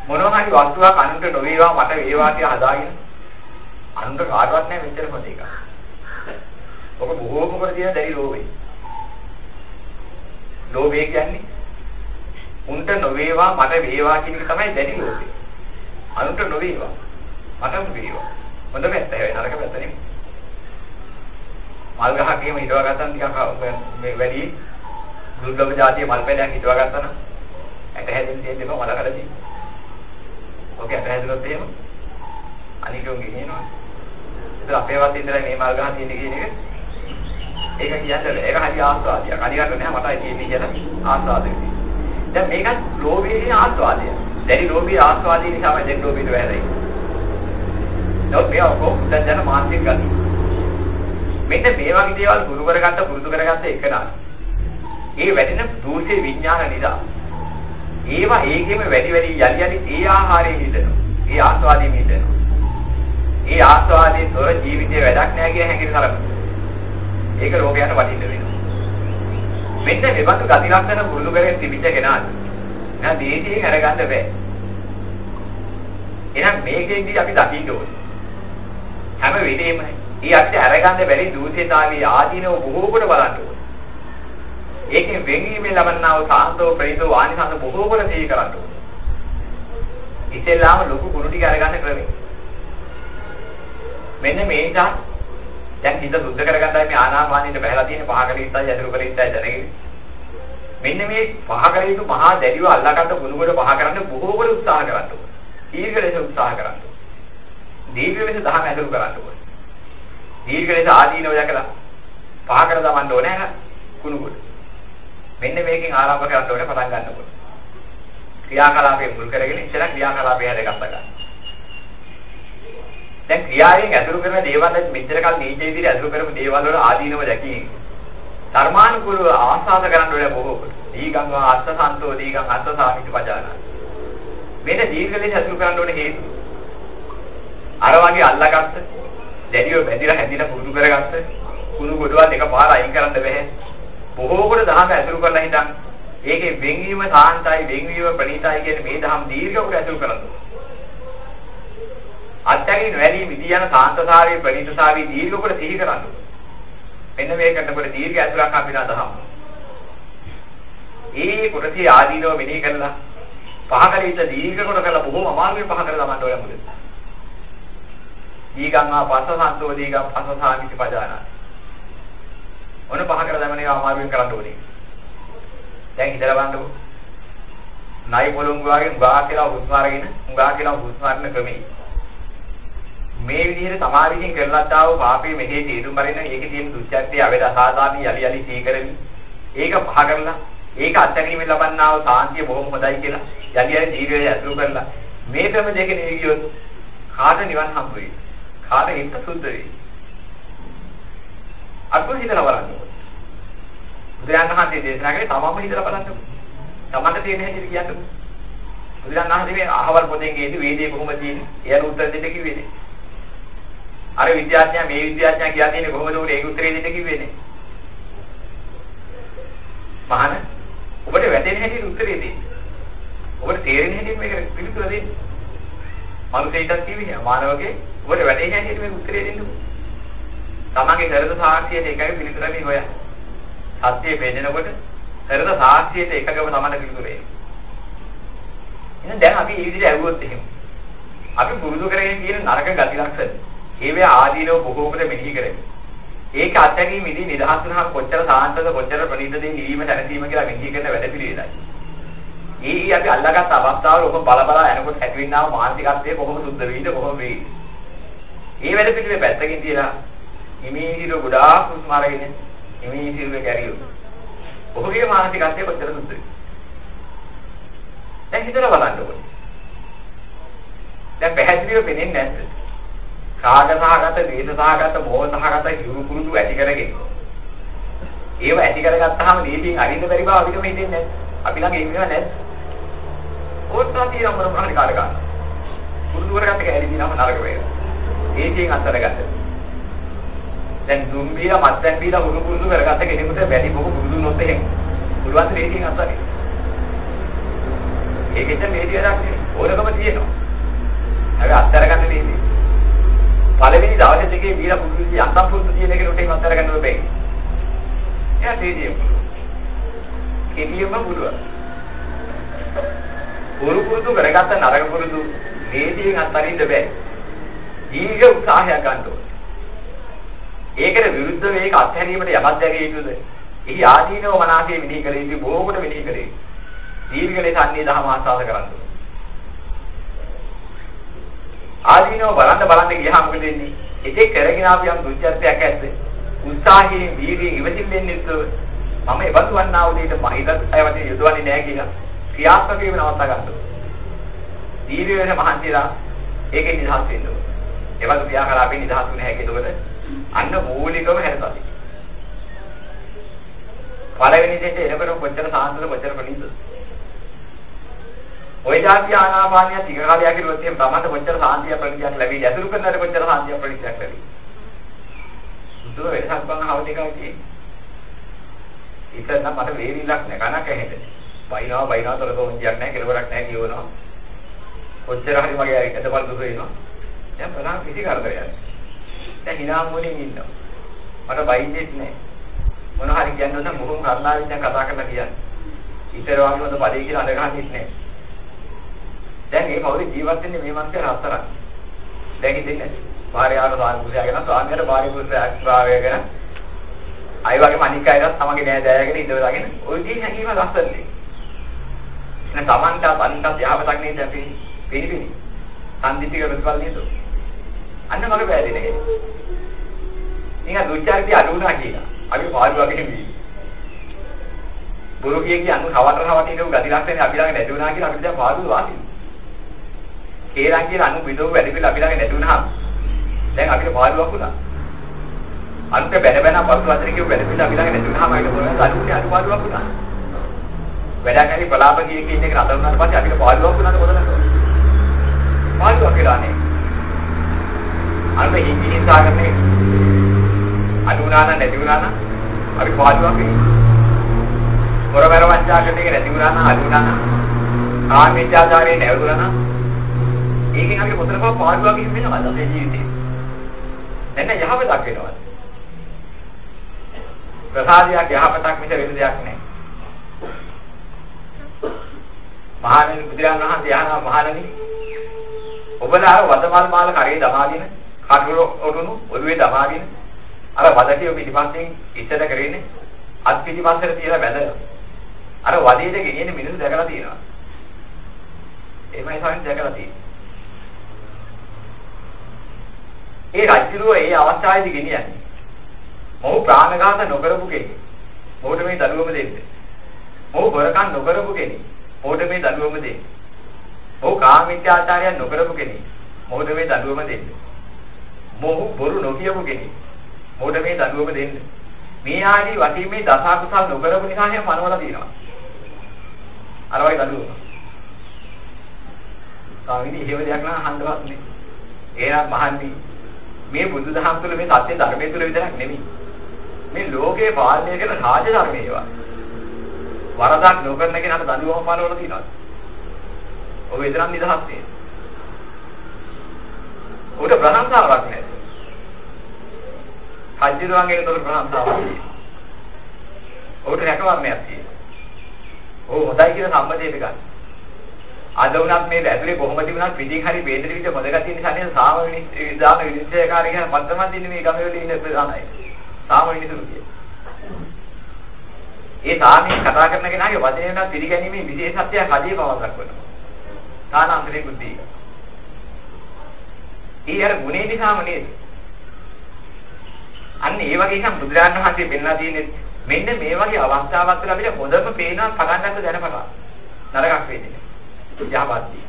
මොනවා හරි වස්තුවක් අනුන්ට නොවේවා මට වේවා කියලා හදාගෙන අනුන්ට කාටවත් නැහැ මෙච්චර හොඳ එකක්. ඔක බොහෝම කර තියෙන දැරි ලෝභේ. ලෝභය කියන්නේ උන්ට නොවේවා මට වේවා කියන එක තමයි දැරි ලෝභේ. අනුන්ට නොවේවා මට වේවා. හොඳ පැත්ත හැබැයි නරක පැත්ත නෙමෙයි. මල් ගහකේම හිටවා ගත්තා ටිකක් මේ වැඩි දුර්ලභ જાතිය මල් පැලයක් හිටවා ගත්තා නම් ඇට හැදෙන්න තියෙන්නේ මල කරදී. ඔක ඇහැදුනොත් එහෙම අනිකෝ ගෙනියනවා. ඒතර අපේ වත් ඉඳලා මේ මල් ගහ තියෙන කියන එක ඒක කියන්නේ ඒක හරි ආස්වාදයක්. හරියට නෑ මටයි තියෙන්නේ කියලා ආස්වාදයක්. දැන් මේකත් ලෝභයේ ආස්වාදය. දැනි ලෝභයේ ආස්වාදයේ නිසාම දැන් ලෝභයට වැහැරෙයි. නමුත් මේ ඔක්කොම දැන් යන මානසික ගති. මෙන්න මේ වගේ දේවල් ගුරු කරගත්ත පුරුදු කරගත්ත එක නා. ඒ වැඩෙන දූෂේ විඥාන නිසා ඒවා ඒකෙම වැඩි වැඩි යලි යලි ඒ ආහාරයෙන් හිතෙනවා. ඒ ආස්වාදයෙන් හිතෙනවා. ඒ ආස්වාදයෙන් තොර ජීවිතේ වැඩක් නැහැ කියන හැඟීම තරම. ඒක රෝගයට වටින්න වෙනවා. මෙන්න මෙබඳු ගති ලක්ෂණ පුරුදු කරගෙන තිබිච්ච කෙනාට නෑ දේශයෙන් අරගන්න බෑ. එහෙනම් මේකෙන්දී අපි දකින්න ඕනේ. හැම වෙලේම ඊ අපිට අරගන්න බැරි දූෂිතාවේ ආදීනව බොහෝ කොට බලන්න ඕනේ. ඒකෙන් වෙන්වීමෙන් ලබන්නා වූ සාන්තෝ ප්‍රේතෝ ආනිසංස බොහෝ කොට සිහි කරන්න ඕනේ. ඉතින්ලාම ලොකු කුණු ටික අරගන්න ක්‍රමය. මෙන්න මේ නිසා දැන් හිත සුද්ධ කරගන්නයි මේ ආනාපානෙට බහැලා තියෙන පහකල ඉස්සයි ඇතුළු කර ඉස්සයි දැනගෙන. මෙන්න මේ පහකල යුතු මහා දැඩිව අල්ලාගත්ත කුණු කොට පහ කරන්න බොහෝ කොට උත්සාහ කරන්න ඕනේ. දීර්ඝ ලෙස උත්සාහ කරන්න ඕනේ. දීර්ඝ ලෙස දහම ඇතුළු කරන්න ඕනේ. දීර්ඝ ලෙස ආදීනව දැකලා පහ කර දමන්න ඕනේ කුණු කොට. මෙන්න මේකෙන් ආරම්භ කරන්න ඕනේ පටන් ගන්නකොට. ක්‍රියාකලාපයේ මුල් කරගෙන ඉතල ක්‍රියාකලාපය හැදගත්තා ගන්න. දැන් ක්‍රියාවෙන් ඇසුරු කරන දේවල් මෙච්චර කල් නීච විදිහට ඇසුරු කරපු දේවල් වල ආදීනව දැකීම. ධර්මානුකූලව ආස්වාද කරන්න ඕනේ බොහෝ කොට. දීගං වා අස්සසන්තෝ දීගං අස්සසාමිති පජාන. මෙන්න දීර්ඝ ලෙස ඇසුරු කරන්න ඕනේ හේතු. අර වගේ අල්ලාගත්ත, දැඩිව බැඳිලා හැදිලා පුරුදු කරගත්ත. කුණු ගොඩවල් එකපාර අයින් කරන්න බැහැ. බොහෝ කොට දහම ඇසුරු කරලා හිටන්. ඒකේ වෙන්වීම සාන්තයි වෙන්වීම ප්‍රණීතයි කියන මේ දහම් දීර්ඝව ඇසුරු කරනවා. අත්‍යගින් නොඇලී මිදී යන සාන්තසාරී ප්‍රණීතසාරී දීර්ඝ කොට සිහි කරන්න මෙන්න මේකට කොට දීර්ඝ ඇතුලක් අපිනා දහම්. ඒ කොටසේ ආදීනව මෙනෙහි කරලා පහකලිත දීර්ඝ කොට කරලා බොහොම අමාරුවෙන් පහ කරලා දාන්න ඕන මුද දීගං ආ පස්ස සන්තෝ දීගං පස්ස සාමිති පජානා ඔන්න පහ කරලා දැමනේ අමාරුවෙන් කරන්න ඕනේ? දැන් හිතලා බලන්නකෝ. නයි පොළොංගු වගේ උගා කියලා හුස්ම අරගෙන උගා කියලා හුස්ම අරන ක්‍රමේ මේ විදිහට සමාධියෙන් කරලත් ආව පාපේ මෙහි තීරුම් බරින ඒකේ තියෙන දුච්චත්‍ය අවේද අසාධාරණ යලි යලි සීකරමි ඒක පහ කරලා ඒක අත්දැකීමෙන් ලබන්නා වූ සාන්තිය බොහොම හොඳයි කියලා. යලි යලි ජීවිතය ඇතුළු කරලා. මේ ක්‍රම දෙක නෙවියොත් කාට නිවන් හම්බ වෙයි කාට හිත සුද්ධ වෙයි. අකුරු හිතලා බලන්න බුදුරජාණන් වහන්සේ දේශනා කළේ තමම හිතලා බලන්න තමන්ට තියෙන හැටි කියන්න බුදුරජාණන් වහන්සේ මේ අහවල් පොතෙන් ගේදී වේදේ කොහොමද තියෙන්නේ? එයාට උත්තර දෙන්න කිව්වේ නේ. අර විද්‍යාඥයා මේ විද්‍යාඥයා කියලා තියෙන්නේ කොහොමද උනේ? ඒක උත්තරේ දෙන්න කිව්වේ නේ. මහාන ඔබට වැටෙන හැටියට උත්තරේ දෙන්න. ඔබට තේරෙන හැටියට මේක පිළිතුර දෙන්න. මනුස්සයෙක්ට කිව්වේ මානවකේ ඔබට වැටෙන හැටියට මේක උත්තරේ දෙන්න තමන්ගේ කරද සාක්ෂියට එකයි පිළිතුරන්නේ හොයන්න. සත්‍යය පෙන්නකොට කරද සාක්ෂියට එකගම තමන්ට පිළිතුරේ. එහෙනම් දැන් අපි මේ විදිහට ඇහුවොත් එහෙම. අපි පුරුදු කරගෙන තියෙන නරක ගති ලක්ෂණ. ඒවේ ආදීනව බොහෝකට මෙහි කරගෙන. ඒක අත්‍යකින් මිදී නිදහස් වුණාම කොච්චර සාන්තද කොච්චර ප්‍රණීතද නිවීම දැනසීම කියලා මෙහි කරන වැඩ පිළිවෙලයි. ඒ අපි අල්ලාගත් අවස්ථාවල ඔබ බල බල යනකොට ඇතිවෙනා මානසිකත්වය කොහොම සුද්ධ වෙයිද කොහොම වෙයි. ඒ වැඩ පිළිවෙල පැත්තකින් තියලා හිමීහිර ගොඩාක් හුස්ම අරගෙන හිමීහිර කැරියෝ. ඔහුගේ මානසිකත්වය කොච්චර සුද්ධද? දැන් හිතලා බලන්න ඕනේ. දැන් පැහැදිලිව පේන්නේ නැද්ද? කාග සහගත, දේශ සහගත, මෝහ සහගත හිරු කුරුදු ඇති කරගෙන. ඒව ඇති කරගත්තාම දීපින් අරින්න බැරි බව අපිටම හිතෙන්නේ නැහැ. අපි ළඟ ඉන්නව නැද්ද? ඕත්‍රාතිය නම් මොනවා කාලේ ගන්න. කුරුදු කරගත්ත කැලේ දිනම නරක වේවා. ඒකෙන් අත්තර ගන්න. දැන් දුම් බීලා මත්යන් බීලා උණු කුරුදු කරගත්ත කෙනෙකුට වැඩි බොහෝ කුරුදු නොත් එහෙම පුළුවන් මේකෙන් අත්හරින්න. ඒකෙත් මේ දියරක් නෙවෙයි ඕනකම තියෙනවා. හැබැයි අත්තර ගන්න දෙන්නේ. පළවෙනි දවසේ දෙකේ බීලා කුරුදු යන්තම් පුරුදු තියෙන කෙනෙකුට එහෙම අත්තර ගන්න බෑ. එයා තේජිය පුළුවන්. කෙටියෙන්ම පුළුවන්. පුරු පුරුදු කරගත්ත නරක පුරුදු මේදියෙන් අත්හරින්න බෑ. දීර්ඝ උත්සාහයක් ගන්න ඕනේ. ඒකට විරුද්ධව මේක අත්හැරීමට යමක් දැරිය යුතුද? එහි ආදීනව මනසේ විනී කළ යුතු බොහෝකට විනී කරේ. දීර්ඝ ලෙස අන්නේ දහම ආස්වාද කරන්න. ආදීනව බලන්න බලන්න ගියාම මොකද වෙන්නේ? ඒකේ කරගෙන ආපු යම් දුච්චර්තයක් ඇද්ද? උත්සාහයෙන් වීර්යයෙන් ඉවසිල්ලෙන් යුතුව මම එවතු වන්නා වූ දෙයට මහිතත් අයවදී යොදවන්නේ නැහැ කියලා ක්‍රියාත්මක වීම නවත්වා ගන්න ඕනේ. දීර්ඝ වෙන මහන්සියලා ඒකෙන් නිදහස් වෙන්න ඕනේ. ඒ වගේ ක්‍රියාකලාපෙන් නිදහස් වෙන හැටි එතකොට අන්න මූලිකම හැරසති. පළවෙනි දෙයට එනකොට කොච්චර සාන්තද කොච්චර ප්‍රණීතද? ওই જાති ආනාපානිය ටික කාලයක් ඉරුවත් එහෙම තමන්ට කොච්චර සාන්තිය ප්‍රණීතියක් ලැබී ඇතුළු කරනකොට කොච්චර සාන්තිය ප්‍රණීතියක් ලැබී. සුදු වෙනසක් බං හවුට් එකක් තියෙන්නේ. ඉතින් නම් මට වේවිලක් නැකනක් ඇහෙන්නේ. බයිනවා බයිනවා තොර තෝන්තියක් නෑ කෙලවරක් නෑ කියවනවා. කොච්චර හරි මගේ ඇදපල් දුක එනවා. දැන් ප්‍රධාන කිසි කරදරයක් දැන් hina මොනින් ඉන්නවා. මට බයින්නේත් නෑ. මොන හරි කියන්න නම් මොහොම කරුණාවෙන් දැන් කතා කරලා කියන්නේ. ඉතර වගේ හොඳ පදේ කියලා අඳ ගන්නෙත් නෑ. දැන් මේ කවුරු ජීවත් වෙන්නේ මේ මන්ත්‍රය හතරක්. දැන් ඉතින් භාර්යාව සාන්තුසයාගෙන ස්වාමියාට භාර්ය පුරුෂයාගේ ගැන අය වගේම අනික් අයවත් තමගේ නෑ දෑයගෙන ඉඳලාගෙන ওই දී හැංගීම ලස්සනනේ. එහෙනම් Tamanta අනිත් යහපතක් නේද අපි පිළිපිලි. සම්දිතික ප්‍රතිඵල නේද? අන්න මගේ බෑදෙන එක. නිකන් දුච්චාරිටි අඩු වුණා කියලා. අපි පාළු වගේ නෙමෙයි. බොරු කිය කිය අනු රවට රවට ඉඳු ගති ලක්ෂණ අපි ළඟ නැති වුණා කියලා අපිට දැන් පාළු වාසි. කේරන් කියලා අනු විදෝ වැඩි පිළ අපි ළඟ නැති වුණාම දැන් අපිට පාළුවක් වුණා. අන්ත බැන බැන පසු අතර කියු වැඩි පිළ අපි ළඟ නැති වුණාම අපිට මොනවද අනුනේ අනු පාළුවක් වුණා. වැඩක් හරි ප්‍රලාප කිය කිය ඉන්න එක නතර වුණාට පස්සේ අපිට පාළුවක් වුණාද කොහොමද? පාළුවක් කියලා නේ. අන්න හිංගිහිංසා කරන්නේ අඩු වුණා නම් නැති වුණා නම් අපි පාළුවක් වෙනවා. පොරවැර වංචා කරන එක නැති වුණා නම් අඩු වුණා නම් කාමීත්‍යාචාරයේ නැවතුණා නම් ඒකෙන් අපි කොතන මොකක් පාඩුවක් වෙනවද අපේ ජීවිතේ? එන්න යහපතක් වෙනවද? ප්‍රසාදයක් යහපතක් මිස වෙන දෙයක් නැහැ. මහණෙනි බුදුරජාණන් වහන්සේ අහනවා මහණෙනි ඔබලා අර වදමල් මාල කරේ දමාගෙන කටුර ඔටුනු ඔළුවේ දමාගෙන අර වදටිය පිටිපස්සෙන් ඉස්සර කරේනේ අත් පිටිපස්සට තියලා බැලලා අර වදේට ගෙනියන මිනිස්සු දැකලා තියෙනවා. එහෙමයි සාමින් දැකලා තියෙන්නේ. ඒ රජුරුව ඒ අවස්ථාවේදී ගෙනියන්නේ. මොහු ප්‍රාණඝාත නොකරපු කෙනෙක්. මොහුට මේ දඩුවම දෙන්නේ. මොහු බොරකම් නොකරපු කෙනෙක්. මොහුට මේ දඩුවම දෙන්නේ. මොහු කාමීත්‍යාචාරය නොකරපු කෙනෙක්. මොහුට මේ දඩුවම දෙන්නේ. මොහු බොරු නොකියපු කෙනෙක්. මොහුට මේ දඩුවම දෙන්නේ. මේ ආදී වශයෙන් මේ දස අකුසල් නොකරපු නිසා එහෙම මනවල තියෙනවා. අර වගේ දඩුවම. ස්වාමීනි එහෙම දෙයක් නම් අහන්නවත් නේ. එහෙනම් මහන්නේ මේ බුදුදහම තුළ මේ සත්‍ය ධර්මයේ තුළ විතරක් නෙමෙයි. මේ ලෝකේ පාලනය කරන රාජ ධර්මයේ ඒවා. වරදක් නොකරන කෙනාට දඬුවම් පාලවල තියෙනවා. ඔබ විතරක් නිදහස් වෙන්නේ. උට ප්‍රශංසාවක් නැහැ. හජ්ජිරුවන්ගේ උතර ප්‍රශංසාවක් තියෙනවා. උට රැකවරණයක් තියෙනවා. ඕ හොඳයි කියන සම්මතයට ගන්න. අද වුණත් මේ ඇතුලේ කොහොමද වුණත් පිටින් හරි වේදෙන විදිහ මොදගතිය නිසා නේද සාම විනිශ්චයකාර විනිශ්චයකාරී කියන මත්තමන් දින්නේ මේ ගමේ වල ඉන්න ප්‍රධානයි. සාම විනිසුරු කිය. ඒ සාමී කතා කරන කෙනාගේ වචනය වෙනත් පිළිගැනීමේ විශේෂත්වයක් අදී බවක් දක්වනවා. තානාන්තරේ බුද්ධිය. ඊ අර ගුණේ නිසාම නේද? අන්න ඒ වගේ එකක් බුදුරජාණන් වහන්සේ පෙන්ලා තියෙන්නේ මෙන්න මේ වගේ අවස්ථාවක් තුළ අපිට හොඳම පේනවා පටන් ගන්න දැනපටා. නරකක් වෙන්නේ. යහපත්දී.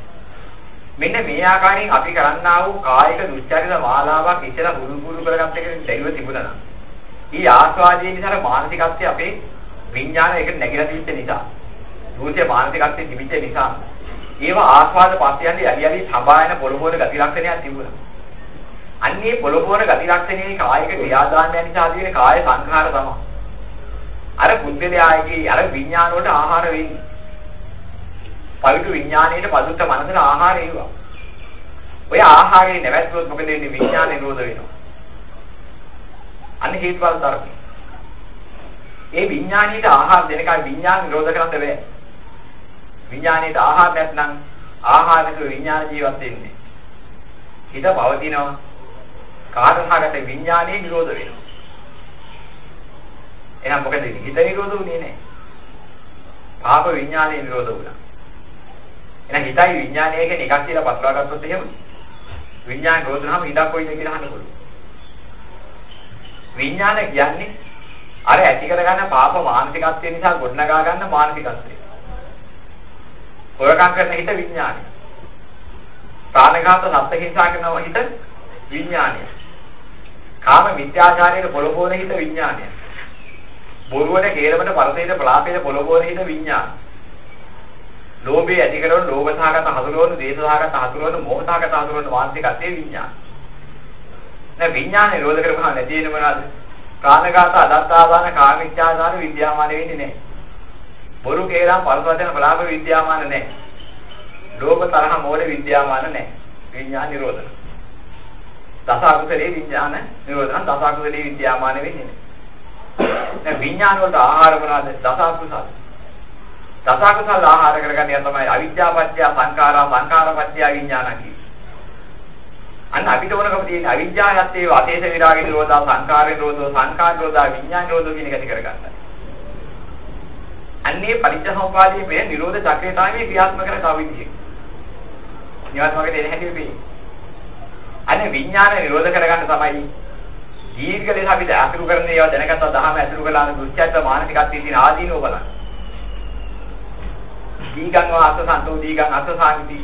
මෙන්න මේ ආකාරයෙන් අපි කරන්නා වූ කායික දුස්චරිත මාලාවක් ඉතලා හුරු හුරු කරගත්ත එක දෙවිව තිබුණා නම්. ඊ ආස්වාදයේ නිසා මානසිකත්වයේ අපේ විඥානය එක නැగిලා තිබෙච්ච නිසා. දුර්චේ මානසිකත්වයේ තිබිච්ච නිසා. ඒව ආස්වාද පස්යන්දී යලි යලි සබායන පොළොබෝන ගති ලක්ෂණයක් තිබුණා. අන්නේ පොළොබෝන ගති ලක්ෂණයේ කායික ක්‍රියාදාමයන් නිසා තියෙන කාය සංඛාර තමයි. අර බුද්ධලයාගේ අර විඥාන වලට ආහාර වෙන්නේ. පවිතු විඥාණයට පදුත්ත මනසට ආහාර ඒවා. ඔය ආහාරේ නැවැත්වුවොත් මොකද වෙන්නේ? විඥාන නිරෝධ වෙනවා. අන්න හේතුඵල ධර්ම. ඒ විඥාණයට ආහාර දෙනකල් විඥාන නිරෝධ කරන්න බෑ. විඥාණයට ආහාර නැත්නම් ආහාර නැතුව විඥාන ජීවත් වෙන්නේ. හිත පවතිනවා. කාර්යහාගත විඥානයේ නිරෝධ වෙනවා. එහෙනම් මොකද හිත නිරෝධ වුණේ නැහැ. පාප විඥානයේ නිරෝධ වුණා. එහෙනම් හිතයි විඥානය කියන එකක් කියලා පස්වා ගත්තොත් එහෙම විඥාන නිරෝධනම හිතක් කොයිද කියලා අහන්න පුළුවන්. විඥාන කියන්නේ අර ඇති කරගන්න පාප මානසිකත්වය නිසා ගොඩනගා ගන්න මානසිකත්වය. හොරකම් කරන හිත විඥානය. ප්‍රාණඝාත සත්ත්ව හිංසා කරන හිත විඥානය. කාම මිත්‍යාචාරයේ පොළොපෝන හිත විඥානය. බොරුවට කේලමට පරසයට පලාපයට පොළොපෝන හිත විඥානය. ලෝභය ඇති කරන ලෝභසහගත හසුරවන, දේශසහගත හසුරවන, මෝහසහගත හසුරවන මානසිකත්වයේ විඥාන. දැන් විඥාන නිරෝධ කරපුවා නැති වෙන මොනවාද? කාණගත අදත්තාදාන කාමිච්ඡාදාන විද්‍යාමාන වෙන්නේ නැහැ. බොරු කේලම් පරසවචන බලාප විද්‍යාමාන නැහැ. ලෝභ තරහ මෝහ විද්‍යාමාන නැහැ. විඥාන නිරෝධන. දස අකුසලේ විඥාන නිරෝධන දස අකුසලේ විද්‍යාමාන වෙන්නේ නැහැ. දැන් විඥාන වලට ආහාර මොනවාද? දස අකුසල. දසකුසල ආහාර කරගන්න ය තමයි අවිද්‍යාපත්‍ය සංඛාරා සංඛාරපත්‍ය විඥාන කියන්නේ. අන්න අපිට ඕනකම තියෙන අවිද්‍යාවත්තේ වාතේස විරාග නිරෝධා සංඛාර නිරෝධෝ සංඛාර නිරෝධා විඥාන නිරෝධෝ කියන එක ඇති කරගන්න. අන්නේ පරිච්ඡසමුපාදයේ මේ නිරෝධ චක්‍රය තමයි මේ ක්‍රියාත්මක කරන කවිදිය. නිවාස වගේ දෙන හැටි වෙයි. අනේ විඥාන නිරෝධ කරගන්න තමයි දීර්ඝ ලෙස අපි අසුරු කරන ඒවා දැනගත්තා දහම අසුරු කළාම දුස්චර්ත මානසිකත්වයේ තියෙන ආදීනෝ බලන්න. දීගං වාස සන්තෝ දීගං අස්ස සාමිති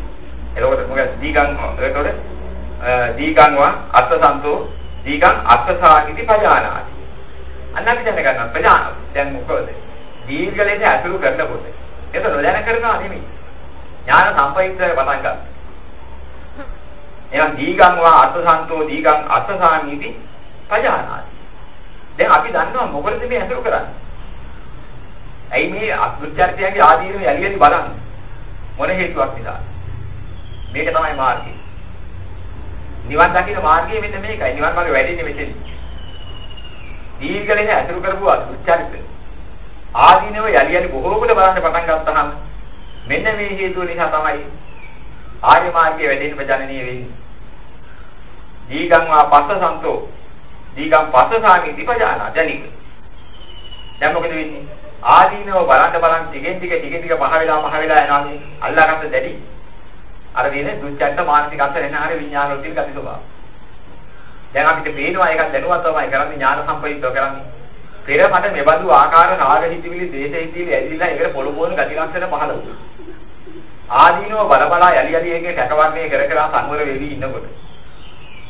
එතකොට මොකද දීගං එතකොට දීගං වා අස්ස සන්තෝ දීගං අස්ස සාමිති පජානාති. අන්න අපි දැනගන්න ප්‍රජාන දැන් මොකද? දීර්ඝ ලෙස අසුරු කරනකොට ඒක නොදැන කරනවා නෙමෙයි. ඥාන සම්පයිත්‍රය පටන් ගන්න එහෙනම් දීගං වා අස්ස සන්තෝ දීගං අස්ස සාමිති පජානාති. දැන් අපි දන්නවා මොකද මේ අසුරු කරන්නේ? ඇයි මේ අසුචර්යයන්ගේ ආදීනව යලි යලි බලන්නේ? මොන හේතුවක් නිසා? මේක තමයි මාර්ගය. නිවන් දකින්න මාර්ගය මෙන්න මේකයි. නිවන් මාර්ගය වැඩින්නේ මෙතෙන්. දීර්ඝලෙන අතුරු කරපු උච්චාරිත. ආදීනව යලි යලි බොහෝ කොට බලන්න පටන් ගත්තාම මෙන්න මේ හේතුව නිසා තමයි ආර්ය මාර්ගයේ වැඩෙන්න ප්‍රජනනීය වෙන්නේ. දීගං වා පස්ස සන්තෝ දීගං පස්ස සාමි දීපජාන ජනික. දැන් මොකද වෙන්නේ? ආදීනව බලන්න බලන්න ටිකෙන් ටික ටිකෙන් ටික පහ වෙලා පහ වෙලා යනවා මේ අල්ලාගත්ත දැඩි. අර දිනේ දුච්චත්ත මානසික අසර එන හරිය විඥාන වල තියෙන ගති ස්වභාව. දැන් අපිට පේනවා ඒකක් දැනුවත් තමයි කරන්නේ ඥාන සම්ප්‍රයුක්තව කරන්නේ. පෙර මට මෙබඳු ආකාර රාග හිතවිලි දේශ හිතවිලි ඇදිලා ඒකට පොළො පොන ගති ලක්ෂණ පහළ වුණා. ආදීනව බල බලා යලි යලි එකේ සැකවන්නේ කර කර සංවර වෙවි ඉන්නකොට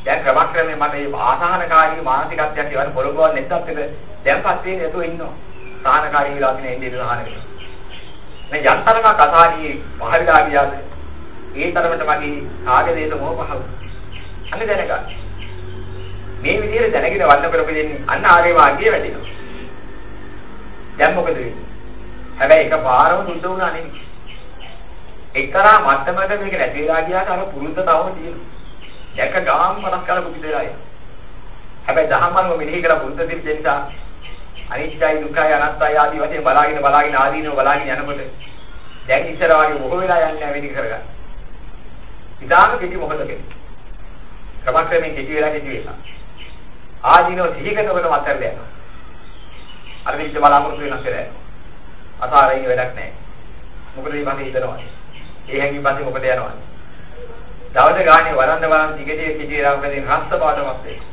දැන් ක්‍රමක්‍රමයෙන් මට මේ ආසහනකාරී මානසිකත්වයක් ඉවර පොළොව නැත්තත් එක දැන්පත් වෙන්නේ නැතුව ඉන්නවා. සාහනකාරී විලා තියෙන ඉන්නේ සාහනකේ. මේ යන්තරම කතාදී පහළලා ගියාද ඒ තරමට මගේ ආගදේශ මොහ පහළ. අන්න දැනගන්න. මේ විදිහට දැනගෙන වන්න කරපෙන්නේ අන්න ආර්ය මාර්ගයේ වැඩිනවා. දැන් මොකද වෙන්නේ? හැබැයි එකපාරම සුද්ධ වුණා නෙමෙයි. එක්තරා මට්ටමකට මේක නැති වෙලා ගියාට අර පුරුද්ද තවම තියෙනවා. දැක ගාම් මතක් කරලා කුපිත වෙලා යනවා. හැබැයි දහමම මෙනෙහි කරලා පුරුද්ද තිබෙච්ච නිසා අනිත්‍යයි දුක්ඛයි අනාත්තයි ආදී වශයෙන් බලාගෙන බලාගෙන ආදීනව බලාගෙන යනකොට දැන් ඉස්සර වගේ බොහෝ වෙලා යන්නේ නැහැ වෙනික කරගන්න. ඉතාලම කෙටි මොහොතකදී. ක්‍රමක්‍රමයෙන් කෙටි වෙලා කෙටි වෙලා. ආදීනව සිහි කරනකොට මතර යනවා. අර විදිහට බලාපොරොත්තු වෙනස් වෙලා යනවා. අසාරින් වැඩක් නැහැ. මොකද මේ පස්සේ හිතනවා. ඒ හැංගි පස්සේ මොකද යනවා. දවස ගානේ වරන්ද වරන් ටිකේ කෙටි වෙලා මොකද රස්ත පාටමත් වෙනවා.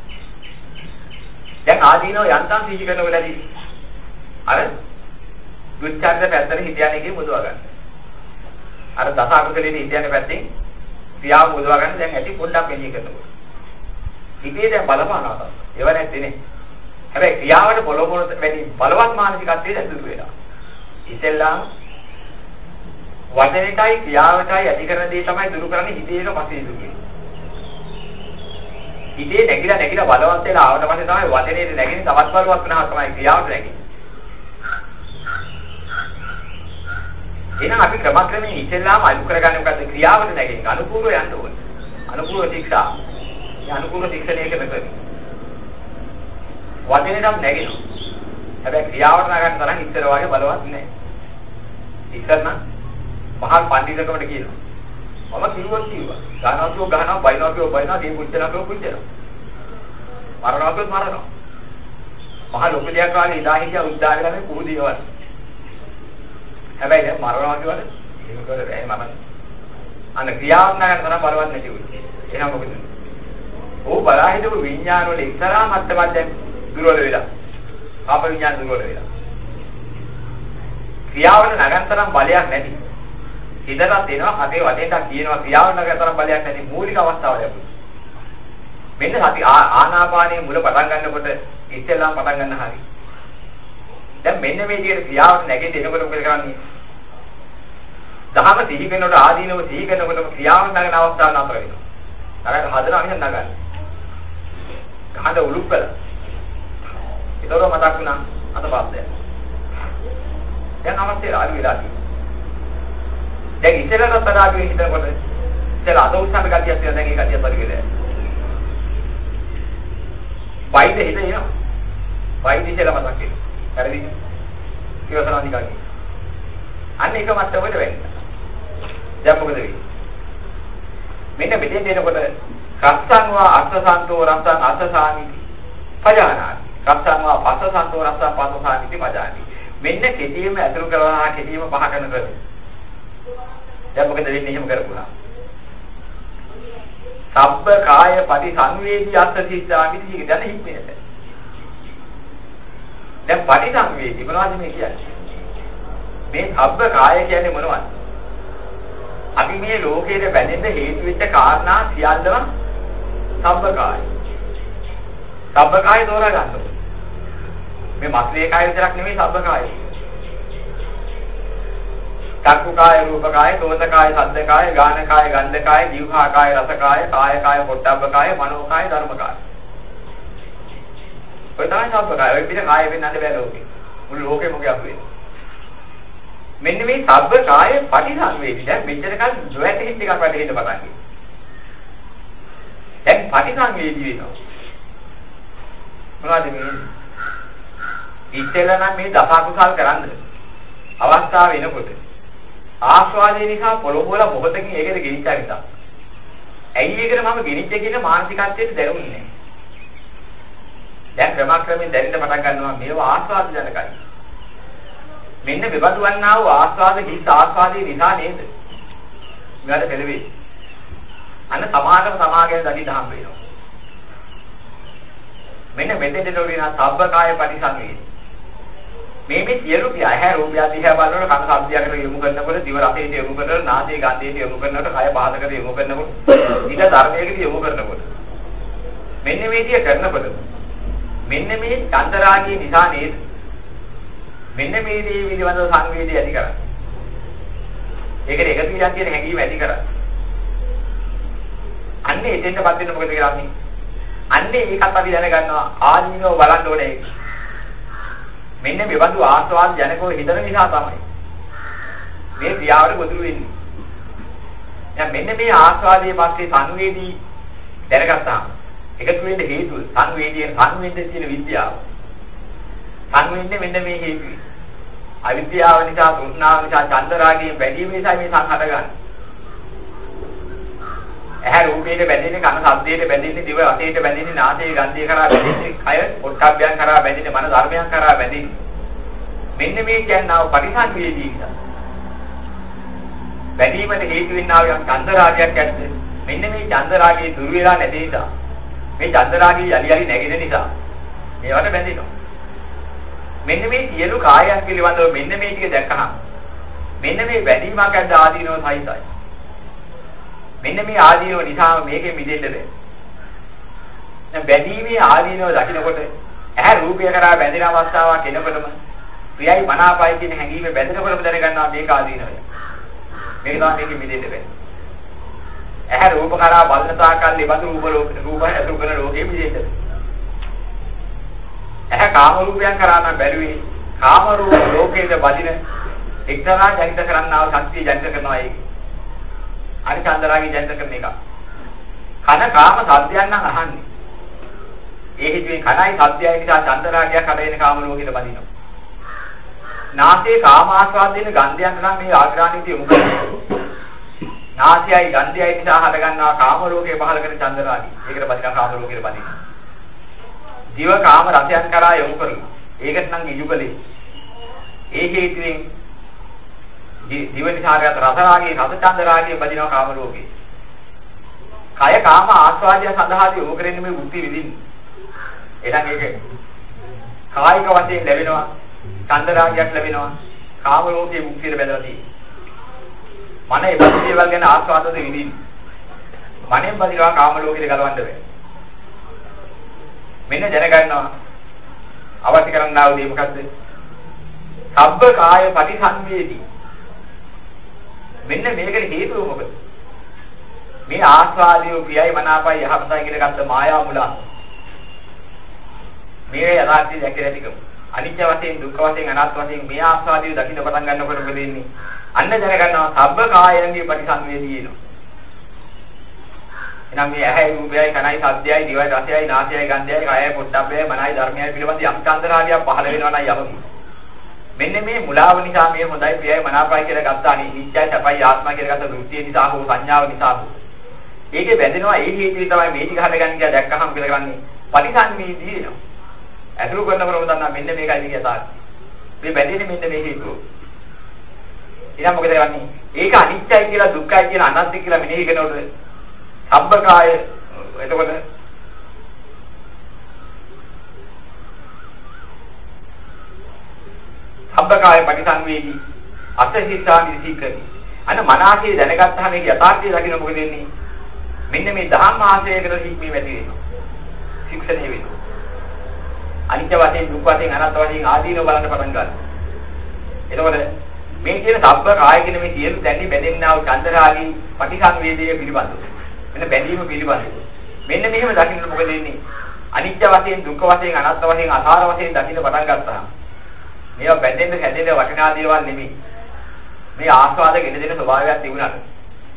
දැන් ආදීනව යන්තම් සිහි කරන වෙලාවදී අර දුච්චන්ද පැත්තට හිතයන් එකේ මුදවා ගන්න. අර දස අකුසලයේ හිතයන් පැත්තෙන් ක්‍රියාව මුදවා ගන්න දැන් ඇති පොඩ්ඩක් මෙනෙහි කරනකොට. හිතේ දැන් බලපානවා තමයි. ඒව නැත්තේ නේ. හැබැයි ක්‍රියාවට පොළොව පොළ වැඩි බලවත් මානසිකත්වයේ ඇතුළු වෙනවා. ඉතින්ලා වචනයටයි ක්‍රියාවටයි ඇති කරන දේ තමයි දුරු කරන්නේ හිතේක පස්සේ දුරු වෙන්නේ. හිතේ නැగిලා නැగిලා බලවත් වෙලා ආවට පස්සේ තමයි වචනේ නැගෙන්නේ තවත් බලවත් වෙනවා තමයි ක්‍රියාවට නැගෙන්නේ. එහෙනම් අපි ක්‍රමක්‍රමයෙන් ඉස්සෙල්ලාම අලු කරගන්න මොකද්ද ක්‍රියාවට නැගෙන්නේ අනුකූලව යන්න ඕනේ. අනුකූල ශික්ෂා. මේ අනුකූල ශික්ෂණයක මෙතන. වචනේ නම් නැගෙනවා. හැබැයි ක්‍රියාවට නගන්න තරම් ඉස්සර වගේ බලවත් නැහැ. ඉස්සර නම් මහා පඬිතුකමට කියනවා. මම කිව්වොත් කිව්වා. ගහනවා කියෝ ගහනවා, බයිනවා කියෝ බයිනවා, දී පුච්චනවා කියෝ පුච්චනවා. මරනවා කියෝ මරනවා. මහා ලොකු දෙයක් වගේ ඉදා හිටියා උද්දා වෙලා මේ කුහුදියවල්. හැබැයි දැන් මරනවා කියවල එහෙම කරලා බෑ මම. අන්න ක්‍රියාවක් නගන්න තරම් බලවත් නැති උනේ. එහෙනම් මොකද? ඕ බලා හිටපු විඥාන වල එක්තරා මට්ටමක් දැන් දුර්වල වෙලා. පාප විඥාන දුර්වල වෙලා. ක්‍රියාවල නගන්න තරම් බලයක් නැති. හිතට දෙනවා හතේ වටේට කියනවා ක්‍රියාව නගන තරම් බලයක් නැති මූලික අවස්ථාව ලැබුණා. මෙන්න සති ආනාපානයේ මුල පටන් ගන්නකොට ඉස්සෙල්ලාම පටන් ගන්න හරියි. දැන් මෙන්න මේ විදිහට ක්‍රියාවට නැගෙන්න එනකොට මොකද කරන්නේ? දහම සිහි කරනකොට ආදීනව සිහි කරනකොට ක්‍රියාවක් නගන අවස්ථාව නතර වෙනවා. තරක හදනවා මිස නගන්නේ. ගහන උලුක් කළා. ඒතර මතක් වුණා අතපස්සය. දැන් අවස්ථේ ආදි වෙලා තියෙනවා. දැන් ඉතලට තරාගේ හිතනකොට ඉතල අද උස්සන ගතියක් තියෙනවා දැන් ඒ ගතිය පරිගලයි. වයිද හිත එනවා. වයිද ඉතල මතක් වෙනවා. හරිද? ඉවසනවා නිකන්. අන්න එක මට්ටමකට වෙන්න. දැන් මොකද වෙන්නේ? මෙන්න මෙතෙන් එනකොට රස්සං වා අස්සසන්තෝ රස්සං අස්සසාමිති පජානාති. රස්සං වා පස්සසන්තෝ රස්සං පස්සසාමිති පජානාති. මෙන්න කෙටියෙම අතුරු කරනවා කෙටියෙම පහ කරන කර. දැන් මොකද වෙන්නේ එහෙම කරපුවා? සබ්බ කාය පරිසංවේදී අස්ස සිද්ධාමිති කියන දැන හික්මෙන්නේ. දැන් පරිසංවේදී මොනවද මේ කියන්නේ? මේ සබ්බ කාය කියන්නේ මොනවද? අපි මේ ලෝකයේ බැඳෙන්න හේතු වෙච්ච කාරණා සියල්ලම සබ්බ කාය. සබ්බ කාය තෝරා ගන්න ඕනේ. මේ මස්ලේ කාය විතරක් නෙමෙයි සබ්බ කාය. චක්කු කාය, රූප කාය, සෝත කාය, සද්ද කාය, ගාන කාය, ගන්ධ කාය, જીවහා කාය, රස කාය, කාය කාය, පොට්ටබ්බ කාය, මනෝ කාය, ධර්ම කාය. ඔය තමයි සබ්බකාය. ඔය පිට කාය වෙන්නන්න බෑ ලෝකේ. මුළු ලෝකෙම මොකද වෙන්නේ? මෙන්න මේ සබ්බකාය පරිසංවේදී දැන් මෙච්චර කල් නොඇති හිත් එකක් වැඩ හිට පටන් ගන්නවා. දැන් පටිසංවේදී වෙනවා. මොනවද මේ? ඉතල නම් මේ දසකුසල් කරන්න. අවස්ථාව එනකොට ආස්වාදයේ නිසා පොළොව වල මොහොතකින් ඒකද ගෙනිච්චා නිසා. ඇයි ඒකට මම ගෙනිච්ච කියන මානසිකත්වයට දැනුන්නේ නැහැ. දැන් ක්‍රමක්‍රමයෙන් දැනෙන්න පටන් ගන්නවා මේවා ආස්වාද ජනකයි. මෙන්න මෙබඳු වන්නා වූ ආස්වාද හිස් ආස්වාදයේ නිසා නේද? මෙයාට පෙළවේ. අන්න සමාගම සමාගයෙන් දකින්න හම්බ වෙනවා. මෙන්න මෙතෙන්ට නෝරින සබ්බ කාය පරිසංවේදී. මේ මේ සියලු කිය ඇහැ රූපය දිහා බලනකොට කන ශබ්දයකට යොමු කරනකොට දිව රසයට යොමු කරනකොට නාසය ගන්ධයට යොමු කරනකොට කය පහසකට යොමු කරනකොට ඊට ධර්මයකට යොමු කරනකොට මෙන්න මේ විදිය කරනකොට මෙන්න මේ චන්දරාගී නිසා නේද මෙන්න මේ දේ පිළිබඳව සංවේදී ඇති කරන්නේ. ඒකට එකතු වියන් කියන හැඟීම ඇති කරන්නේ. අන්නේ එතෙන්ටපත් වෙන්න මොකද කරන්නේ? අන්නේ ඒකත් අපි දැනගන්නවා ආදීනව බලන්න ඕනේ. මෙන්න මෙබඳු ආස්වාද ජනකෝ හිතන නිසා තමයි මේ ක්‍රියාවට ගොදුරු වෙන්නේ. දැන් මෙන්න මේ ආස්වාදයේ පස්සේ සංවේදී දැනගත්තාම එකතු වෙන්න හේතුව සංවේදීන සංවේදයේ තියෙන විද්‍යාව. සංවේදන්නේ මෙන්න මේ හේතුවයි. අවිද්‍යාව නිසා, තෘෂ්ණාව නිසා, චන්දරාගයෙන් බැඳීම නිසා මේ සංහත ගන්න. ඇහැ රූපයට බැඳෙන්නේ, කන ශබ්දයට බැඳෙන්නේ, දිව රසයට බැඳෙන්නේ, නාසයේ ගන්ධය කරා බැඳෙන්නේ, කය පොට්ටබ්බයන් කරා බැඳෙන්නේ, මන ධර්මයන් කරා බැඳෙන්නේ. මෙන්න මේ කියනවා පරිසංවේදී නිසා. බැඳීමට හේතු වෙන්නා වූ චන්දරාගයක් ඇද්ද? මෙන්න මේ චන්දරාගයේ දුර වෙලා නැති නිසා මේ චන්දරාගී යලි යලි නැගෙන නිසා මේවට බැඳෙනවා. මෙන්න මේ සියලු කායයන් පිළිබඳව මෙන්න මේ ටික දැක්කහම මෙන්න මේ වැඩිමක් ඇද්ද ආදීනව සහිතයි. මෙන්න මේ ආදීනව නිසා මේකෙ මිදෙන්න බෑ. දැන් බැඳීමේ ආදීනව දකින්නකොට ඇහැ රූපය කරා බැඳෙන අවස්ථාවක් එනකොටම ප්‍රියයි මනාපයි කියන හැඟීම බැඳෙනකොටම දැනගන්නවා මේක ආදීනවය. මේක තමයි මේකෙ මිදෙන්න බෑ. ඇහැ රූප කරා බලන තාකල් ඉබඳු රූප රූප ඇතුළු කරන ලෝකෙ මිදෙන්න. ඇහැ කාම රූපයන් කරා නම් බැලුවේ කාම රූප ලෝකයේ බදින එක්තරා ජනිත කරන්නා වූ ශක්තිය ජනිත කරනවා ඒක. අනිත් චන්දරාගේ ජනිත කරන එක. කන කාම සද්දයන් නම් අහන්නේ. ඒ හිතුවේ කනයි සද්දයයි නිසා චන්දරාගයක් හදගෙන කාම ලෝකෙට බදිනවා. නාසයේ කාම ආස්වාද දෙන ගන්ධයන් නම් මේ ආග්‍රාණීතිය යොමු කරනවා. නාසයයි ගන්ධයයි නිසා හදගන්නා කාම ලෝකේ පහල කරන චන්දරාගී. ඒකට බදිනා කාම ලෝකෙට බදිනවා. දිව කාම රසයන් කරා යොමු කරනවා. ඒකට නම් ඉජුකලේ. ඒ හේතුවෙන් දිව නිසාගත රස රාගයේ රස චන්ද රාගයේ බදිනවා කාම ලෝකේ. කය කාම ආස්වාදය සඳහා යොමු කරන්නේ මේ බුද්ධි විදින්න. එහෙනම් ඒක කායික වශයෙන් ලැබෙනවා චන්ද රාගයක් ලැබෙනවා කාම ලෝකයේ මුක්තියට බැඳලා තියෙනවා. මන ඒ බද්ධ දේවල් ගැන ආස්වාදද විඳින්න. මනෙන් බදිනවා කාම ලෝකෙට ගලවන්න බෑ. මෙන්න දැනගන්නවා අවශ්‍ය කරන්නා වූ දේ මොකද්ද? සබ්බ කාය පරිසංවේදී. මෙන්න මේකට හේතුව මොකද? මේ ආස්වාදියෝ ප්‍රියයි මනාපයි යහපතයි කියලා ගත්ත මායා මුලා. මේ යථාර්ථය දැකලා නැතිකම. අනිත්‍ය වශයෙන් දුක්ඛ වශයෙන් අනාත්ම වශයෙන් මේ ආස්වාදියෝ දකින්න පටන් ගන්නකොට මොකද වෙන්නේ? අන්න දැනගන්නවා සබ්බ කායයන්ගේ පරිසංවේදී එනවා. එහෙනම් මේ ඇහැයි රූපයයි කනයි ශබ්දයයි දිවයි රසයයි නාසයයි ගන්ධයයි කයයි පොට්ටබ්බයයි මනයි ධර්මයයි පිළිබඳ යම් චන්දරාගයක් පහළ වෙනවා නම් යමකි. මෙන්න මේ මුලාව නිසා මේ හොඳයි ප්‍රියයි මනාපයි කියලා ගත්තා නිත්‍යයි සපයි ආත්මයි කියලා ගත්ත දෘෂ්ටිය නිසා හෝ සංඥාව නිසා හෝ. ඒකේ බැඳෙනවා ඒ හේතුව තමයි මේ ටික හදගන්නේ කියලා දැක්කහම කියලා ගන්නේ පරිසංවේදී වෙනවා. ඇතුළු කරනකොටම දන්නා මෙන්න මේකයි මේක යථාර්ථය. මේ බැඳෙන්නේ මෙන්න මේ හේතුව. ඊළඟ මොකද කරන්නේ? ඒක අනිත්‍යයි කියලා දුක්ඛයි කියලා අනත්ති කියලා මෙනෙහි කරනකොට සබ්බකාය එතකොට සබ්බකාය පරිසංවේදී අසහිතානි සීකරි අන්න මනසේ දැනගත්තාම මේක යථාර්ථය දකින්න මොකද වෙන්නේ මෙන්න මේ ධම්ම ආශයකට හික්මී වැඩි වෙනවා ශික්ෂණය වෙනවා අනිත්‍ය වශයෙන් දුක් වශයෙන් අනාත්ම වශයෙන් ආදීනව බලන්න පටන් ගන්නවා එතකොට මේ කියන සබ්බ කාය කියන මේ සියලු දැනි බැඳෙන්නා වූ චන්දරාගී පටිසංවේදයේ පිළිබඳව මෙන්න බැඳීම පිළිබඳව. මෙන්න මෙහෙම දකින්න මොකද වෙන්නේ? අනිත්‍ය වශයෙන්, දුක්ඛ වශයෙන්, අනාත්ම වශයෙන්, අසාර වශයෙන් දකින්න පටන් ගත්තා. මේවා බැඳෙන්න හැදෙන්න වටිනා දේවල් නෙමෙයි. මේ ආස්වාද ගෙන දෙන ස්වභාවයක් තිබුණාට,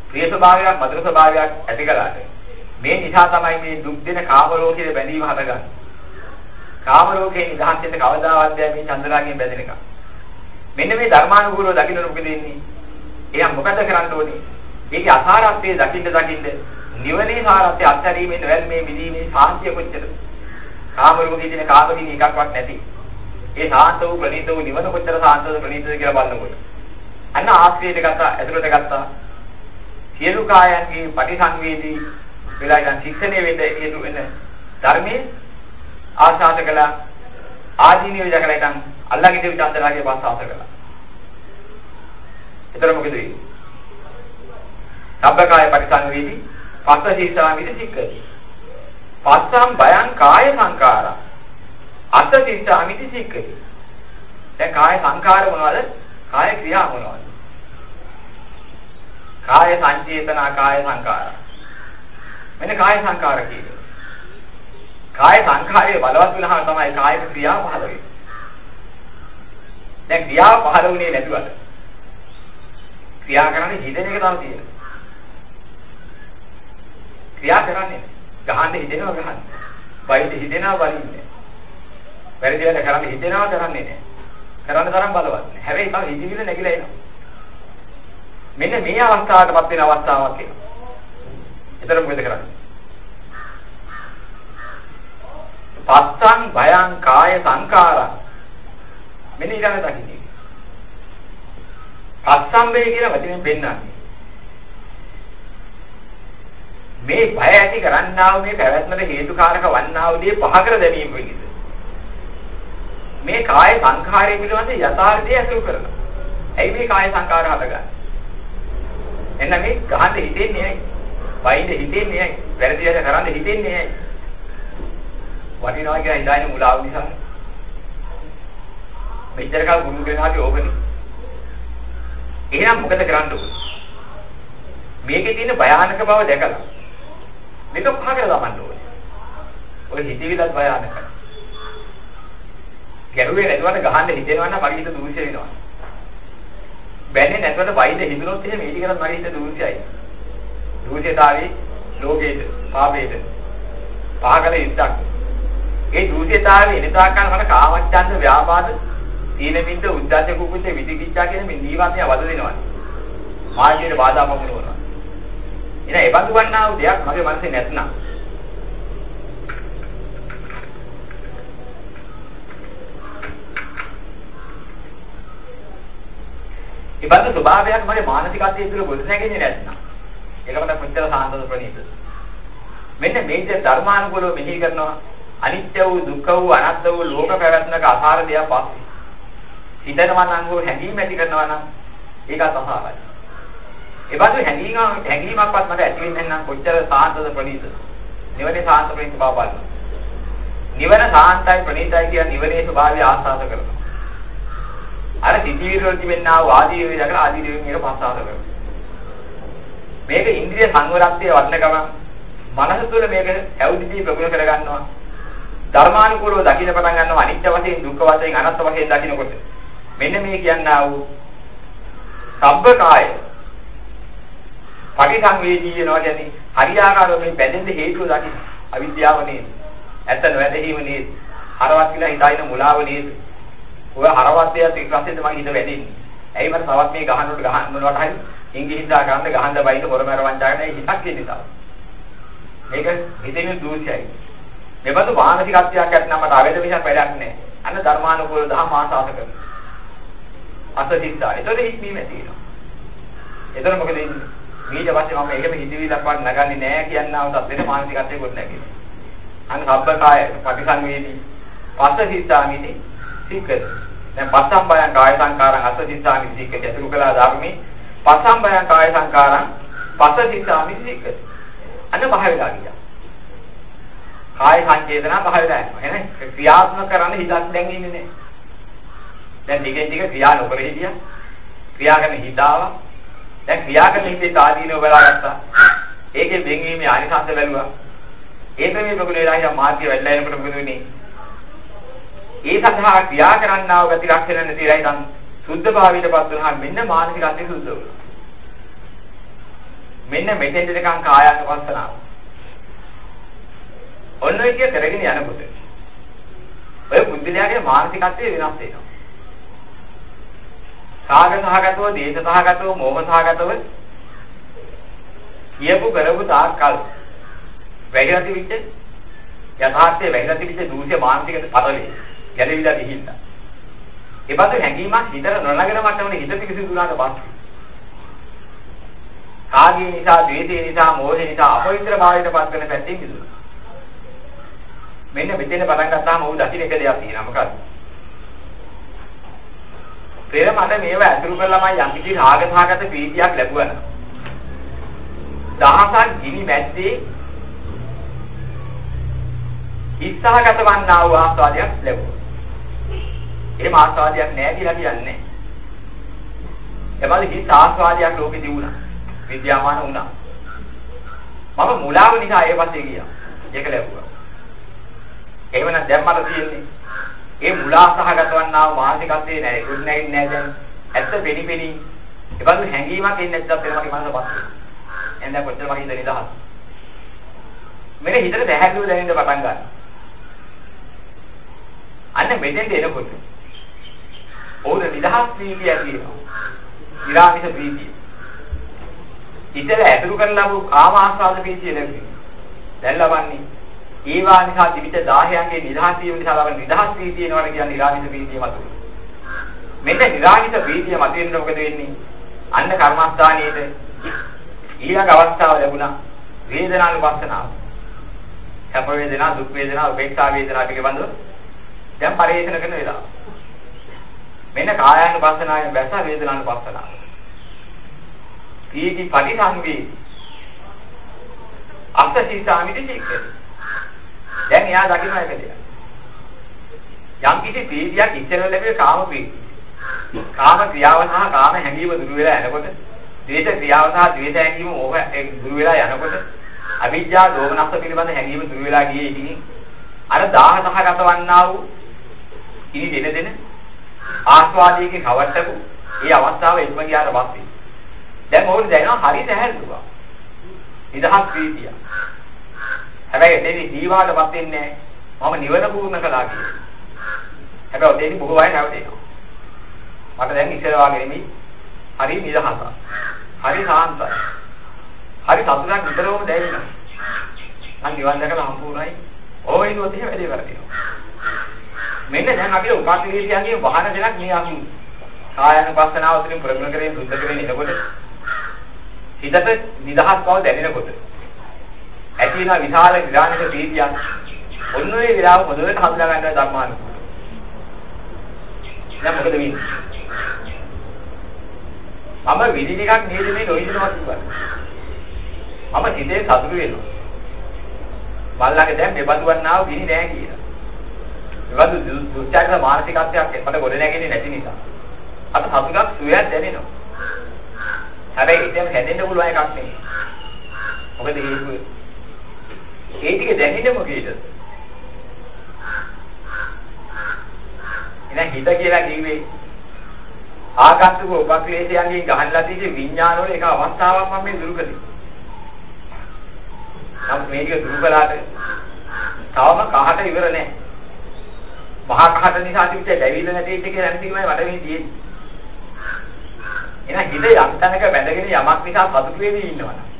ප්‍රිය ස්වභාවයක්, මధుර ස්වභාවයක් ඇති කළාට මේ නිසා තමයි මේ දුක් දෙන කාම ලෝකයේ බැඳීම හටගන්නේ. කාම ලෝකේ නිදහස් වෙන්න කවදාවත් මේ චන්දරාගෙන් බැඳෙන එක. මෙන්න මේ ධර්මානුකූලව දකින්න මොකද වෙන්නේ? එයා මොකද කරන්න ඕනේ? මේකේ අසාරත්වයේ දකින්න දකින්න නිවනේ සාරත්වය අත්හැරීමෙන් වැල් මේ විදීමේ සාන්තිය කොච්චරද? කාම ලෝකයේ තියෙන කාමකින් එකක්වත් නැති. ඒ සාන්ත වූ ප්‍රණීත වූ නිවන කොච්චර සාන්තද ප්‍රණීතද කියලා බලනකොට. අන්න ආශ්‍රයයට ගත්තා, ඇතුළට ගත්තා. සියලු කායයන්ගේ පටිසංවේදී වෙලා ඉඳන් ශික්ෂණය වෙන්න හේතු වෙන ධර්මයේ ආශාස කළා. ආදීනිය විදකලා ඉඳන් අල්ලාගේ දේව චන්දරාගේ පස්ස ආස කළා. එතන මොකද වෙන්නේ? සබ්බකාය පරිසංවේදී පස්ස ශීර්ෂාමිති සික්කති. පස්සම් බයං කාය සංකාරා. අත ශීර්ෂාමිති සික්කති. දැන් කාය සංකාර මොනවද? කාය ක්‍රියා මොනවද? කාය සංචේතනා කාය සංකාරා. මෙන්න කාය සංකාර කියන්නේ. කාය සංඛාරයේ බලවත් වෙනහම තමයි කායික ක්‍රියා පහළ වෙන්නේ. දැන් ක්‍රියා පහළ වුණේ නැතුවද? ක්‍රියා කරන්නේ හිතෙන එක තමයි තියෙන්නේ. ක්‍රියා කරන්නේ ගහන්න හිතෙනවා ගහන්න. වයිද හිතෙනවා වලින්නේ. වැරදි වැඩ කරන්න හිතෙනවා කරන්නේ නැහැ. කරන්න තරම් බලවත් නැහැ. හැබැයි තව හිතවිල්ල නැగిලා එනවා. මෙන්න මේ අවස්ථාවටපත් වෙන අවස්ථාවක් එනවා. එතන මොකද කරන්නේ? පස්සං භයං කාය සංකාරං මෙන්න ඊළඟ දකින්නේ. පස්සම්බේ කියන වචනේ පෙන්නන්නේ. මේ බය ඇති කරන්නා වූ මේ පැවැත්මට හේතුකාරක වන්නා වූ දේ පහ කර දැමීම පිණිස. මේ කාය සංඛාරය පිළිබඳ යථාර්ථය අසුරු කරනවා. ඇයි මේ කාය සංඛාර හටගන්නේ? එන්න මේ ගහන්න හිතෙන්නේ ඇයි? වයින්ද හිතෙන්නේ ඇයි? වැරදි වැඩ කරන්න හිතෙන්නේ ඇයි? වටිනවා කියලා හිතාගෙන මුලාව නිසා. මෙච්චර කල් ගුරු කෙනාගේ ඕකනේ. එහෙනම් මොකද කරන්න ඕනේ? මේකේ තියෙන භයානක බව දැකලා මේක පහ කරලා දාන්න ඕනේ. ඔය හිතවිලත් භයානකයි. ගැරුවේ නැතුවට ගහන්න හිතෙනවා නම් මගේ හිත දූෂ්‍ය වෙනවා. බැන්නේ නැතුවට වයිද හිතුනොත් එහෙම ඊට කරත් මගේ හිත දූෂ්‍යයි. දූෂ්‍යතාවේ ලෝකේද පාපේද පහකල ඉස්සක්. ඒ දූෂ්‍යතාවේ එනතාකල් මට කාමච්ඡන්ද ව්‍යාපාද තීන බින්ද උද්දච්ච කුකුච්ච විචිකිච්ඡා කියන මේ නීවරණය වද දෙනවා. මාර්ගයේ බාධා පමුණුවනවා. එන ඒ බඳු වන්නා වූ දෙයක් මගේ මනසේ නැත්නම් ඒ බඳු ස්වභාවයක් මගේ මානසිකත්වයේ තුල ගොඩ නැගෙන්නේ නැත්නම් ඒක මට කොච්චර සාන්තද ප්‍රණීතද මෙන්න මේ ධර්මානුකූලව මෙහි කරනවා අනිත්‍ය වූ දුක්ඛ වූ අනාත්ම වූ ලෝක පැවැත්මක අසාර දෙයක් පස්සේ. හිතනවා නම් හෝ හැඟීම් ඇති කරනවා නම් ඒකත් අසාරයි ඒ බඳු හැඟීම හැඟීමක්වත් මට ඇති වෙන්නේ නැත්නම් කොච්චර සාන්තද ප්‍රණීතද? නිවනේ සාන්ත ප්‍රණීත බව බලන්න. නිවන සාන්තයි ප්‍රණීතයි කියන නිවනේ ස්වභාවය ආස්වාද කරනවා. අර සිතිවිලි වල තිබෙනා වූ ආදී වේ දකලා ආදී වේ මේක පස්සාද කරනවා. මේක ඉන්ද්‍රිය සංවරත්වයේ වර්ණකම මනස තුළ මේක ඇවුදිදී ප්‍රගුණ කරගන්නවා. ධර්මානුකූලව දකින්න පටන් ගන්නවා අනිත්‍ය වශයෙන් දුක්ඛ වශයෙන් අනාත්ම වශයෙන් දකින්නකොට. මෙන්න මේ කියන්නා වූ සබ්බකාය පටිසංවේදී වෙනවා කියන්නේ හරියාකාරව මේ බැඳෙන්න හේතුව දකින්න. අවිද්‍යාව නේද? ඇත්ත නොවැදහිම නේද? හරවත් කියලා හිතාගෙන මුලාව නේද? ඔය හරවත්තයත් එක් රසෙන්ද මගේ හිත වැදෙන්නේ. ඇයි මට තවත් මේ ගහනකොට ගහන්න මොනවට හරි ඉංගි හිතා ගන්න ගහන්න බයිද හොරමර වංචාගෙන හිතක් එන්නේ තව. මේක හිතෙන දූෂ්‍යයි. මෙබඳු මානසිකත්වයක් ඇත්නම් මට අවේද මිසක් වැඩක් නැහැ. අන්න ධර්මානුකූල දහම ආසාස කරනවා. අසහිතා. ඒතකොට හික්මීම තියෙනවා. එතන මොකද ඉන්නේ? ඊට පස්සේ මම එහෙම හිතවිලක්වත් නගන්නේ නැහැ කියනවා සත්‍යෙට මානසිකත්වයේ කොට නැගෙන්නේ. අන්න සබ්බකාය පටිසංවේදී පස්සහිතාමිති සීකර. දැන් පස්සම්බයං කාය සංකාරං අසසිතාමි සීකර ඇතුළු කළා ධර්මී පස්සම්බයං කාය සංකාරං පස්සසිතාමි සීකර. අන්න පහ වෙලා ගියා. කාය සංචේතනා පහ වෙලා යනවා. එහෙනම් ක්‍රියාත්මක කරන්න හිතක් දැන් ඉන්නේ නැහැ. දැන් ටිකෙන් ටික ක්‍රියා නොකර හිටියා. ක්‍රියා කරන හිතාවා. දැන් ක්‍රියා කරන හිතේ ආදීනව බලාගත්තා. ඒකේ වෙන්වීමේ ආනිසංස බැලුවා. ඒක මේ ප්‍රගුණ වෙලා හියා මාර්ගය වැඩලා එනකොට මොකද වෙන්නේ? ඒ සඳහා ක්‍රියා කරන්නා වූ ගති ලක්ෂණ නැතිලයි නම් සුද්ධ භාවයටපත් වුණාම මෙන්න මානසික අධි සුද්ධ වෙනවා. මෙන්න මෙතෙන් දෙකන් කායानुපස්සනාව. ඔන්න ඔය කිය කරගෙන යනකොට ඔය බුද්ධිලයාගේ මානසිකත්වය වෙනස් වෙනවා. රාග සහගතව, දේශ සහගතව, මෝහ සහගතව කියපු කරපු තාක්කල් වැగిලා තිබිච්ච යථාර්ථයේ වැగిලා තිබිච්ච දූෂ්‍ය මානසික පරලේ ගැලවිලා ගිහිල්ලා. ඒ බඳු හැඟීමක් හිතට නොනගෙන මට්ටමනේ හිත පිසිදු වුණාට පස්සේ කාගේ නිසා, ද්වේෂය නිසා, මෝහය නිසා අපවිත්‍ර භාවයට පත් වෙන පැත්තෙන් මිදුණා. මෙන්න මෙතන පටන් ගත්තාම ඔහු දකින්න එක දෙයක් තියෙනවා මොකක්ද? පෙර මට මේව ඇතුළු කරලාමයි යම් කිසි රාගසහගත ප්‍රීතියක් ලැබුවා නම් දහසක් ගිනි මැද්දේ ඉස්සහගත වන්නා වූ ආස්වාදයක් ලැබුවා. එහෙම ආස්වාදයක් නැහැ කියලා කියන්නේ. එබැවින් හිත ආස්වාදයක් ලෝකෙදී වුණා. විද්‍යාමාන වුණා. මම මුලාව නිසා ඒ පස්සේ ගියා. ඒක ලැබුවා. එහෙමනම් දැන් මට තියෙන්නේ ඒ මුලා සහගත වන්නා වූ මානසිකත්වයේ නැහැ. ගුණ නැගින්නේ නැහැ දැන්. ඇත්ත පෙනි පෙනි. එබැවින් හැඟීමක් එන්නේ නැත්නම් පෙර මගේ මනස පස්සේ. එහෙනම් කොච්චර මගේ ඉඳ නිදහස්. මෙන්න හිතට දැහැල්ලුව දැනෙන්න පටන් ගන්නවා. අන්න මෙතෙන්ට එනකොට ඕන නිදහස් ප්‍රීතිය ඇති වෙනවා. ඊරාමිස ප්‍රීතිය. ඉතල ඇතුළු කරන ලබු කාම ආස්වාද ප්‍රීතිය ලැබෙනවා. දැන් ලබන්නේ ඒවා නිසා තිබිච්ච 10යන්ගේ නිදහස් වීම නිසා ලබන නිදහස් ප්‍රීතිය එනවට කියන්නේ ඊරාමිස ප්‍රීතිය මතුවේ. මෙන්න ඊරාමිස ප්‍රීතිය මතුවෙන්න මොකද වෙන්නේ? අන්න කර්මස්ථානයේද ඊළඟ අවස්ථාව ලැබුණා වේදනානුපස්සනාව. සැප වේදනා, දුක් වේදනා, උපේක්ෂා වේදනා පිළිබඳව දැන් පරිේෂණ කරන වෙලාව. මෙන්න කායානුපස්සනාවෙන් වැස වේදනානුපස්සනාව. පීති පරිසංවි අස්සසීසාමිති චික්කේ. දැන් එයා දකින්න එක දෙයක්. යම් කිසි පීතියක් ඉස්සෙල්ලා ලැබෙන කාම පීති. කාම ක්‍රියාව සහ කාම හැඟීම දුරු වෙලා යනකොට, ද්වේෂ ක්‍රියාව සහ ද්වේෂ හැඟීම ඕක දුරු වෙලා යනකොට, අවිජ්ජා දෝමනස්ස පිළිබඳ හැඟීම දුරු වෙලා ගියේ ඉතින් අර 10000 ගත වන්නා වූ ඉනි දෙන දෙන ආස්වාදයකින් හවට්ටපු ඒ අවස්ථාව එක්ම ගියාට පස්සේ දැන් මොකද දැනෙනවා හරි සැහැල්ලුවා. නිදහස් ප්‍රීතිය. හැබැයි එතෙන්දී දීවාටපත් වෙන්නේ මම නිවන පූර්ණ කළා කියන්නේ. හැබැයි ඔතේදී බොහෝ අය නැවතෙනවා. මට දැන් ඉස්සර වගේ නෙමෙයි හරි නිදහසක්. හරි සාන්තයි. හරි සතුටක් විතරම දැනෙනවා. මම නිවන් දැකලා සම්පූර්ණයි. ඕයිනොත් එහෙම වැඩේ කරදිනවා. මෙන්න දැන් අපිට උපාසකීතියන්ගේ වහන දෙයක් මේ අපි කායानुපස්සනාව තුළින් ප්‍රගුණ කරගෙන සුද්ධ කරගෙන එනකොට හිතට නිදහස් බව දැනෙනකොට ඇති වෙන විශාල විඥානික ප්‍රීතියක් ඔන්න ඔය විලාව හොඳට හඳුනා ගන්න ධර්මානුකූල. දැන් මොකද වෙන්නේ? මම විදි ටිකක් නේද මේ නොවිදිනවා කිව්වා. මම සිතේ සතුටු වෙනවා. මල්ලාගේ දැන් මෙබඳු වන්නාව විනි නෑ කියලා. ඒවලු දුස්චරිත මානසිකත්වයක් එපට ගොඩ නැගෙන්නේ නැති නිසා. අත සතුටක් සුවයක් දැනෙනවා. හැබැයි ඉතින් හැදෙන්න පුළුවන් එකක් නෙවෙයි. මොකද හේතුව? ඒ ටික දැනෙන්නේ මොකේද? එහෙනම් හිත කියලා කිව්වේ ආගන්තුක උපක්ලේශයන්ගෙන් ගහන්නලා තියෙන විඥාන වල එක අවස්ථාවක් මම මේ දුරු කළේ. නමුත් මේක දුරු කළාට තවම කහට ඉවර නැහැ. මහා කහට නිසා තිබිච්ච දැවිල්ල නැති එක කියලා නැතිවමයි මට මේ තියෙන්නේ. එහෙනම් හිත යම් තැනක බැඳගෙන යමක් නිසා සතුටු වෙවි ඉන්නවා.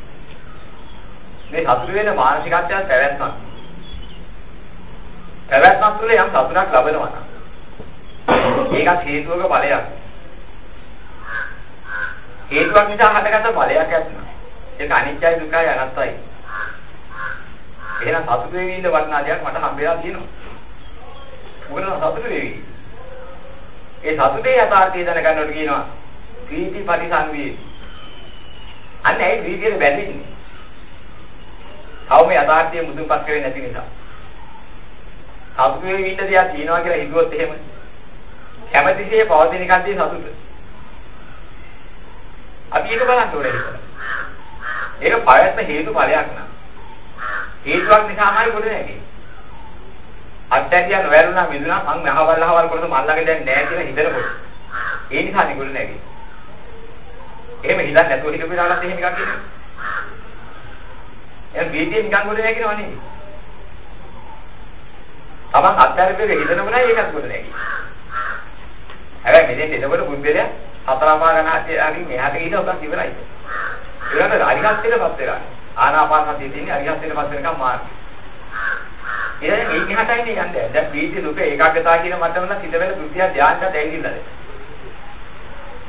මේ සතුටු වෙන මානසිකත්වයක් පැවැත්මක්. පැවැත්මක් තුළ යම් සතුටක් ලබනවා නම් ඒකත් හේතුවක ඵලයක්. හේතුවක් නිසා හටගත්ත ඵලයක් ඇත්නම්. ඒක අනිත්‍යයි දුකයි අනත්තයි. එහෙනම් සතුටු වෙවි ඉන්න වටිනා දෙයක් මට හම්බෙලා තියෙනවා. මොකද සතුට වෙවි. ඒ සතුටේ යථාර්ථය දැනගන්නකොට කියනවා ප්‍රීති පරිසංවේදී. අන්න ඒ ප්‍රීතියට බැඳින්නේ. තවම යථාර්ථය මුදුන්පත් කරේ නැති නිසා. සතුට වෙවි ඉන්න දෙයක් තියෙනවා කියලා හිතුවොත් එහෙම කැමැතිසේ පවතින කන්දී සතුට. අපි ඒක බලන්න ඕනේ ඒක. ඒක පවත්න හේතු ඵලයක් නා. හේතුවක් නිසාමයි ගොඩ නැගෙන්නේ. අත්‍යතිය නොවැළුණා මිදුණා මං මහවල් අහවල් කරොත් මන් ළඟ දැන් නෑ කියලා හිතනකොට ඒ නිසා නිකුල් නැගේ. එහෙම හිතන්නේ නැතුව හිතපු දාලත් එහෙම එකක් කියනවා. එහෙනම් වීදියේ නිකන් ගොඩ නැගිනව නෙවෙයි. තමන් අත්හැරපෙක හිතනම නෑ ඒකත් ගොඩ නැගී. හැබැයි මෙතෙන් එතකොට බුද්ධලයා හතරපා ගණනාදී මෙහාට ගිහින් ඔබක් ඉවරයි. ඊළඟට අරිහත්ත්වයටපත් වෙලා. ආනාපාන සතිය තියෙන්නේ අරිහත්ත්වයටපත් වෙනකම් මාර්ගය. ඊළඟ මේ කිහටයි යන්නේ. දැන් ප්‍රීති දුක ඒකාග්‍රතාව කියන මට්ටම නම් සිද්ධ වෙන දෘෂ්ටිය ධානයට ඇවිල්ලාද?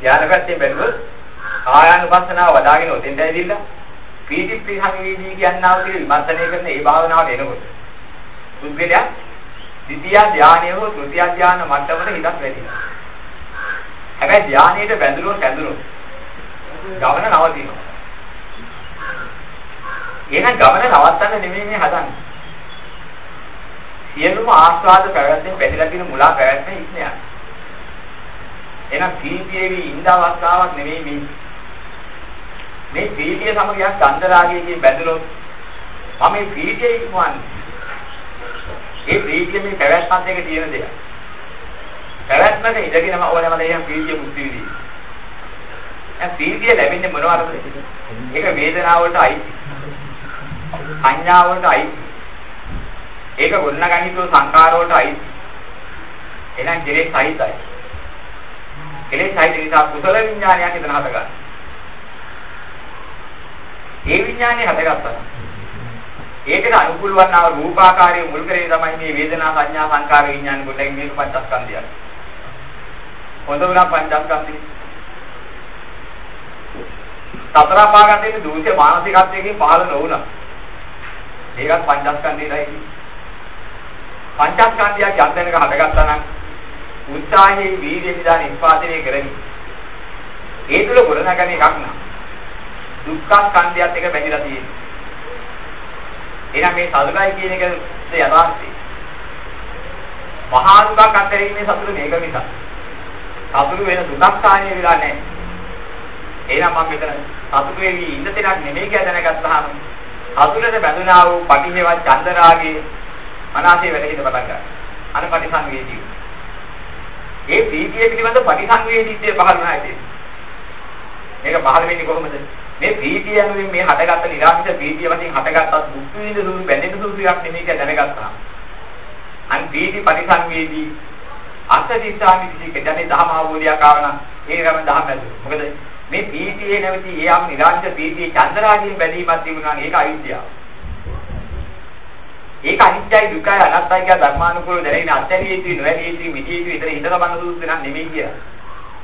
ධාන පැත්තේ බැලුවොත් කායානුපස්සනාව වඩාගෙන ඔතෙන්ට ඇවිල්ලා ප්‍රීති ප්‍රිහංවේදී කියනවා කියන විමර්ශනය කරන ඒ භාවනාවට එනකොට පුද්ගලයා ද්විතිය ධානය හෝ තෘතිය ධාන මට්ටමට හිතක් වැඩිනවා. හැබැයි ධානයේට බැඳුනොත් ඇඳුනොත් ගමන නවතිනවා. එහෙනම් ගමන නවත්තන්න නෙමෙයි මේ හදන්නේ. සියලුම ආස්වාද පැවැත්මෙන් බැඳලා තියෙන මුලා පැවැත්ම ඉක්ම යනවා. එහෙනම් ප්‍රීතියේ ඉඳ අවස්ථාවක් නෙමෙයි මේ. මේ ප්‍රීතිය සමග යම් ගන්ධරාගයේ බැඳුනොත් මම මේ ප්‍රීතිය ඉක්මවන්නේ. ඒ ප්‍රීතිය මේ පැවැත්මත් එක තියෙන දෙයක්. පැවැත්මක ඉඳගෙනම ඕනම දෙයක් ප්‍රීතිය මුක්ති විදී. දැන් ප්‍රීතිය ලැබෙන්නේ මොනවද? ඒක වේදනාව වලට අයිති. සංඥා වලට අයිති. ඒක ගොඩනගනිතෝ සංකාර වලට අයිති. එහෙනම් කෙලෙස් සහිතයි. කෙලෙස් සහිත නිසා කුසල විඥානයක් එතන හදගන්න. ඒ විඥානේ හදගත්තා. ඒකට අනුකූල වන්නා රූපාකාරයේ මුල් කරේ තමයි මේ වේදනා සංඥා සංකාර විඥාන කොට මේක පංචස්කන්ධය. හොඳ උනා පංචස්කන්ධය. සතර පාගතේ දූෂ්‍ය මානසිකත්වයෙන් පහළ නොවුණා. ඒකත් පංචස්කන්ධයයි. පංචස්කන්ධයක් යන්තනක හටගත්තා නම් උත්සාහයේ වීර්ය නිදා නිස්පාදනය කරමි. ඒ තුල ගොඩනගන එකක් නා. දුක්ඛ ස්කන්ධයත් එක බැඳිලා තියෙනවා. එහෙනම් මේ සතුටයි කියන එක යථාර්ථය. මහා දුකක් අත්හැරීමේ සතුට මේක නිසා. සතුට වෙන දුකක් ස්ථානීය වෙලා නැහැ. එහෙනම් මම මෙතන සතුට වෙවි ඉන්න තැනක් නෙමෙයි කියලා දැනගත්තාම සතුටට බැඳුනා වූ පටිහෙවත් චන්දරාගේ මනසේ වැටෙන්න පටන් ගන්නවා. අර පටිසංවේදී. ඒ ප්‍රීතිය පිළිබඳ පටිසංවේදීත්වය පහළ වුණා ඉතින්. මේක පහළ වෙන්නේ කොහොමද? මේ ප්‍රීතිය යනුවෙන් මේ හටගත්ත නිරාමිෂ ප්‍රීතිය වශයෙන් හටගත්තත් දුක් විඳ සුළු බැඳෙන සුළු එකක් නෙමෙයි කියලා දැනගත්තා. අන් ප්‍රීති පරිසංවේදී අත්දිස්සාමිති කියන්නේ දහම අවබෝධයක් ආවනම් ඒකම දහම ඇතුළු. මොකද මේ ප්‍රීතියේ නැවති ඒ යම් නිරාමිෂ ප්‍රීතියේ චන්දරාගයෙන් බැඳීමක් තිබුණා නම් ඒක අවිද්‍යාව. ඒක අනිත්‍යයි දුකයි අනාත්තයි කියලා ධර්මානුකූලව දැනගෙන අත්හැරිය යුතුයි නොහැරිය යුතුයි මිදිය යුතුයි විතර හිතලා බලන සුදුසු නම් නෙමෙයි කියලා.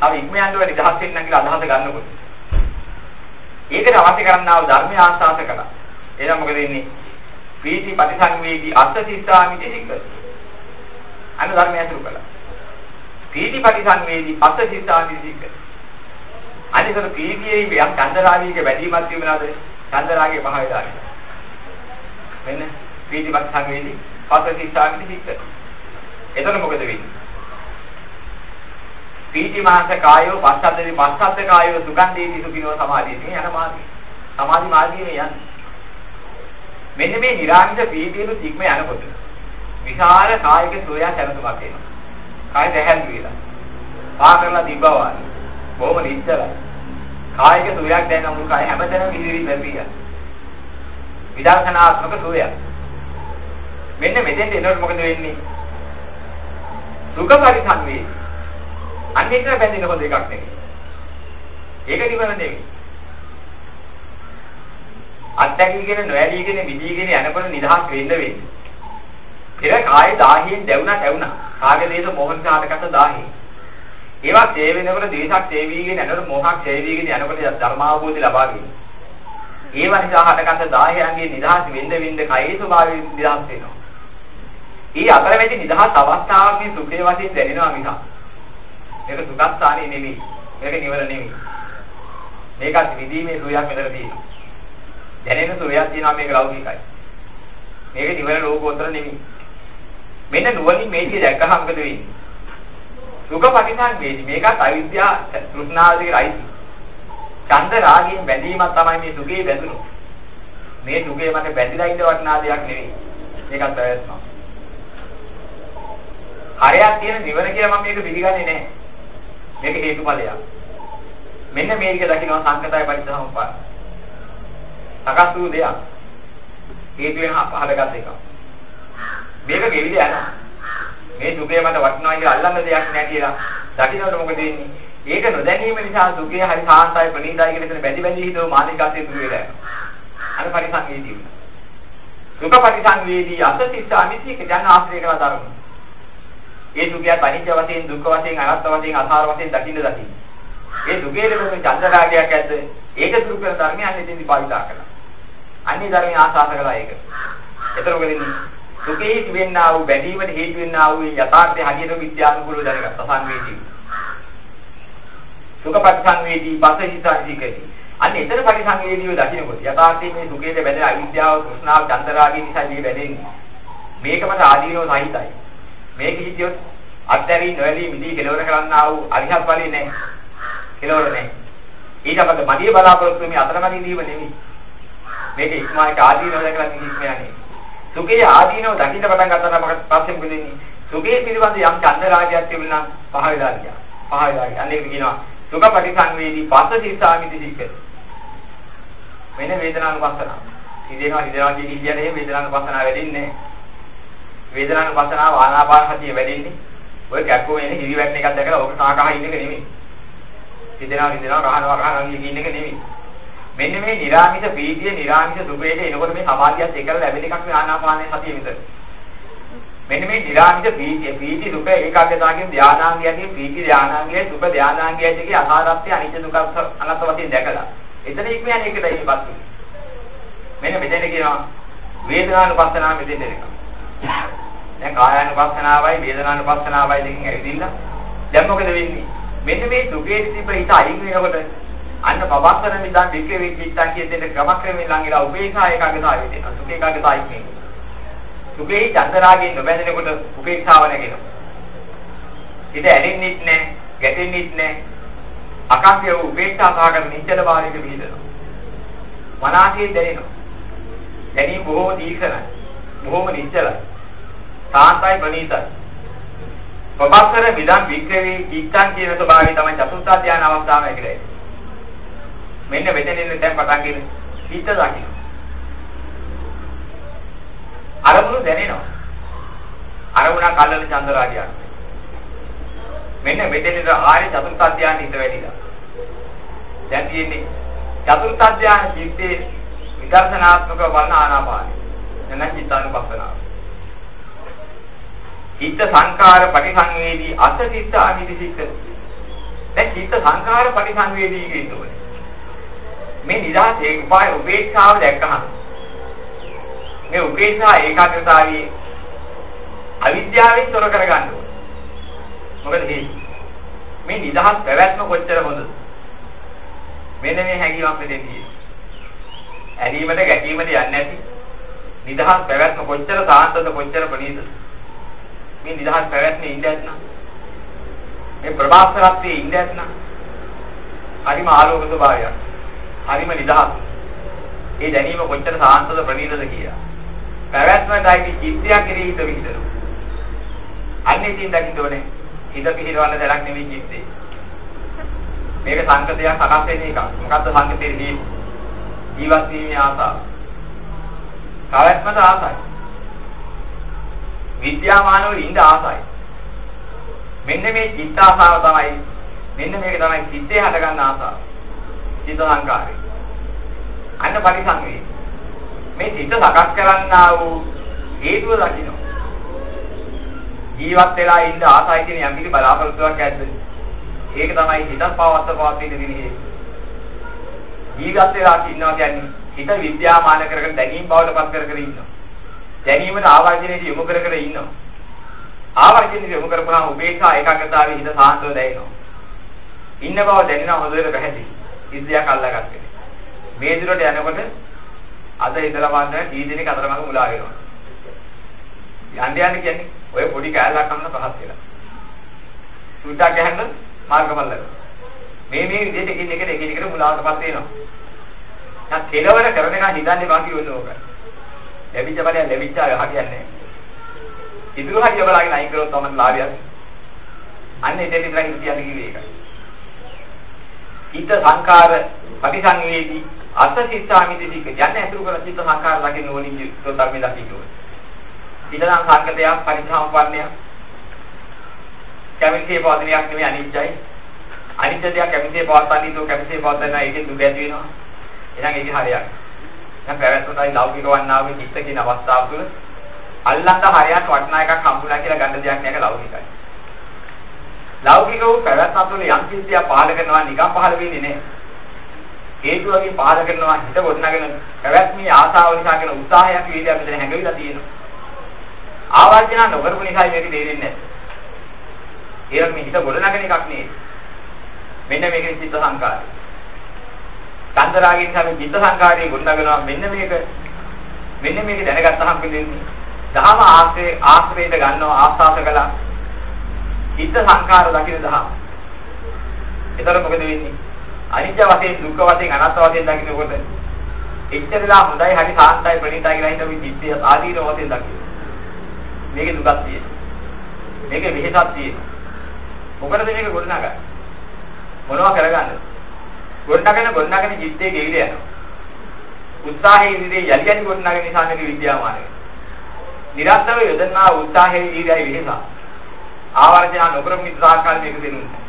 අපි ඉක්ම යන්න ඕනේ නිදහස් වෙන්න කියලා අදහස ගන්නකොට. ඒකට අවශ්‍ය කරන්නා වූ ධර්මය ආස්වාද කළා. එහෙනම් මොකද වෙන්නේ? ප්‍රීති පරිසංවේදී අත්ථිස්සාමිති සික්ක. අන්න ධර්මය අසුරු කළා. ප්‍රීති පරිසංවේදී අත්ථිස්සාමිති සික්ක. අනිතර ප්‍රීතියේ යම් චන්දරාගයේ වැඩිමත් තිබුණාද? චන්දරාගයේ පහ වෙලා මෙන්න ප්‍රීතිපත් සංවේදී පස්සතිස්සාමිති සික්ක. එතන මොකද වෙන්නේ? පීති මාස කායෝ පස්සද්දේ පස්සද්ද කායෝ සුගන්ධේති සුඛිනෝ සමාධියේ යන මාර්ගය. සමාධි මාර්ගයේ යන්නේ. මෙන්න මේ නිරාමිත පීතියු තික්ම යනකොට විශාල කායික සෝයා සැනසුමක් එනවා. කාය දැහැල් වේලා. පා කරලා තිබ්බවා. බොහොම නිශ්චලයි. කායික සෝයක් දැනෙන මුළු කාය හැමතැනම ඉදිරි බැපියා. විදර්ශනාත්මක සෝයක්. මෙන්න මෙතෙන්ට එනකොට මොකද වෙන්නේ? සුඛ පරිසංවේ. අන්න ඒක බැඳෙන හොඳ එකක් නෙවෙයි. ඒක නිවන නෙවෙයි. අත්දැකීගෙන නොඇලීගෙන විදීගෙන යනකොට නිදහස් වෙන්න වෙන්නේ. පෙර කාය දාහියෙන් දැවුණා දැවුණා. කාගේ දේශ මොහොන් කාටකට දාහි. ඒවා තේ වෙනකොට දේශක් තේ වීගෙන යනකොට මොහක් තේ වීගෙන යනකොට ධර්මාවබෝධය ලබා ගන්න. ඒවා නිසා හටගන්න දාහයන්ගේ නිදහස් වෙන්න වෙන්න කයේ ස්වභාවය නිදහස් වෙනවා. ඊ අතරමැදි නිදහස් අවස්ථාවක් මේ සුඛේ වශයෙන් දැනෙනවා මිසක්. මේක සුඛස්ථානෙ නෙමෙයි. මේක නිවන නෙමෙයි. මේකත් විදීමේ සුවයක් මෙතන තියෙනවා. දැනෙන සුවයක් තියෙනවා මේක ලෞකිකයි. මේක නිවන ලෝකෝත්තර නෙමෙයි. මෙන්න නුවණින් මේ විදිහ දැක්කහම මොකද වෙන්නේ? සුඛ පරිණාමයේදී මේකත් අවිද්‍යාව තෘෂ්ණාවදී රයිති. ඡන්ද රාගයෙන් බැඳීමක් තමයි මේ සුඛේ බැඳුණු. මේ සුඛේ මට බැඳිලා ඉන්න වටිනා දෙයක් නෙවෙයි. මේකත් ප්‍රයත්නක්. හරයක් තියෙන නිවන කියලා මම මේක පිළිගන්නේ නැහැ. මේක හේතුඵලයක්. මෙන්න මේක දකින්න සංකතය පරිසම්පාද. සකස් වූ දෙයක්. හේතු වෙන පහලගත් එකක්. මේක ගෙවිද යනවා. මේ සුඛය මට වටිනවා කියලා අල්ලන්න දෙයක් නැහැ කියලා දකින්නකොට මොකද වෙන්නේ? ඒක නොදැනීම නිසා සුඛය හරි සාන්තයි ප්‍රණීතයි කියන එක බැඳි බැඳි හිතව මානසිකත්වයේ දුර වෙලා යනවා. අර පරිසංවේදී. සුඛ පරිසංවේදී අසතිස්ස අනිත්‍යක ජන ආශ්‍රය කරලා ධර්ම. ඒ සුඛය අනිත්‍ය වශයෙන් දුක්ඛ වශයෙන් අනාත්ම වශයෙන් අසාර වශයෙන් දකින්න දකින්න. ඒ සුඛයේ ලැබෙන චන්දරාගයක් ඇද්ද ඒක දුරු කරන ධර්මයන් ඉතින් විපාවිතා කරනවා. අන්නේ ධර්මයේ ආසාස කළා ඒක. ඒතර මොකද සුඛේ තිබෙන්නා වූ බැඳීමට හේතු වෙන්නා වූ යථාර්ථය හරියට විද්‍යානුකූලව දැනගත්තා සංවේදී. සුඛ පරිසංවේදී පසහිතානිකදී. අන්න එතන පරිසංවේදීව දකින්නකොට යථාර්ථයේ මේ සුඛයේ බැඳෙන අවිද්‍යාව, තෘෂ්ණාව, චන්දරාගය නිසා මේ බැඳෙන්නේ. මේකමද ආදීනව සහිතයි. මේක හිතියොත් අත්හැරී නොඇලී මිදී කෙලවර කරන්නා වූ අරිහත් ඵලෙ නැහැ. කෙලවර නැහැ. ඊට පස්සේ මදිය බලාපොරොත්තු මේ අතරමැදි දීව නෙමෙයි. මේක ඉක්මායක ආදීනව දැකලා නිකිස්මයන්නේ. සුඛයේ ආදීනව දකින්න පටන් ගත්තාම පස්සේ මොකද වෙන්නේ? සුඛයේ පිළිබඳ යම් ඡන්ද රාගයක් තිබුණා නම් පහ වෙලා ගියා. පහ වෙලා ගියා. අන්න ඒක කියනවා සුඛ පරිසංවේදී පස්ස සිතාමිති සික්ක. මෙන්න වේදනානුපස්සනාව. හිතේනවා හිතේනවා කියන ඉන්නේ වේදනානුපස්සනාව වැඩින්නේ. වේදනානුපස්සනාව ආනාපාන සතිය වැඩින්නේ. ඔය කැක්කෝ එන්නේ හිරි වැටෙන එකක් දැකලා ඔක කාකහ ඉන්න එක නෙමෙයි. හිතේනවා හිතේනවා කහනවා කහනවා කියන එක නෙමෙයි. මෙන්න මේ නිරාමිත පීතිය නිරාමිත සුඛයට එනකොට මේ සමාධියත් එක්කලා ලැබෙන එකක් මේ ආනාපානයේ සතිය විතර. මෙන්න මේ නිරාමිත පීතිය පීති සුඛ ඒකාග්‍රතාවකින් ධානාංගයන්ගේ පීති ධානාංගයේ සුඛ ධානාංගයේ දෙකේ අහාරත්‍ය අනිත්‍ය දුක අනත් වශයෙන් දැකලා. එතන ඉක්මයන් එකට ඉපත් මෙන්න මෙතන කියනවා වේදනානුපස්සනාව මෙතෙන් දෙනවා. දැන් කායානුපස්සනාවයි වේදනානුපස්සනාවයි දෙකෙන් ඇවිදින්න. දැන් මොකද වෙන්නේ? මෙන්න මේ සුඛයේ තිබ්බ හිත අයින් වෙනකොට අන්න පවස්සන මිදන් වික්‍රේ විචිත්තන් කියන දෙන්න ක්‍රමක්‍රමයෙන් ළඟිලා උපේක්ෂා ඒකාග්‍රතාවය දෙනවා. සුඛ ඒකාග්‍රතාවයි කියන්නේ. සුඛේ චන්දරාගයෙන් නොබැඳෙනකොට උපේක්ෂාව නැගෙනවා. ඉත ඇලෙන්නෙත් නැහැ, ගැටෙන්නෙත් නැහැ. අකම්පිය වූ උපේක්ෂා සහගත නිශ්චල භාවයක විහිදෙනවා. මනසේ දැනෙනවා. දැනීම බොහෝ දීර්ඝයි. බොහෝම නිශ්චලයි. සාන්තයි ප්‍රණීතයි. පවස්සන මිදන් වික්‍රේ චිත්තන් කියන ස්වභාවය තමයි චතුර්ථ ධානය අවස්ථාවේ කියලා. මෙන්න මෙතනින් දැන් පටන් ගන්න හිත දකින්න. අරමුණු දැනෙනවා. අරමුණ කල්ලන චන්දරාජයක්. මෙන්න මෙතනින් ආර්ය චතුර්ථ ධානය හිත වැඩිලා. දැන් තියෙන්නේ චතුර්ථ ධානය චිත්තේ විදර්ශනාත්මක වර්ණ ආනාපානයි. එන චිත්තානුපස්සනාව. චිත්ත සංකාර පරිසංවේදී අසතිත්ත අනිදිසික. දැන් චිත්ත සංකාර පරිසංවේදී කියනෝනේ. මේ නිදහස ඒ උපාය උපේක්ෂාව දැක්කහම මේ උපේක්ෂා ඒකාග්‍රතාවයේ අවිද්‍යාවෙන් තොර කරගන්න ඕනේ. මොකද මේ නිදහස් පැවැත්ම කොච්චර හොඳද? මෙන්න මේ හැඟීමක් මෙතෙන් තියෙන්නේ. ඇලීමට ගැටීමට යන්නේ නැති නිදහස් පැවැත්ම කොච්චර සාන්තද කොච්චර ප්‍රණීතද? මේ නිදහස් පැවැත්මේ ඉඳ ඇත්නම් මේ ප්‍රභාස්වරත්වයේ ඉඳ ඇත්නම් හරිම ආලෝක ස්වභාවයක්. හරිම නිදහස්. ඒ දැනීම කොච්චර සාන්තද ප්‍රණීතද කියලා. පැවැත්මටයි චිත්තයක් කෙරෙහි හිත විහිදෙනවා. අන්නේ ඉතින් දකින්න ඕනේ. හිත පිහිරවන්න දැලක් නෙවෙයි චිත්තේ. මේක සංකතයක් සකස් වෙන එකක්. මොකද්ද සංකතේ හේතු? ජීවත් වීමේ ආසාව. පැවැත්මට ආසයි. විද්‍යාමානව ඉඳ ආසයි. මෙන්න මේ චිත්ත ආසාව තමයි මෙන්න මේක තමයි චිත්තේ හටගන්න ආසාව. චිත්ත සංකාරය. අන්න පරිසංවේ. මේ චිත්ත සකස් කරන්නා වූ හේතුව දකින්න. ජීවත් වෙලා ඉන්න ආසයි කියන යම් කිසි බලාපොරොත්තුවක් ඇද්ද? ඒක තමයි හිතක් පවත්ත පවත්ින විදිහේ. ජීවත් වෙලා ඉන්නවා කියන්නේ හිත විද්‍යාමාන කරගෙන දැනීම් බවට පත් කර කර ඉන්නවා. දැනීමට ආවර්ජනයේ යොමු කර කර ඉන්නවා. ආවර්ජනයේ යොමු කරපුවාම උපේක්ෂා ඒකාග්‍රතාවයේ හිත සාන්තව දැනෙනවා. ඉන්න බව දැනෙනවා හොඳට පැහැදිලි. ඉන්ද්‍රියක් අල්ලගත්තේ. මේ දුරට යනකොට අද ඉඳලා වන්න දී දිනක අතරමඟ මුලා වෙනවා. යන්න යන්න කියන්නේ ඔය පොඩි කෑල්ලක් අන්න පහත් වෙලා. සුට්ටක් ගහන්න මාර්ගඵල මේ මේ විදිහට එකින් එකට එකින් එකට මුලාවටපත් වෙනවා. දැන් කෙලවර කරන එක හිතන්නේ වාගේ වෙන ඕක. ලැබිච්ච බලය ලැබිච්ච අය හරියන්නේ නැහැ. ඉදිරි හරිය බලාගෙන අයින් කරොත් තමයි ලාභයක්. අන්න එතෙන් ඉඳලා කියන්නේ කිව්වේ ඒකයි. චිත්ත සංකාර පටිසංවේදී අත්ථිස්සාමිති සික යන්නේ අතුරු කරන චිත්ත සංකාර ළඟින් ඕනින් සෝතර්මේ දකින්න ඕනේ. ඊළඟ සංකතයක් පරිසම්පන්නය කැමතිේ පවතින එකක් නෙමෙයි අනිත්‍යයි. අනිත්‍ය දෙයක් කැමතිේ පවත්තන්නේ તો කැමතිේ පවත්තනවා ඒකේ දුක ඇති වෙනවා. එහෙනම් ඒකේ හරියක්. දැන් පැවැත්මයි ලෞකික වන්නා වූ චිත්ත කියන අවස්ථාව තුළ අල්ලන්න හරියක් වටනා එකක් හම්බුනා කියලා ගන්න දෙයක් නෑ ලෞකිකයි. ලෞකික වූ පැවැත්ම තුළ යම් කිසියක් පහළ කරනවා නිකම් පහළ වෙන්නේ නෑ. හේතු වගේ පහළ කරනවා හිත ගොඩනගෙන පැවැත්මේ ආසාව නිසා කියන උත්සාහයක් වීර්යය මෙතන හැඟවිලා තියෙනවා. ආවර්ජන නොකරපු නිසා මේක තේරෙන්නේ නැහැ. ඒක මේ හිත ගොඩනගෙන එකක් නෙවෙයි. මෙන්න මේකේ චිත්ත සංකාරය. චන්දරාගය නිසා මේ චිත්ත සංකාරය ගොඩනගනවා මෙන්න මේක මෙන්න මේක දැනගත්තාම පිළිෙන්නේ. දහම ආශ්‍රේ ආශ්‍රේත ගන්නවා ආස්වාද කළා. චිත්ත සංකාර දකින්න දහම. ඒතර මොකද වෙන්නේ? අනිත්‍ය වශයෙන් දුක්ඛ වශයෙන් අනාත්ම වශයෙන් දකින්නකොට එච්චරලා හොඳයි හරි සාන්තයි ප්‍රණීතයි කියලා හිතන මේ චිත්තය ආදීන වශයෙන් දකින්න. මේකේ දුකක් තියෙනවා. මේකේ විහෙසක් තියෙනවා. මොකටද මේක ගොඩනගන්නේ? මොනවා කරගන්නද? ගොඩනගෙන ගොඩනගෙන චිත්තේ ගෙවිල යනවා. උත්සාහයේ ඉදිරියේ යලි යලි ගොඩනගෙන නිසා මේක විද්‍යාමානයි. නිරන්තරව යොදනා උත්සාහයේ ඉදිරියයි විහෙස. ආවර්ජන නොකරමු මිත්‍රාකාරී මේක දෙනුනේ.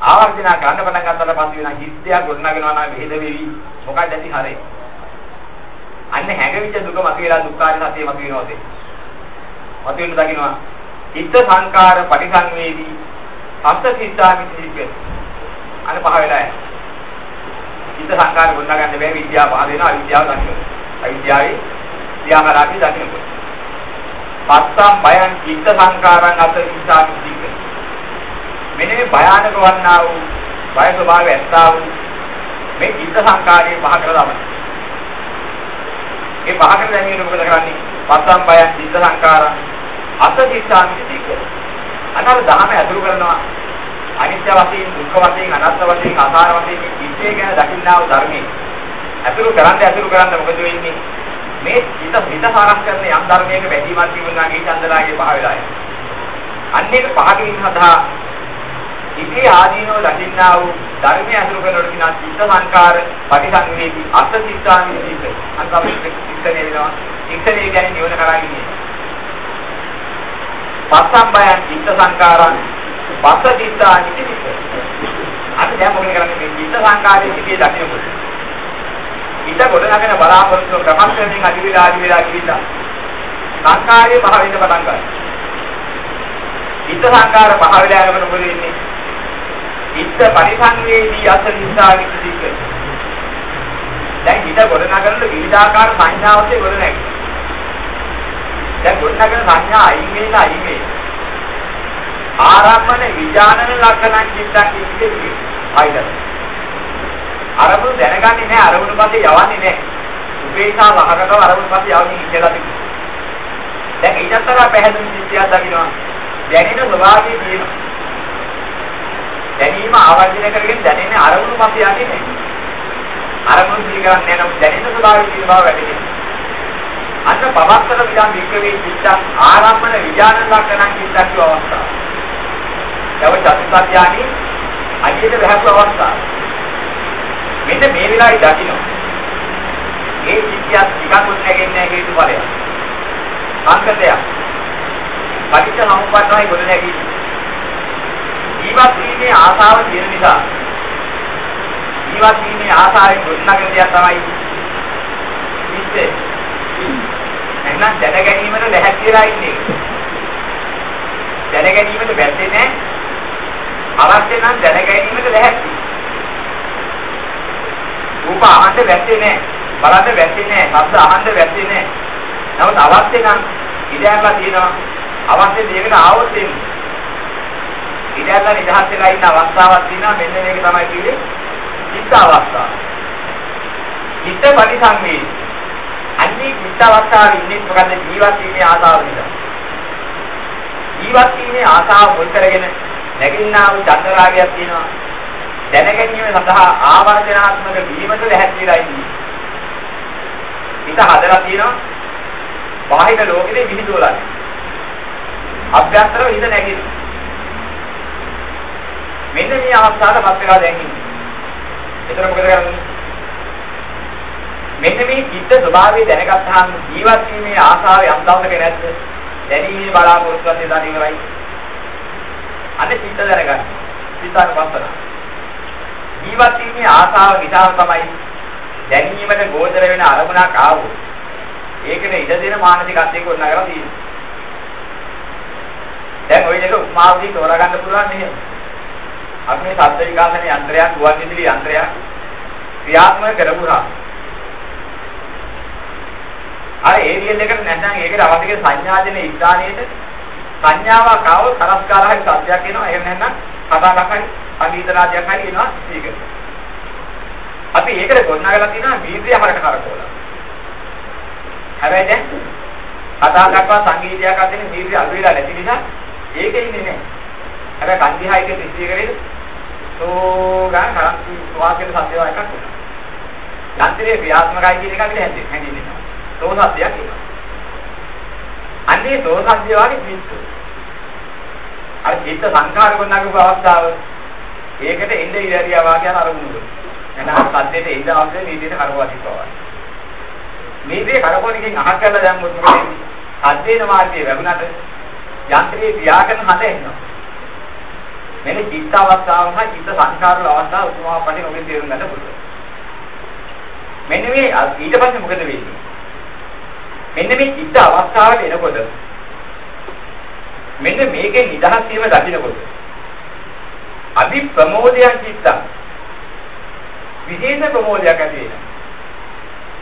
ආවර්ජන ගන්න පටන් ගන්නතර පස්සේ වෙන හිස්තයක් ගොඩනගෙනවා නම් වේද වෙවි මොකක්ද ඇති හරේ අන්න හැඟවිච්ච දුක මතුවලා දුක්ඛාරය සතිය මතුවෙනවා තේ මතුවෙන්න දකින්නවා චිත්ත සංකාර පරිසංවේදී සත්‍ය සිතාමිතික අන්න පහ වෙලා යනවා චිත්ත සංකාර ගොඩනගන්න බැහැ විද්‍යාව පහ වෙනවා අවිද්‍යාව දකින්න අවිද්‍යාවේ ක්‍රියාකාරී දකින්නකොට පස්සම් බයං චිත්ත සංකාරං අත සිතාමිතික මෙන්න මේ භයානක වන්නා වූ බය ස්වභාවය ඇත්තා වූ මේ චිත්ත සංකාරයේ පහ කරලා තමයි. ඒ පහ කරලා දැනගෙන මොකද කරන්නේ? පස්සම් බය චිත්ත සංකාරං අස චිත්තාමිතික. අතර දහම ඇතුළු කරනවා අනිත්‍ය වශයෙන් දුක්ඛ වශයෙන් අනාත්ම වශයෙන් ආකාර වශයෙන් මේ චිත්තය ගැන දකින්නා වූ ධර්මයේ ඇතුළු කරන්නේ ඇතුළු කරන්න මොකද වෙන්නේ? මේ චිත්ත හිත සාරක් කරන යම් ධර්මයක වැඩිමත් තිබුණා ඒ චන්දරාගේ පහ වෙලා යනවා. අන්නේක පහකින් සඳහා ඉති ආදීනෝ දකින්නා වූ ධර්මය අතුරු කරනකොට කියන චිත්ත සංකාර පරිසංවේදී අත් සිතානි චිත්ත අන්තම චිත්තනේ වෙනවා චිත්තනේ කියන්නේ නිවන කරා ඉන්නේ පස්සම්බයන් චිත්ත සංකාරං පස්ස චිත්තානි චිත්ත අද දැන් මොකද කරන්නේ මේ චිත්ත සංකාරයේ සිටේ දකින්නකොට ඉත කොට නගන බලාපොරොත්තු ක්‍රමස්කරණින් අදි විලා අදි විලා කිවිලා සංකාරයේ පහ වෙන්න පටන් ගන්නවා චිත්ත සංකාර පහ වෙලා යනකොට මොකද වෙන්නේ හිත පරිසංවේදී අසලිසා විදික. දැන් හිත ගොඩනගන විවිධාකාර සංඥාවලේ ගොඩ නැගෙයි. දැන් ගොඩනගන සංඥා අයින් වෙන අයින් වේ. ආරම්භන විඥානන ලක්ෂණ චිත්තක් ඉන්නේ ආයිද. අරමුණු දැනගන්නේ නැහැ අරමුණු පස්සේ යවන්නේ නැහැ. උපේක්ෂා වහකටව අරමුණු පස්සේ යවන්නේ ඉඳලා තිබුණා. දැන් ඊටතර පැහැදිලි සිද්ධියක් දකින්නවා. දැනෙන ස්වභාවය තියෙනවා. දැනීම ආවර්ජනය කරගෙන දැනෙන්නේ අරමුණු මත යන්නේ නැහැ. අරමුණු සිහි කරන්නේ නැහැ නම් දැනෙන ස්වභාවය තියෙන බව වැටහෙනවා. අන්න පවත්තර විදන් වික්‍රේ චිත්තං ආරම්භන විඥාන ලක්ෂණං චිත්තක් කිය අවස්ථාව. යව චතුත්ත්‍යානි අධියට වැහපු අවස්ථාව. මෙන්න මේ වෙලාවේ දකින්න. මේ චිත්තයක් ටිකක් උත්නැගෙන්නේ නැහැ හේතු බලය. සංකතයක්. පටිච්ච සමුප්පන්නයි ගොඩ නැගී ජීවත් වීමේ ආසාව තියෙන නිසා ජීවත් වීමේ ආසාවෙන් ගොඩනගෙන දෙයක් තමයි ඉස්සේ එහෙනම් දැන ගැනීමට ලැහැත්තිලා ඉන්නේ දැන ගැනීමට බැස්සේ නැහැ අවශ්‍ය නම් දැන ගැනීමට ලැහැත්ති රූප අහන්න බැස්සේ නැහැ බලන්න බැස්සේ නැහැ ශබ්ද අහන්න බැස්සේ නැහැ නමුත් අවශ්‍ය නම් ඉඩයක්ලා තියෙනවා. අවශ්‍ය දෙයකට ආවොත් එන්නේ. ඉඳලා නිදහස් වෙලා ඉන්න අවස්ථාවක් තියෙනවා. මෙන්න මේක තමයි කිව්වේ චිත්ත අවස්ථාව. චිත්ත පරිසංවේදී. අන්නේ චිත්ත අවස්ථාවේ ඉන්නේ මොකද ජීවත් වීමේ ආසාව නිසා. ජීවත් වීමේ ආසාව මුල් කරගෙන නැගින්නා වූ චන්දරාගයක් තියෙනවා. දැනගැනීම සඳහා ආවර්ජනාත්මක වීමට ලැහැත්තිලා ඉන්නේ. හිත හදලා තියෙනවා. බාහිර ලෝකෙදී විහිදුවලා. අභ්‍යන්තරව හිත නැගිටිනවා. මෙන්න මේ අවස්ථාවට පත් වෙලා දැන් ඉන්නේ. එතන මොකද කරන්නේ? මෙන්න මේ චිත්ත ස්වභාවය දැනගත්තාම ජීවත් වීමේ ආසාව යම් දවසක නැද්ද? දැනීමේ බලාපොරොත්තුවත් දඩ ඉවරයි. අන්න චිත්ත දැනගන්න. චිත්තානුපස්සන. ජීවත් වීමේ ආසාව නිසා තමයි දැනීමට ගෝචර වෙන අරමුණක් ආවොත් ඒකනේ ඉඩ දෙන මානසිකත්වයක උන්නගලා තියෙන්නේ. දැන් ওই දෙක උපමාවදී තෝරා ගන්න පුළුවන් නේද? අපි මේ ශබ්ද විකාශන යන්ත්‍රයක්, ගුවන් විදුලි යන්ත්‍රයක් ක්‍රියාත්මක කරපුවා. අර ඒරියල් එකට නැත්නම් ඒකට අවශ්‍ය සංඥා දෙන ස්ථානයේට සංඥාවක් ආවොත් කරස්කාරහයි සත්‍යයක් එනවා. එහෙම නැත්නම් කතාවක් හරි සංගීත රාජ්‍යයක් හරි එනවා ස්පීකර්. අපි ඒකට ගොඩනගලා තියෙනවා වීර්ය හරකට කරකවලා. හැබැයි දැන් කතා කරපුවා සංගීතයක් අතරින් වීර්ය අඩු වෙලා නැති නිසා ඒකේ ඉන්නේ නැහැ. හැබැයි කන්දිහායික ස්පීකරේ තෝ ගන්න කරන්ති වාක්‍යයට සත්‍යව එකක් උනා. යන්ත්‍රයේ ක්‍රියාත්මකයි කියන එක අපිට හැදෙන්නේ හැදෙන්නේ. තෝ සත්‍යයක් එනවා. අන්නේ තෝ සත්‍ය වගේ පිස්සු. අර චිත්ත සංඛාර ගොන්නගපු අවස්ථාව ඒකට එන්නේ ඉරියා වාක්‍යන අරමුණු. එහෙනම් සද්දෙට එන්න අවශ්‍ය නීතියට කරපුවාදී පවා. නීතියේ කරපුවනකින් අහක් කරලා දැම්මොත් මොකද වෙන්නේ? සද්දේන මාර්ගයේ වැහුණාට යන්ත්‍රයේ ක්‍රියා කරන හද එනවා. මෙන්න චිත්ත අවස්ථාව හා චිත්ත සංකාර වල අවස්ථාව උතුමා පස්සේ ඔබේ තේරුම් ගන්න පුළුවන්. මෙන්න මේ ඊට පස්සේ මොකද වෙන්නේ? මෙන්න මේ චිත්ත අවස්ථාවට එනකොට මෙන්න මේකේ නිදහස් වීම දකින්නකොට අදි ප්‍රමෝදයන් චිත්තං විශේෂ ප්‍රමෝදයක් ඇති වෙනවා.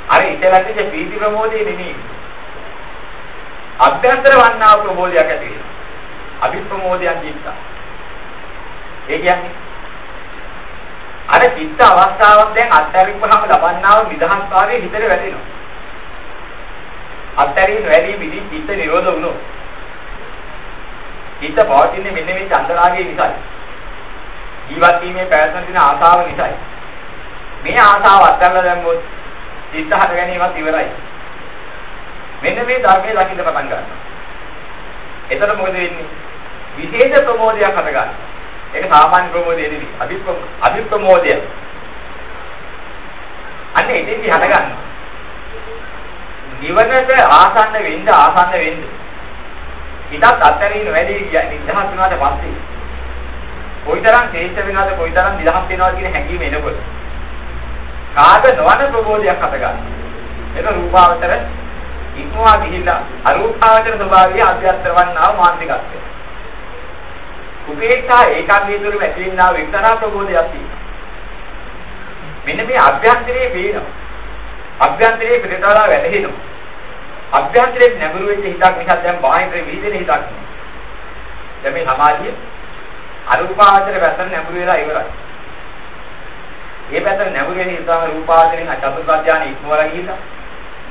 අර ඉතලට ප්‍රීති ප්‍රමෝදේ නෙමෙයි. අභ්‍යන්තර වන්නා ප්‍රමෝදයක් ඇති වෙනවා. අභිප්‍රමෝදයන් චිත්ත. ඒ කියන්නේ අර චිත්ත අවස්ථාවක් දැන් අත්හැරිපුවාම ලබන්නා වූ නිදහස්භාවයේ හිතට වැටෙනවා. අත්හැරීම වැඩි විදි චිත්ත නිරෝධ වුණොත්. චිත්ත පවතින්නේ මෙන්න මේ චන්දරාගයේ නිසායි. ජීවත් වීමේ පැවැත්ම දින ආසාව නිසායි. මේ ආසාව අත්හැරලා දැම්මොත් චිත්ත හට ගැනීමත් ඉවරයි. මෙන්න මේ ධර්මයේ දකින්න පටන් ගන්නවා. එතකොට මොකද වෙන්නේ? විශේෂ ප්‍රමෝදයක් හට ගන්නවා. ඒක සාමාන්‍ය ප්‍රමෝදය නෙවෙයි. අභිප්‍රම අභිප්‍රමෝදය. අන්න එතෙන්දි හට ගන්නවා. නිවනට ආසන්න වෙන්න ආසන්න වෙන්න. හිතත් අත්තරින් වැඩි නිදහස් වුණාට පස්සේ කොයිතරම් ශ්‍රේෂ්ඨ වෙනවද කොයිතරම් නිදහස් වෙනවද කියන හැඟීම එනකොට කාද නොවන ප්‍රබෝධයක් හට ගන්නවා. ඒක රූපාවචර ඉක්මවා ගිහිල්ලා අරූපාවචර ස්වභාවය අධ්‍යාත්‍ර වන්නා මානසිකත්වය. උපේක්ෂා ඒකාග්‍රී තුරු ඇතිවෙනා විතරා ප්‍රබෝධයක් තියෙනවා. මෙන්න මේ අභ්‍යන්තරයේ පේනවා. අභ්‍යන්තරයේ පිටතලා වැටහෙනවා. අභ්‍යන්තරයේ නැඹුරු වෙච්ච හිතක් නිසා දැන් බාහිර විහිදෙන හිතක් නෙවෙයි. දැන් මේ සමාධිය අරූපාවචර පැත්තට නැඹුරු වෙලා ඉවරයි. මේ පැත්තට නැඹුරු වෙන නිසා රූපාවචරයෙන් චතුර්ථ ධානය ඉක්මවලා ගිහිල්ලා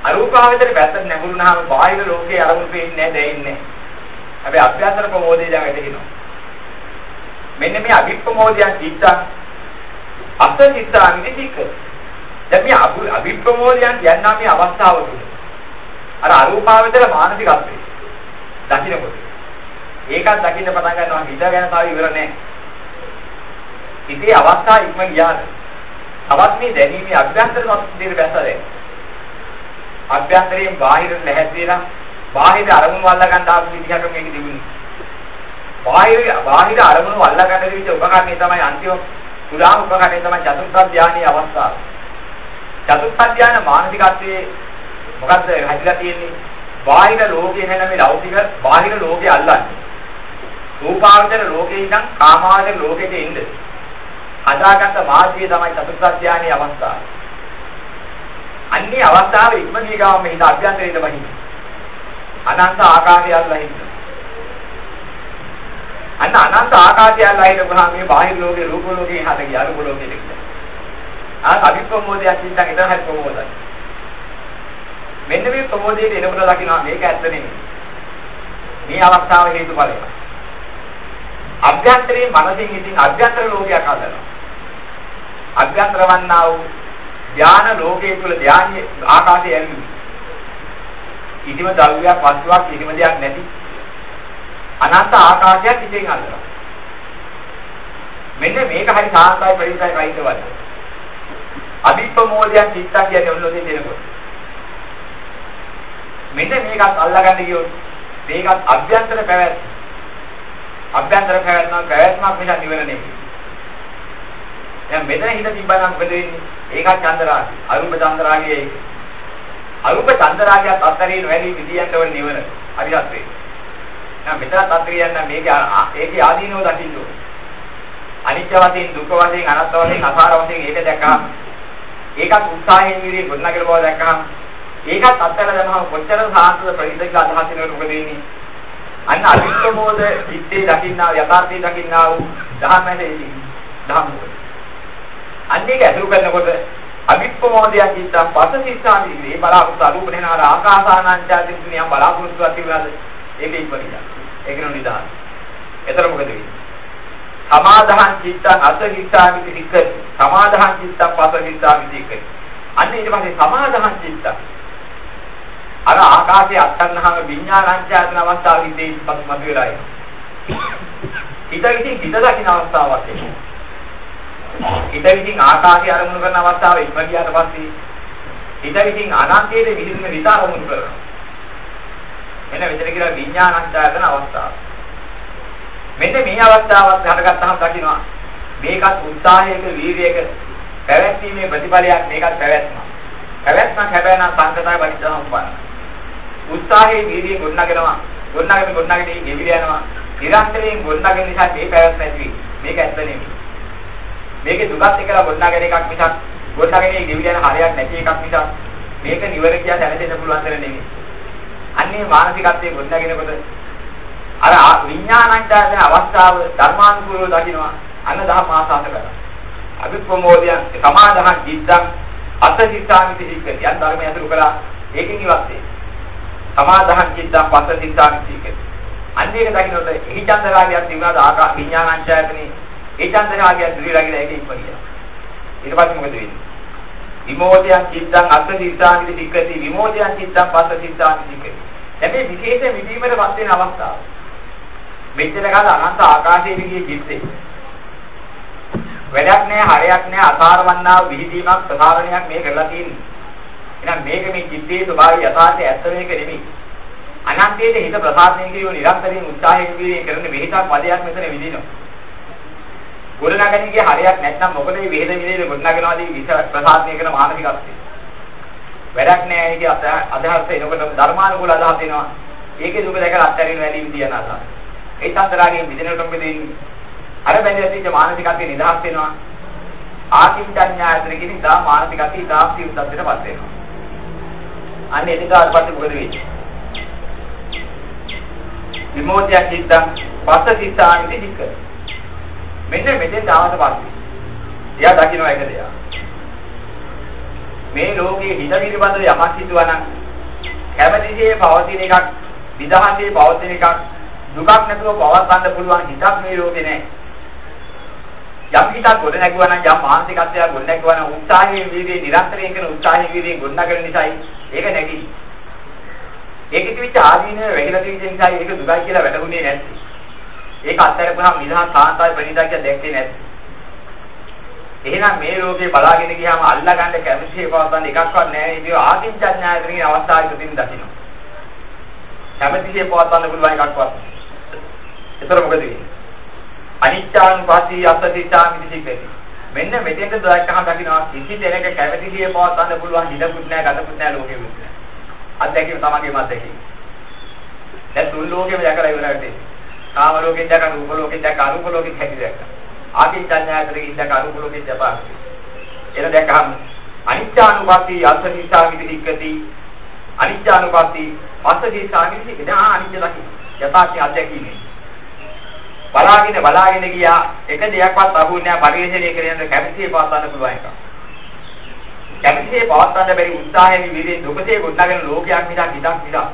අරූපාවචර පැත්තට නැඹුරුනහම බාහිර ලෝකේ අරමුණු පේන්නේ නැහැ දැනෙන්නේ. හැබැයි අභ්‍යන්තර ප්‍රමෝදය දැන් වැටෙනවා. මෙන්න මේ අභිප්‍රමෝදයන් චිත්තං අස්ස චිත්තාන් විදික. දැන් මේ අභිප්‍රමෝදයන් යන්නා මේ අවස්ථාව තුල අර අරූපාවචර මානසිකත්වේ දකින්නකොට ඒකත් දකින්න පටන් ගන්නවා හිත ගැන තාම ඉවර නැහැ. ඉතින් අවස්ථාව ඉක්ම ගියාද? තවත් මේ දැනීමේ අභ්‍යන්තර සම්පූර්ණ බැසරේ. අභ්‍යන්තරයෙන් බාහිර නැහැදීලා බාහිර අරමුණු වල්ලා ගන්න ආපු විදිහට මේක තිබුණේ. බාහිර බාහිර අරමුණු වල්ලා ගන්න විදිහ උපකරණේ තමයි අන්තිම පුරාම උපකරණේ තමයි චතුර්ථ ධානයේ අවස්ථාව. චතුර්ථ ධාන මානසිකත්වයේ මොකද්ද හැදිලා තියෙන්නේ? බාහිර ලෝකේ නැන මේ ලෞකික බාහිර ලෝකේ අල්ලන්නේ. රූපාවචර ලෝකේ ඉඳන් කාමාවචර ලෝකෙට එන්නේ. හදාගත්ත මාර්ගය තමයි චතුර්ථ ධානයේ අවස්ථාව. අන්නේ අවස්ථාව ඉක්මනිය ගාම මේ හිත අභ්‍යන්තරයට වහින්න. අනන්ත ආකාශය අල්ලා හින්න. අන්න අනන්ත ආකාශය අල්ලා හින්න ගහම මේ බාහිර ලෝකේ රූප ලෝකේ හද ගිය අරූප ලෝකෙට ගියා. ආ අභිප්‍රමෝදය චින්තන ඉතින් හරි ප්‍රමෝදයි. මෙන්න මේ ප්‍රමෝදයේ එනකොට දකින්නවා මේක ඇත්ත නෙමෙයි. මේ අවස්ථාව හේතුඵලයි. අභ්‍යන්තරයේ මනසින් ඉතින් අභ්‍යන්තර ලෝකයක් හදනවා. අභ්‍යන්තර වන්නා වූ ධාන ලෝකයේ තුල ධානයේ ආකාශය ඇල්ලුයි. කිසිම ද්‍රව්‍යයක් වස්තුවක් කිසිම දෙයක් නැති අනන්ත ආකාශයක් ඉතින් හදනවා. මෙන්න මේක හරි සාන්තයි පරිසයි රයිතවද. අභිප්‍රමෝදයන් චිත්ත කියන්නේ ඔන්නෝදී දෙනකොට. මෙන්න මේකත් අල්ලගන්න ගියොත් මේකත් අභ්‍යන්තර පැවැත්ම අභ්‍යන්තර පැවැත්ම පැවැත්මක් නිසා නිවන නෙමෙයි. දැන් මෙතන හිත තිබ්බනම් මොකද වෙන්නේ? ඒකත් චන්දරාගය. අරූප චන්දරාගය ඒක. අරූප චන්දරාගයත් අත්තරින් වැඩි විදියට වල නිවන. හරියට වේ. දැන් මෙතන අත්තරියන්න මේක ඒකේ ආදීනව දකින්න ඕනේ. අනිත්‍ය වශයෙන් දුක් වශයෙන් අනාත්ම වශයෙන් අසාර වශයෙන් ඒක දැක්කම ඒකත් උත්සාහයෙන් විරේ ගොඩනගල බව දැක්කම ඒකත් අත්තර දැනහම කොච්චර සාන්තද ප්‍රතිදක අදහස් වෙනවද මොකද වෙන්නේ? අන්න අවික්‍රමෝද චිත්තේ දකින්නා යථාර්ථයේ දකින්නා වූ ධර්මයේදී ධම්ම. අන්න ඒක අතුරු කරනකොට අවික්‍රමෝදයන් චිත්තම් පසසිස්සාමි මේ බලාපොරොත්තු අරූප නෙනාර ආකාසානංචාති නියම් බලාපොරොත්තු ඇතිවලාද ඒක ඉපදිනා. ඒක නෝ නිදාන. එතන මොකද වෙන්නේ? සමාදාහං චිත්තං අසහිස්සාමි තික්ක සමාදාහං චිත්තං පසහිස්සාමි තික්ක. අන්න ඊට පස්සේ සමාදාහං චිත්තං අර ආකාශයේ අත්තරනහම විඥානංචායතන අවස්ථාවෙදී පස් මතුවලා එනවා. හිත විසින් හිත දකින්න අවස්ථාවක් එනවා. හිත විසින් ආකාශය අරමුණු කරන අවස්ථාව ඉක්ම ගියාට පස්සේ හිත විසින් අනන්තයේ විහිදුන විත අරමුණු කරනවා. මෙන්න මෙතන කියලා විඥානංචායතන අවස්ථාව. මෙන්න මේ අවස්ථාවත් හටගත්තාම දකින්නවා මේකත් උත්සාහයක වීර්යයක පැවැත්ීමේ ප්‍රතිඵලයක් මේකත් පැවැත්ම. පැවැත්මක් හැබැයි නම් සංකතය පරිච්ඡේදම් උත්සාහයේ වීර්යයෙන් ගොඩනගනවා. ගොඩනගෙන ගොඩනගෙන ගෙවිල යනවා. නිරන්තරයෙන් ගොඩනගෙන නිසා මේ පැවැත්ම ඇති මේක ඇත්ත නෙමෙයි. මේකේ දුකත් එක්කලා ගොඩනගෙන එකක් මිසක් ගොඩනගෙන ගෙවිල යන හරයක් නැති එකක් මිසක් මේක නිවර කියලා දැනෙන්න පුළුවන් දර නෙමෙයි. අන්නේ මානසිකත්වයේ ගොඩනගෙනකොට අර විඥානංචායන අවස්ථාව ධර්මානුකූලව දකින්නවා අන්න දහම ආසාස කරා. අභිප්‍රමෝදයන් සමාදාන චිත්තං අත්ථිතාමිති සික්කති. අන් ධර්මය අතුරු කළා ඒකෙන් ඉවත් වෙයි. සමාදාහං චිත්තං පස්ස චිත්තාං චීකේ. අන්නේක දකින්නොත් එහි චන්දරාගයක් තිබුණාද ආකා විඥානංචයතනේ ඒ චන්දරාගය දුරිලාගිලා ඒක ඉක්මනියා. ඊට පස්සේ මොකද වෙන්නේ? විමෝදයන් චිත්තං අස්ස චිත්තාං චීකති විමෝදයන් චිත්තං පස්ස චිත්තාං චීකති. හැබැයි විශේෂ විදීමකටපත් වෙන අවස්ථාව. මෙච්චර කාල අනන්ත ආකාශයේ ගියේ චිත්තේ. වැඩක් නැහැ හරයක් නැහැ අසාරවන්නා විහිදීමක් ප්‍රසාරණයක් මේ කරලා තියෙන්නේ. එහෙනම් මේක මේ චිත්තයේ ස්වභාවය යථාර්ථය ඇත්ත මේක නෙමෙයි. අනන්තයේ හිත ප්‍රසාරණය කිරීම නිරන්තරයෙන් උත්සාහයෙන් කිරීම කරන මෙහිතක් පදයක් මෙතන විදිනවා. ගොඩනගන්නේ හරයක් නැත්නම් මොකද මේ වේද විදේන ගොඩනගනවාදී විස ප්‍රසාරණය කරන මානසිකත්වය. වැඩක් නෑ ඒකේ අදහස් එනකොට ධර්මානුකූල අදහස් එනවා. ඒකේ දුක දැකලා අත්හැරින්න වැඩි විදිය නාසා. ඒ තන්තරාගෙන් විදිනකොටම දෙන්නේ. අර බැඳලා තියෙන මානසිකත්වයේ නිදහස් වෙනවා. ආකින්චඤ්ඤායතන කියන දා මානසිකත්වයේ දාප්ති උද්දත්තටපත් වෙනවා. අන්න එදිකාට පස්සේ මොකද වෙන්නේ? විමෝචය චිත්තං පස්ස චිත්තානිති දික්ක. මෙන්න මෙතෙන් ආවට පස්සේ එයා දකින්න එක දෙයක්. මේ ලෝකයේ හිත පිළිබඳව යමක් හිතුවා නම් කැමැතිසේ පවතින එකක් විදහාන්තේ පවතින එකක් දුකක් නැතුව පවත්වන්න පුළුවන් හිතක් මේ ලෝකේ නැහැ. යම් හිතක් ගොඩ නැගුවා නම් යම් මානසිකත්වයක් ගොඩ නැගුවා නම් උත්සාහයෙන් වීර්යයෙන් නිරන්තරයෙන් කරන උත්සාහයෙන් වීර්යයෙන් ගොඩනගන නිසායි ඒක නැගී. ඒක කිවිච්ච ආදීනව වැහිලා තියෙන නිසා ඒක දුකයි කියලා වැටහුනේ නැත්තේ. ඒක අත්හැරපුවාම නිදහස් කාන්තාවේ ප්‍රණීතක් කියලා දැක්කේ නැත්තේ. එහෙනම් මේ ලෝකේ බලාගෙන ගියාම අල්ලා ගන්න කැමැතිේ පවත්වන්න එකක්වත් නැහැ. ඒක ආකින්චඤ්ඤායතනයේ අවස්ථාවක තින් දකින්න. කැමැතිේ පවත්වන්න පුළුවන් එකක්වත්. ඒතර මොකද වෙන්නේ? අනිච්චානුපස්සී අසතිචාමිති සික්කති. මෙන්න මෙතෙන්ට දැක්කම දකින්නවා කිසි දෙයක කැමැති කියේ පවත්වන්න පුළුවන් හිතකුත් නැහැ ගතකුත් නැහැ ලෝකෙ විත් නැහැ. අත්දැකීම තමන්ගේම අත්දැකීම. දැන් තුන් ලෝකෙම දැකලා ඉවරයි. කාම ලෝකෙත් දැක රූප ලෝකෙත් දැක අරූප ලෝකෙත් හැටි දැක්ක. ආකින්චඤ්ඤායතනෙත් දැක අරූප ලෝකෙත් දැක. එන දැක්කම අනිච්චානුපස්සී අසතිචාමිති සික්කති. අනිච්චානුපස්සී පස්සදී සාමිති සික්කති. ආ අනිච්ච දකින්න. යථාර්ථය අත්දැකීමේ බලාගෙන බලාගෙන ගියා එක දෙයක්වත් අහුන්නේ නැහැ පරිශ්‍රණය කරන කැමැතිේ පවත්වන්න පුළුවන් එක. කැමැතිේ පවත්වන්න බැරි උත්සාහයෙන් විදිහේ දුකසේ ගොඩනගෙන ලෝකයක් නිසා හිතක් නිසා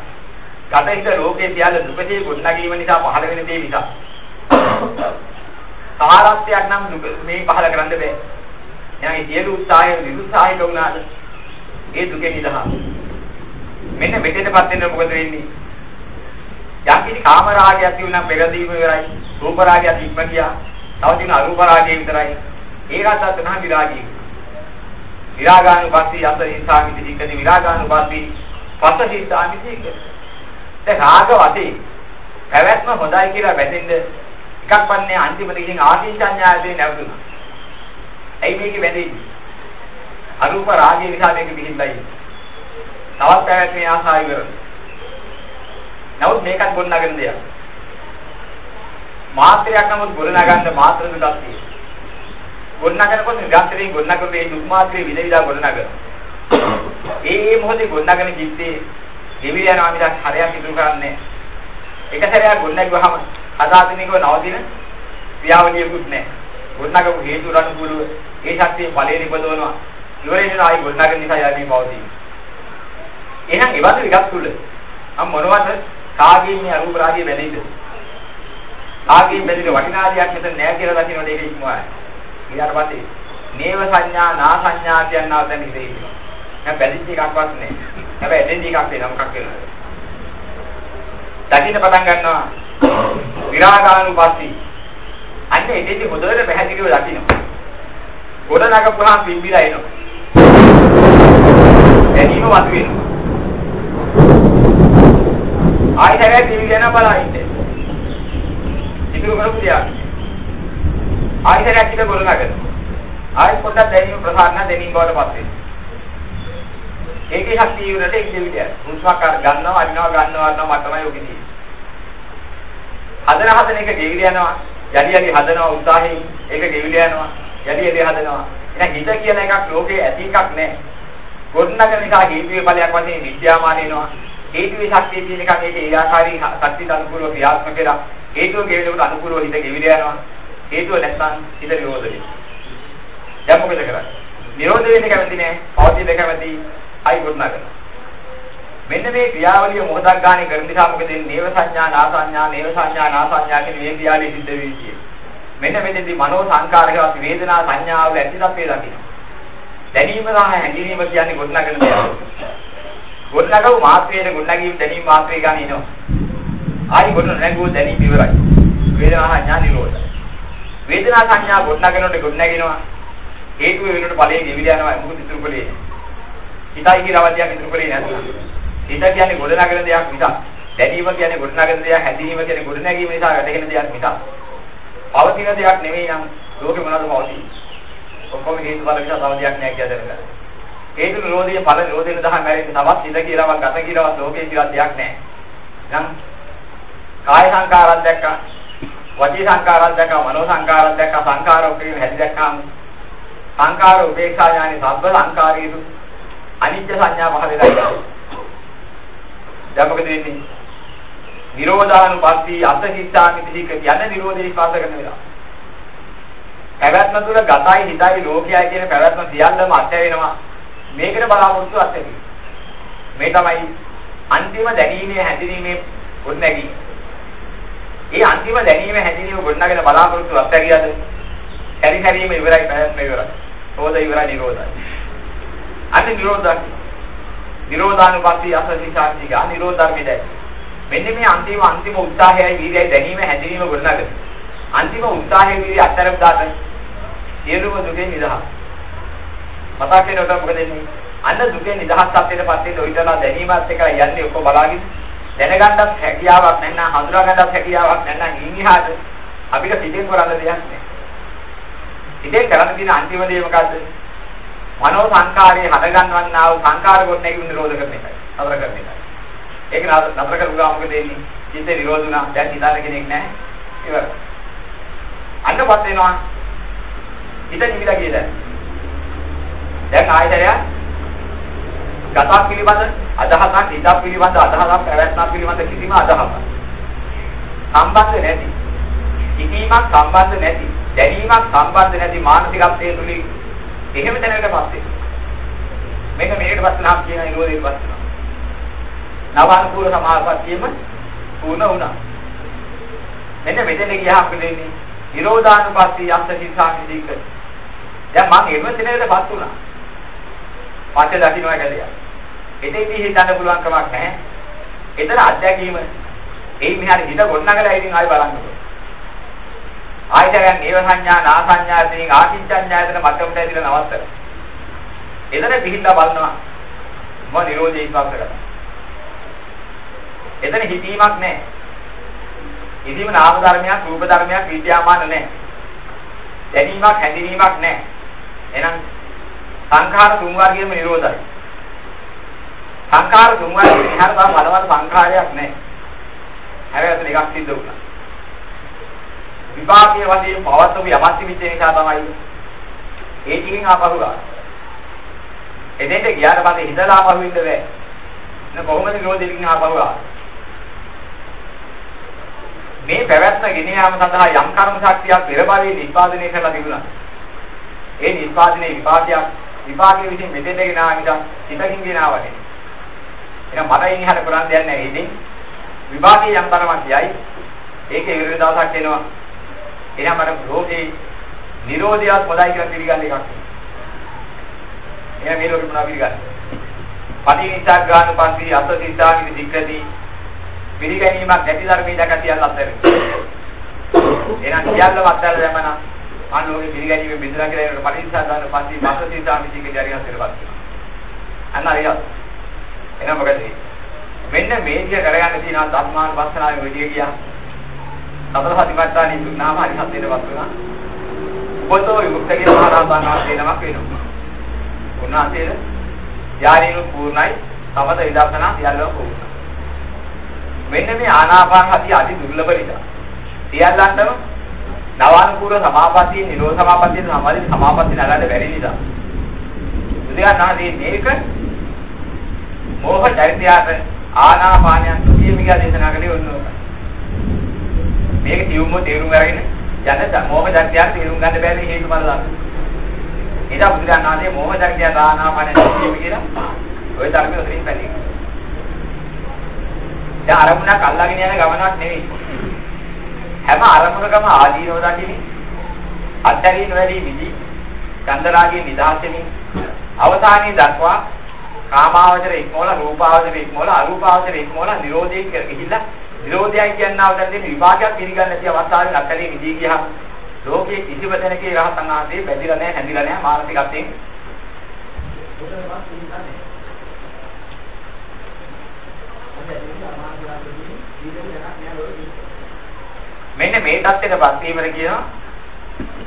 ගත හිත ලෝකේ සියල්ල දුකසේ ගොඩනගීම නිසා පහළ වෙන දේ නිසා. සාරත්වයක් නම් දුක මේ පහළ කරන්න බෑ. එහෙනම් සියලු උත්සාහය නිරුත්සාහික වුණාද ඒ දුකේ නිදහස්. මෙන්න මෙතනපත් වෙන මොකද වෙන්නේ? යම් කිසි කාම රාගයක් තිබුණා පෙරදීම ඉවරයි. රූප රාගයක් ඉක්ම ගියා. තව තියෙන අරූප රාගය විතරයි. ඒකත් අතනහ විරාගී. විරාගානුපස්සී අතරින්සාමිති දික්කදී විරාගානුපස්සී පස්සසිතාමිති දික්ක. දැන් රාග වතේ පැවැත්ම හොඳයි කියලා වැටෙන්න එකක් වන්නේ අන්තිමට ගිහින් ආකින්චඤ්ඤායතේ නැවතුණා. ඇයි මේක වැදෙන්නේ? අරූප රාගය නිසා මේක පිළිඳලා ඉන්නේ. තවත් පැවැත්මේ ආසාව ඉවරයි. නමුත් මේකත් ගොඩනගන දෙයක්. මාත්‍රයක් නමුත් ගොඩනගන්න මාත්‍ර දුකක් තියෙනවා. ගොඩනගනකොට නිරන්තරයෙන් ගොඩනගන මේ දුක් මාත්‍රේ විද විදා ගොඩනගන. ඒ ඒ මොහොතේ ගොඩනගන කිත්තේ දෙවිල යනවා මිසක් හරයක් ඉදිරි කරන්නේ. එක සැරයක් ගොඩනගුවාම හදාදිනේකව නවතින ක්‍රියාවලියකුත් නැහැ. ගොඩනගපු හේතු අනුකූලව ඒ ශක්තිය ඵලයේ නිපදවනවා. ඉවරෙන්න ආයි ගොඩනගන නිසා යන්නේ පවතී. එහෙනම් ඒවත් විගත් තුල මම මොනවද කාගේම අරූප රාගයේ බැඳෙන්නේ? කාගේම බැඳෙන වටිනාදියක් මෙතන නැහැ කියලා දකින්නට ඒක ඉක්මවයි. ඊට පස්සේ නේව සංඥා නා සංඥා කියනවා දැන් ඉතින් ඉන්නවා. දැන් බැඳිච්ච එකක්වත් නැහැ. හැබැයි එතෙන්දි එකක් වෙනවා මොකක් වෙනවද? දකින්න පටන් ගන්නවා විරාගානුපස්සී. අන්න එතෙන්දි හොඳට පැහැදිලිව දකින්න. ගොඩ නගපුවාම පිම්බිලා එනවා. දැනීම වතු වෙනවා. ආයෙත් ටීවී ගැන බලා ඉන්නේ. ඉතුරු කරපු තියා. ආයෙත් ටික ගොඩ නගන. ආයෙත් පොඩ්ඩක් දැනීම ප්‍රසාරණ දැනීම බවට පත් වෙනවා. ඒකේ ශක්තිය උනට ඒක දෙවිදයක්. හුස්මක් ගන්නවා අරිනවා ගන්නවා අරිනවා මටමයි ඔකේ තියෙන්නේ. හදන හදන එක ගෙවිල යනවා. යටි යටි හදනවා උත්සාහයෙන් ඒක ගෙවිල යනවා. යටි යටි හදනවා. එහෙනම් හිත කියන එකක් ලෝකේ ඇති එකක් නෑ. ගොඩනගන නිසා හේතුවේ ඵලයක් වශයෙන් විද්‍යාමාන වෙනවා. හේතුවේ ශක්තිය තියෙන එකක් ඒක ඒ ආකාරී ශක්තියට අනුකූලව ක්‍රියාත්මක වෙලා හේතුව ගෙවෙනකොට අනුකූලව හිත ගෙවිල යනවා. හේතුව නැත්නම් හිත නිරෝධ වෙනවා. දැන් මොකද කරන්නේ? නිරෝධ වෙන්න කැමති නෑ. පවතින කැමති අයි ගොඩනගන. මෙන්න මේ ක්‍රියාවලිය මොහොතක් ගානේ කරන නිසා මොකද වෙන්නේ? නේව සංඥා, නා සංඥා, නේව සංඥා, නා සංඥා කියන මේ ක්‍රියාවලිය සිද්ධ වෙන්නේ. මෙන්න මෙතෙන්දී මනෝ සංකාරකවත් වේදනා සංඥාවල ඇතිදප්පේ දකින්න. දැනීම සහ හැඟීම කියන්නේ ගොඩනගන දෙයක්. ගොඩනගව මාත්‍රයේ ගොඩනගීම් දැනීම මාත්‍රේ ගන්න එනවා. ආයි ගොඩනගුව දැනීම ඉවරයි. වේදනා සංඥා නිරෝධයි. වේදනා සංඥා ගොඩනගනකොට ගොඩනගිනවා. හේතුව වෙනකොට ඵලයේ ගෙවිල යනවා මොකද ඉතුරු කලේ. හිතයි කියලා අවධියක් ඉතුරු කලේ නැත්නම්. හිත කියන්නේ ගොඩනගන දෙයක් මිසක්. දැනීම කියන්නේ ගොඩනගන දෙයක්, හැදීම කියන්නේ ගොඩනැගීම නිසා වැටෙන දෙයක් මිසක්. පවතින දෙයක් නෙවෙයි නම් ලෝකෙ මොනවද පවතින්නේ? ඔක්කොම හේතු බල නිසා තව දෙයක් නැහැ කියලා දැනගන්න. හේතු නිරෝධයේ ඵල නිරෝධයෙන් දහම් මැරෙන්න තවත් ඉඳ කියලාවත් ගත කියලාවත් ලෝකේ කියලා දෙයක් නැහැ. නම් කාය සංකාරයක් දැක්කා, වචී සංකාරයක් දැක්කා, මනෝ සංකාරයක් දැක්කා, සංකාර උපේම හැදි දැක්කාම සංකාර උපේක්ෂා ඥානෙ සබ්බ සංකාරීසු අනිත්‍ය සංඥා පහ වෙලා ඉන්නවා. දැන් මොකද වෙන්නේ? නිරෝධානුපස්සී අත්ථිත්තාමිති කියන නිරෝධේ විශ්වාස කරන වෙලාව. පැවැත්ම තුළ ගතයි හිතයි ලෝකයයි කියන පැවැත්ම සියල්ලම අත්‍ය වෙනවා. මේකට බලාපොරොත්තු අත්‍යවි. මේ තමයි අන්තිම දැනීමේ හැඳිනීමේ ගොඩනැගී. ඒ අන්තිම දැනීමේ හැඳිනීම ගොඩනගෙන බලාපොරොත්තු අත්‍යවියද? හැරි හැරීම ඉවරයි පැවැත්ම ඉවරයි. සෝද ඉවරයි නිරෝධයි. අන්න නිරෝධයි. නිරෝධානුපස්සී අසසිකාන්තික නිරෝධ ධර්මයයි. මෙන්න මේ අන්තිම අන්තිම උත්සාහයයි වීර්යයි දැනීම හැඳිනීම ගොඩනගන. අන්තිම උත්සාහයේ වීර්ය අත්තරම් දාතයි. සියලුම දුකෙන් නිදහස්. මතක් වෙනකොට මොකද වෙන්නේ? අන්න දුකෙන් නිදහස් තත්ත්වයට පත් වෙන්න ඔයිතලා දැනීමත් එක්ක යන්නේ ඔක්කොම බලාගෙන දැනගන්නත් හැකියාවක් නැත්නම් හඳුනා ගන්නත් හැකියාවක් නැත්නම් ඊනිහාට අපිට පිටින් කරන්න දෙයක් නැහැ. ඉතින් කරන්න තියෙන අන්තිම දේ මොකද්ද? මනෝ සංකාරයේ හදගන්වන්නා වූ සංකාර කොට නැගී නිරෝධ කරන එකයි. නතර කරන එකයි. ඒක නතර කරුවා මොකද වෙන්නේ? චිත්ත නිරෝධුණා. දැන් හිතාන කෙනෙක් නැහැ. ඉවර. අන්නපත් වෙනවා. හිත නිවිලා කියලා. දැන් ආයතනය ගතක් පිළිබඳ අදහසක් හිතක් පිළිබඳ අදහසක් පැවැත්මක් පිළිබඳ කිසිම අදහසක් සම්බන්ධ නැති. කිසිමක් සම්බන්ධ නැති. දැනීමක් සම්බන්ධ නැති මානසිකත්වයේ තුලින් එහෙම දැනකට පස්සේ මේක මේකට පස්සේ නම් කියන නිරෝධයට පස්සේ නවානුකූල සමාපත්තියම පුණ වුණා. මෙන්න මෙතන ගියාම වෙන්නේ නිරෝධානුපස්සී යම්ත සිතාසිදීක. දැන් මම එම දිනේටපත් වුණා. පස්සේ දකින්නවා කියලා. එතෙන්දී හිතන්න පුළුවන් කමක් නැහැ. එතන අත්දැකීම ඒ මිහාර හිත ගොඩනගලා ඉතින් ආයෙ බලන්නකො. ආයතයන් ඒව සංඥා නා සංඥා දෙනින් ආකින්චඤ්ඤායතන මට්ටමට ඇවිල්ලා නවත්තන. එතන පිහිටලා බලනවා මොන නිරෝධය ඉස්පස් කරලා. එතන හිතීමක් නැහැ. කිසිම නාම ධර්මයක් රූප ධර්මයක් විද්‍යාමාන නැහැ. දැනීමක් හැඳිනීමක් නැහැ. එහෙනම් සංඛාර තුන් වර්ගයේම නිරෝධයි. සංඛාර තුන් වර්ගයේ ඉහළ තව බලවත් සංඛාරයක් නැහැ. හැබැයි ඒක එකක් සිද්ධ වුණා. විපාකයේ වශයෙන් පවත්වපු යමක් තිබිච්ච නිසා තමයි ඒ ටිකෙන් ආපහු ගන්න. එදෙන්ට ගියාට පස්සේ හිතලා ආපහු ඉන්න බෑ. නේ කොහොමද නිරෝධයෙන් ආපහු ගන්න? මේ පැවැත්ම ගෙන යාම සඳහා යම් කර්ම ශක්තියක් පෙර භවයේ නිස්පාදනය කරලා තිබුණා. ඒ නිස්පාදනයේ විපාකයක් විපාකයේ විසින් මෙතෙන්ට ගෙන ආව නිසා හිතකින් ගෙන ආවනේ. එහෙනම් මට ඉන්නේ හර කරන්න දෙයක් නැහැ. ඉතින් විපාකයේ යම් තරමක් යයි. ඒකේ ඉරිය දවසක් එනවා. එහෙනම් මට ලෝකේ නිරෝධයත් හොඳයි කියලා පිළිගන්න එකක්. එහෙනම් මේ ලෝකෙ මොනවා පිළිගන්නේ? පටිනිච්ඡා ගාන පන්ති අසතිසා විදි දික්කති පිළිගැනීමක් නැති ධර්මී දැක සියල්ල අත්හැර. එහෙනම් සියල්ලම අත්හැර දැමන අනෝගේ පිළිගැනීම බිඳලා කියලා ඒකට පටිනිච්ඡා ගාන පන්ති අසතිසා විදි දික්කති හරියට ඉරපත්. අන්න හරියට. එහෙනම් මොකද මෙන්න මේ විදිය කරගන්න තියෙනවා ධර්මාන වස්සනාවේ විදිය කියා. සතර සතිපට්ඨාන ඉන්නාම හරි සත්‍යයටපත් වුණා. උපතෝ විමුක්තගේ මහරහතන් වහන්සේ නමක් වෙනවා. උන්වහන්සේද ඥානිනු පූර්ණයි සමත විදර්ශනා සියල්ලම පූර්ණයි. මෙන්න මේ ආනාපාන හතිය අති දුර්ලභ නිසා. සියල්ලන්ටම නවානුකූල සමාපatti නිරෝධ සමාපatti සමාධි සමාපatti නගන්න බැරි නිසා. බුදුරජාණන් මේක මෝහ චෛත්‍යයට ආනාපානයන් තුතියමිගා දේශනා කළේ ඔන්නෝක. මේක තියුම්ම තේරුම් අරගෙන යන මෝහ චෛත්‍යයට තේරුම් ගන්න බැරි හේතු බලලා. ඊට බුදුරජාණන් වහන්සේ මෝහ චෛත්‍යයට ආනාපානයන් තුතියමි කියලා ওই ධර්මයේ උතරින් පැහැදිලි. දැන් අරමුණක් අල්ලාගෙන යන ගමනක් නෙවෙයි. හැම අරමුණකම ආදීනව දකින්න අත්‍යරින් වැඩි විදි ගන්ධරාගයේ නිදහසෙමින් අවසානයේ දක්වා කාමාවචර ඉක්මෝල රූපාවචර ඉක්මෝල අරූපාවචර ඉක්මෝල නිරෝධයෙන් ගිහිල්ලා නිරෝධයයි කියනවා දැන් මේ විභාගයක් පිළිගන්න නැති අවස්ථාවේ නැකලේ විදී ගියා ලෝකයේ කිසිම තැනකේ රහතන් වහන්සේ බැඳිලා නැහැ හැඳිලා නැහැ මානසිකත්වයෙන්. මෙන්න මේ தත්ත්වයටපත් වීමර කියනවා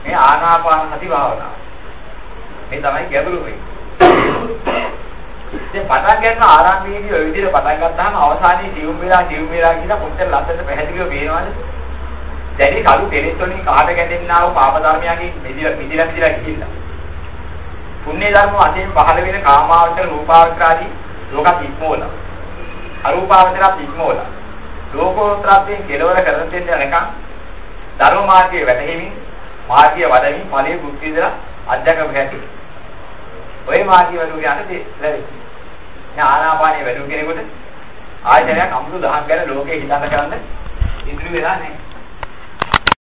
මේ ආනාපාන සති භාවනාව. මේ තමයි ගැඹුරු වෙන්නේ. ඉතින් පටන් ගන්න ආරම්භයේදී ඔය විදිහට පටන් ගත්තාම අවසානයේ ජීවුම් වේලා ජීවුම් වේලා කියන කොච්චර ලස්සනට පැහැදිලිව පේනවද? දැනි කලු කෙලෙස් වලින් කාට ගැටෙන්නා වූ පාප ධර්මයන්ගෙන් මිදිලා මිදිලා මිදිලා ගිහිල්ලා. පුණ්‍ය ධර්ම වශයෙන් පහළ වෙන කාමාවචර රූපාවචර ආදී ලෝකත් ඉක්මෝලා. අරූපාවචරත් ඉක්මෝලා. ලෝකෝත්තරයෙන් කෙලවර කරන දෙන්න යනකම් ධර්ම මාර්ගයේ වැටහෙමින් මාර්ගය වඩමින් ඵලයේ බුද්ධි දලා අධ්‍යක්ෂක හැටි. ඔය මාර්ගය වලු යන දේ ලැබෙන්නේ. දැන් ආනාපානිය වැඩි කෙනෙකුට ආයතනයක් අමුතු දහක් ගැන ලෝකේ හිතන්න කරන්න ඉදිරි වෙලා නැහැ.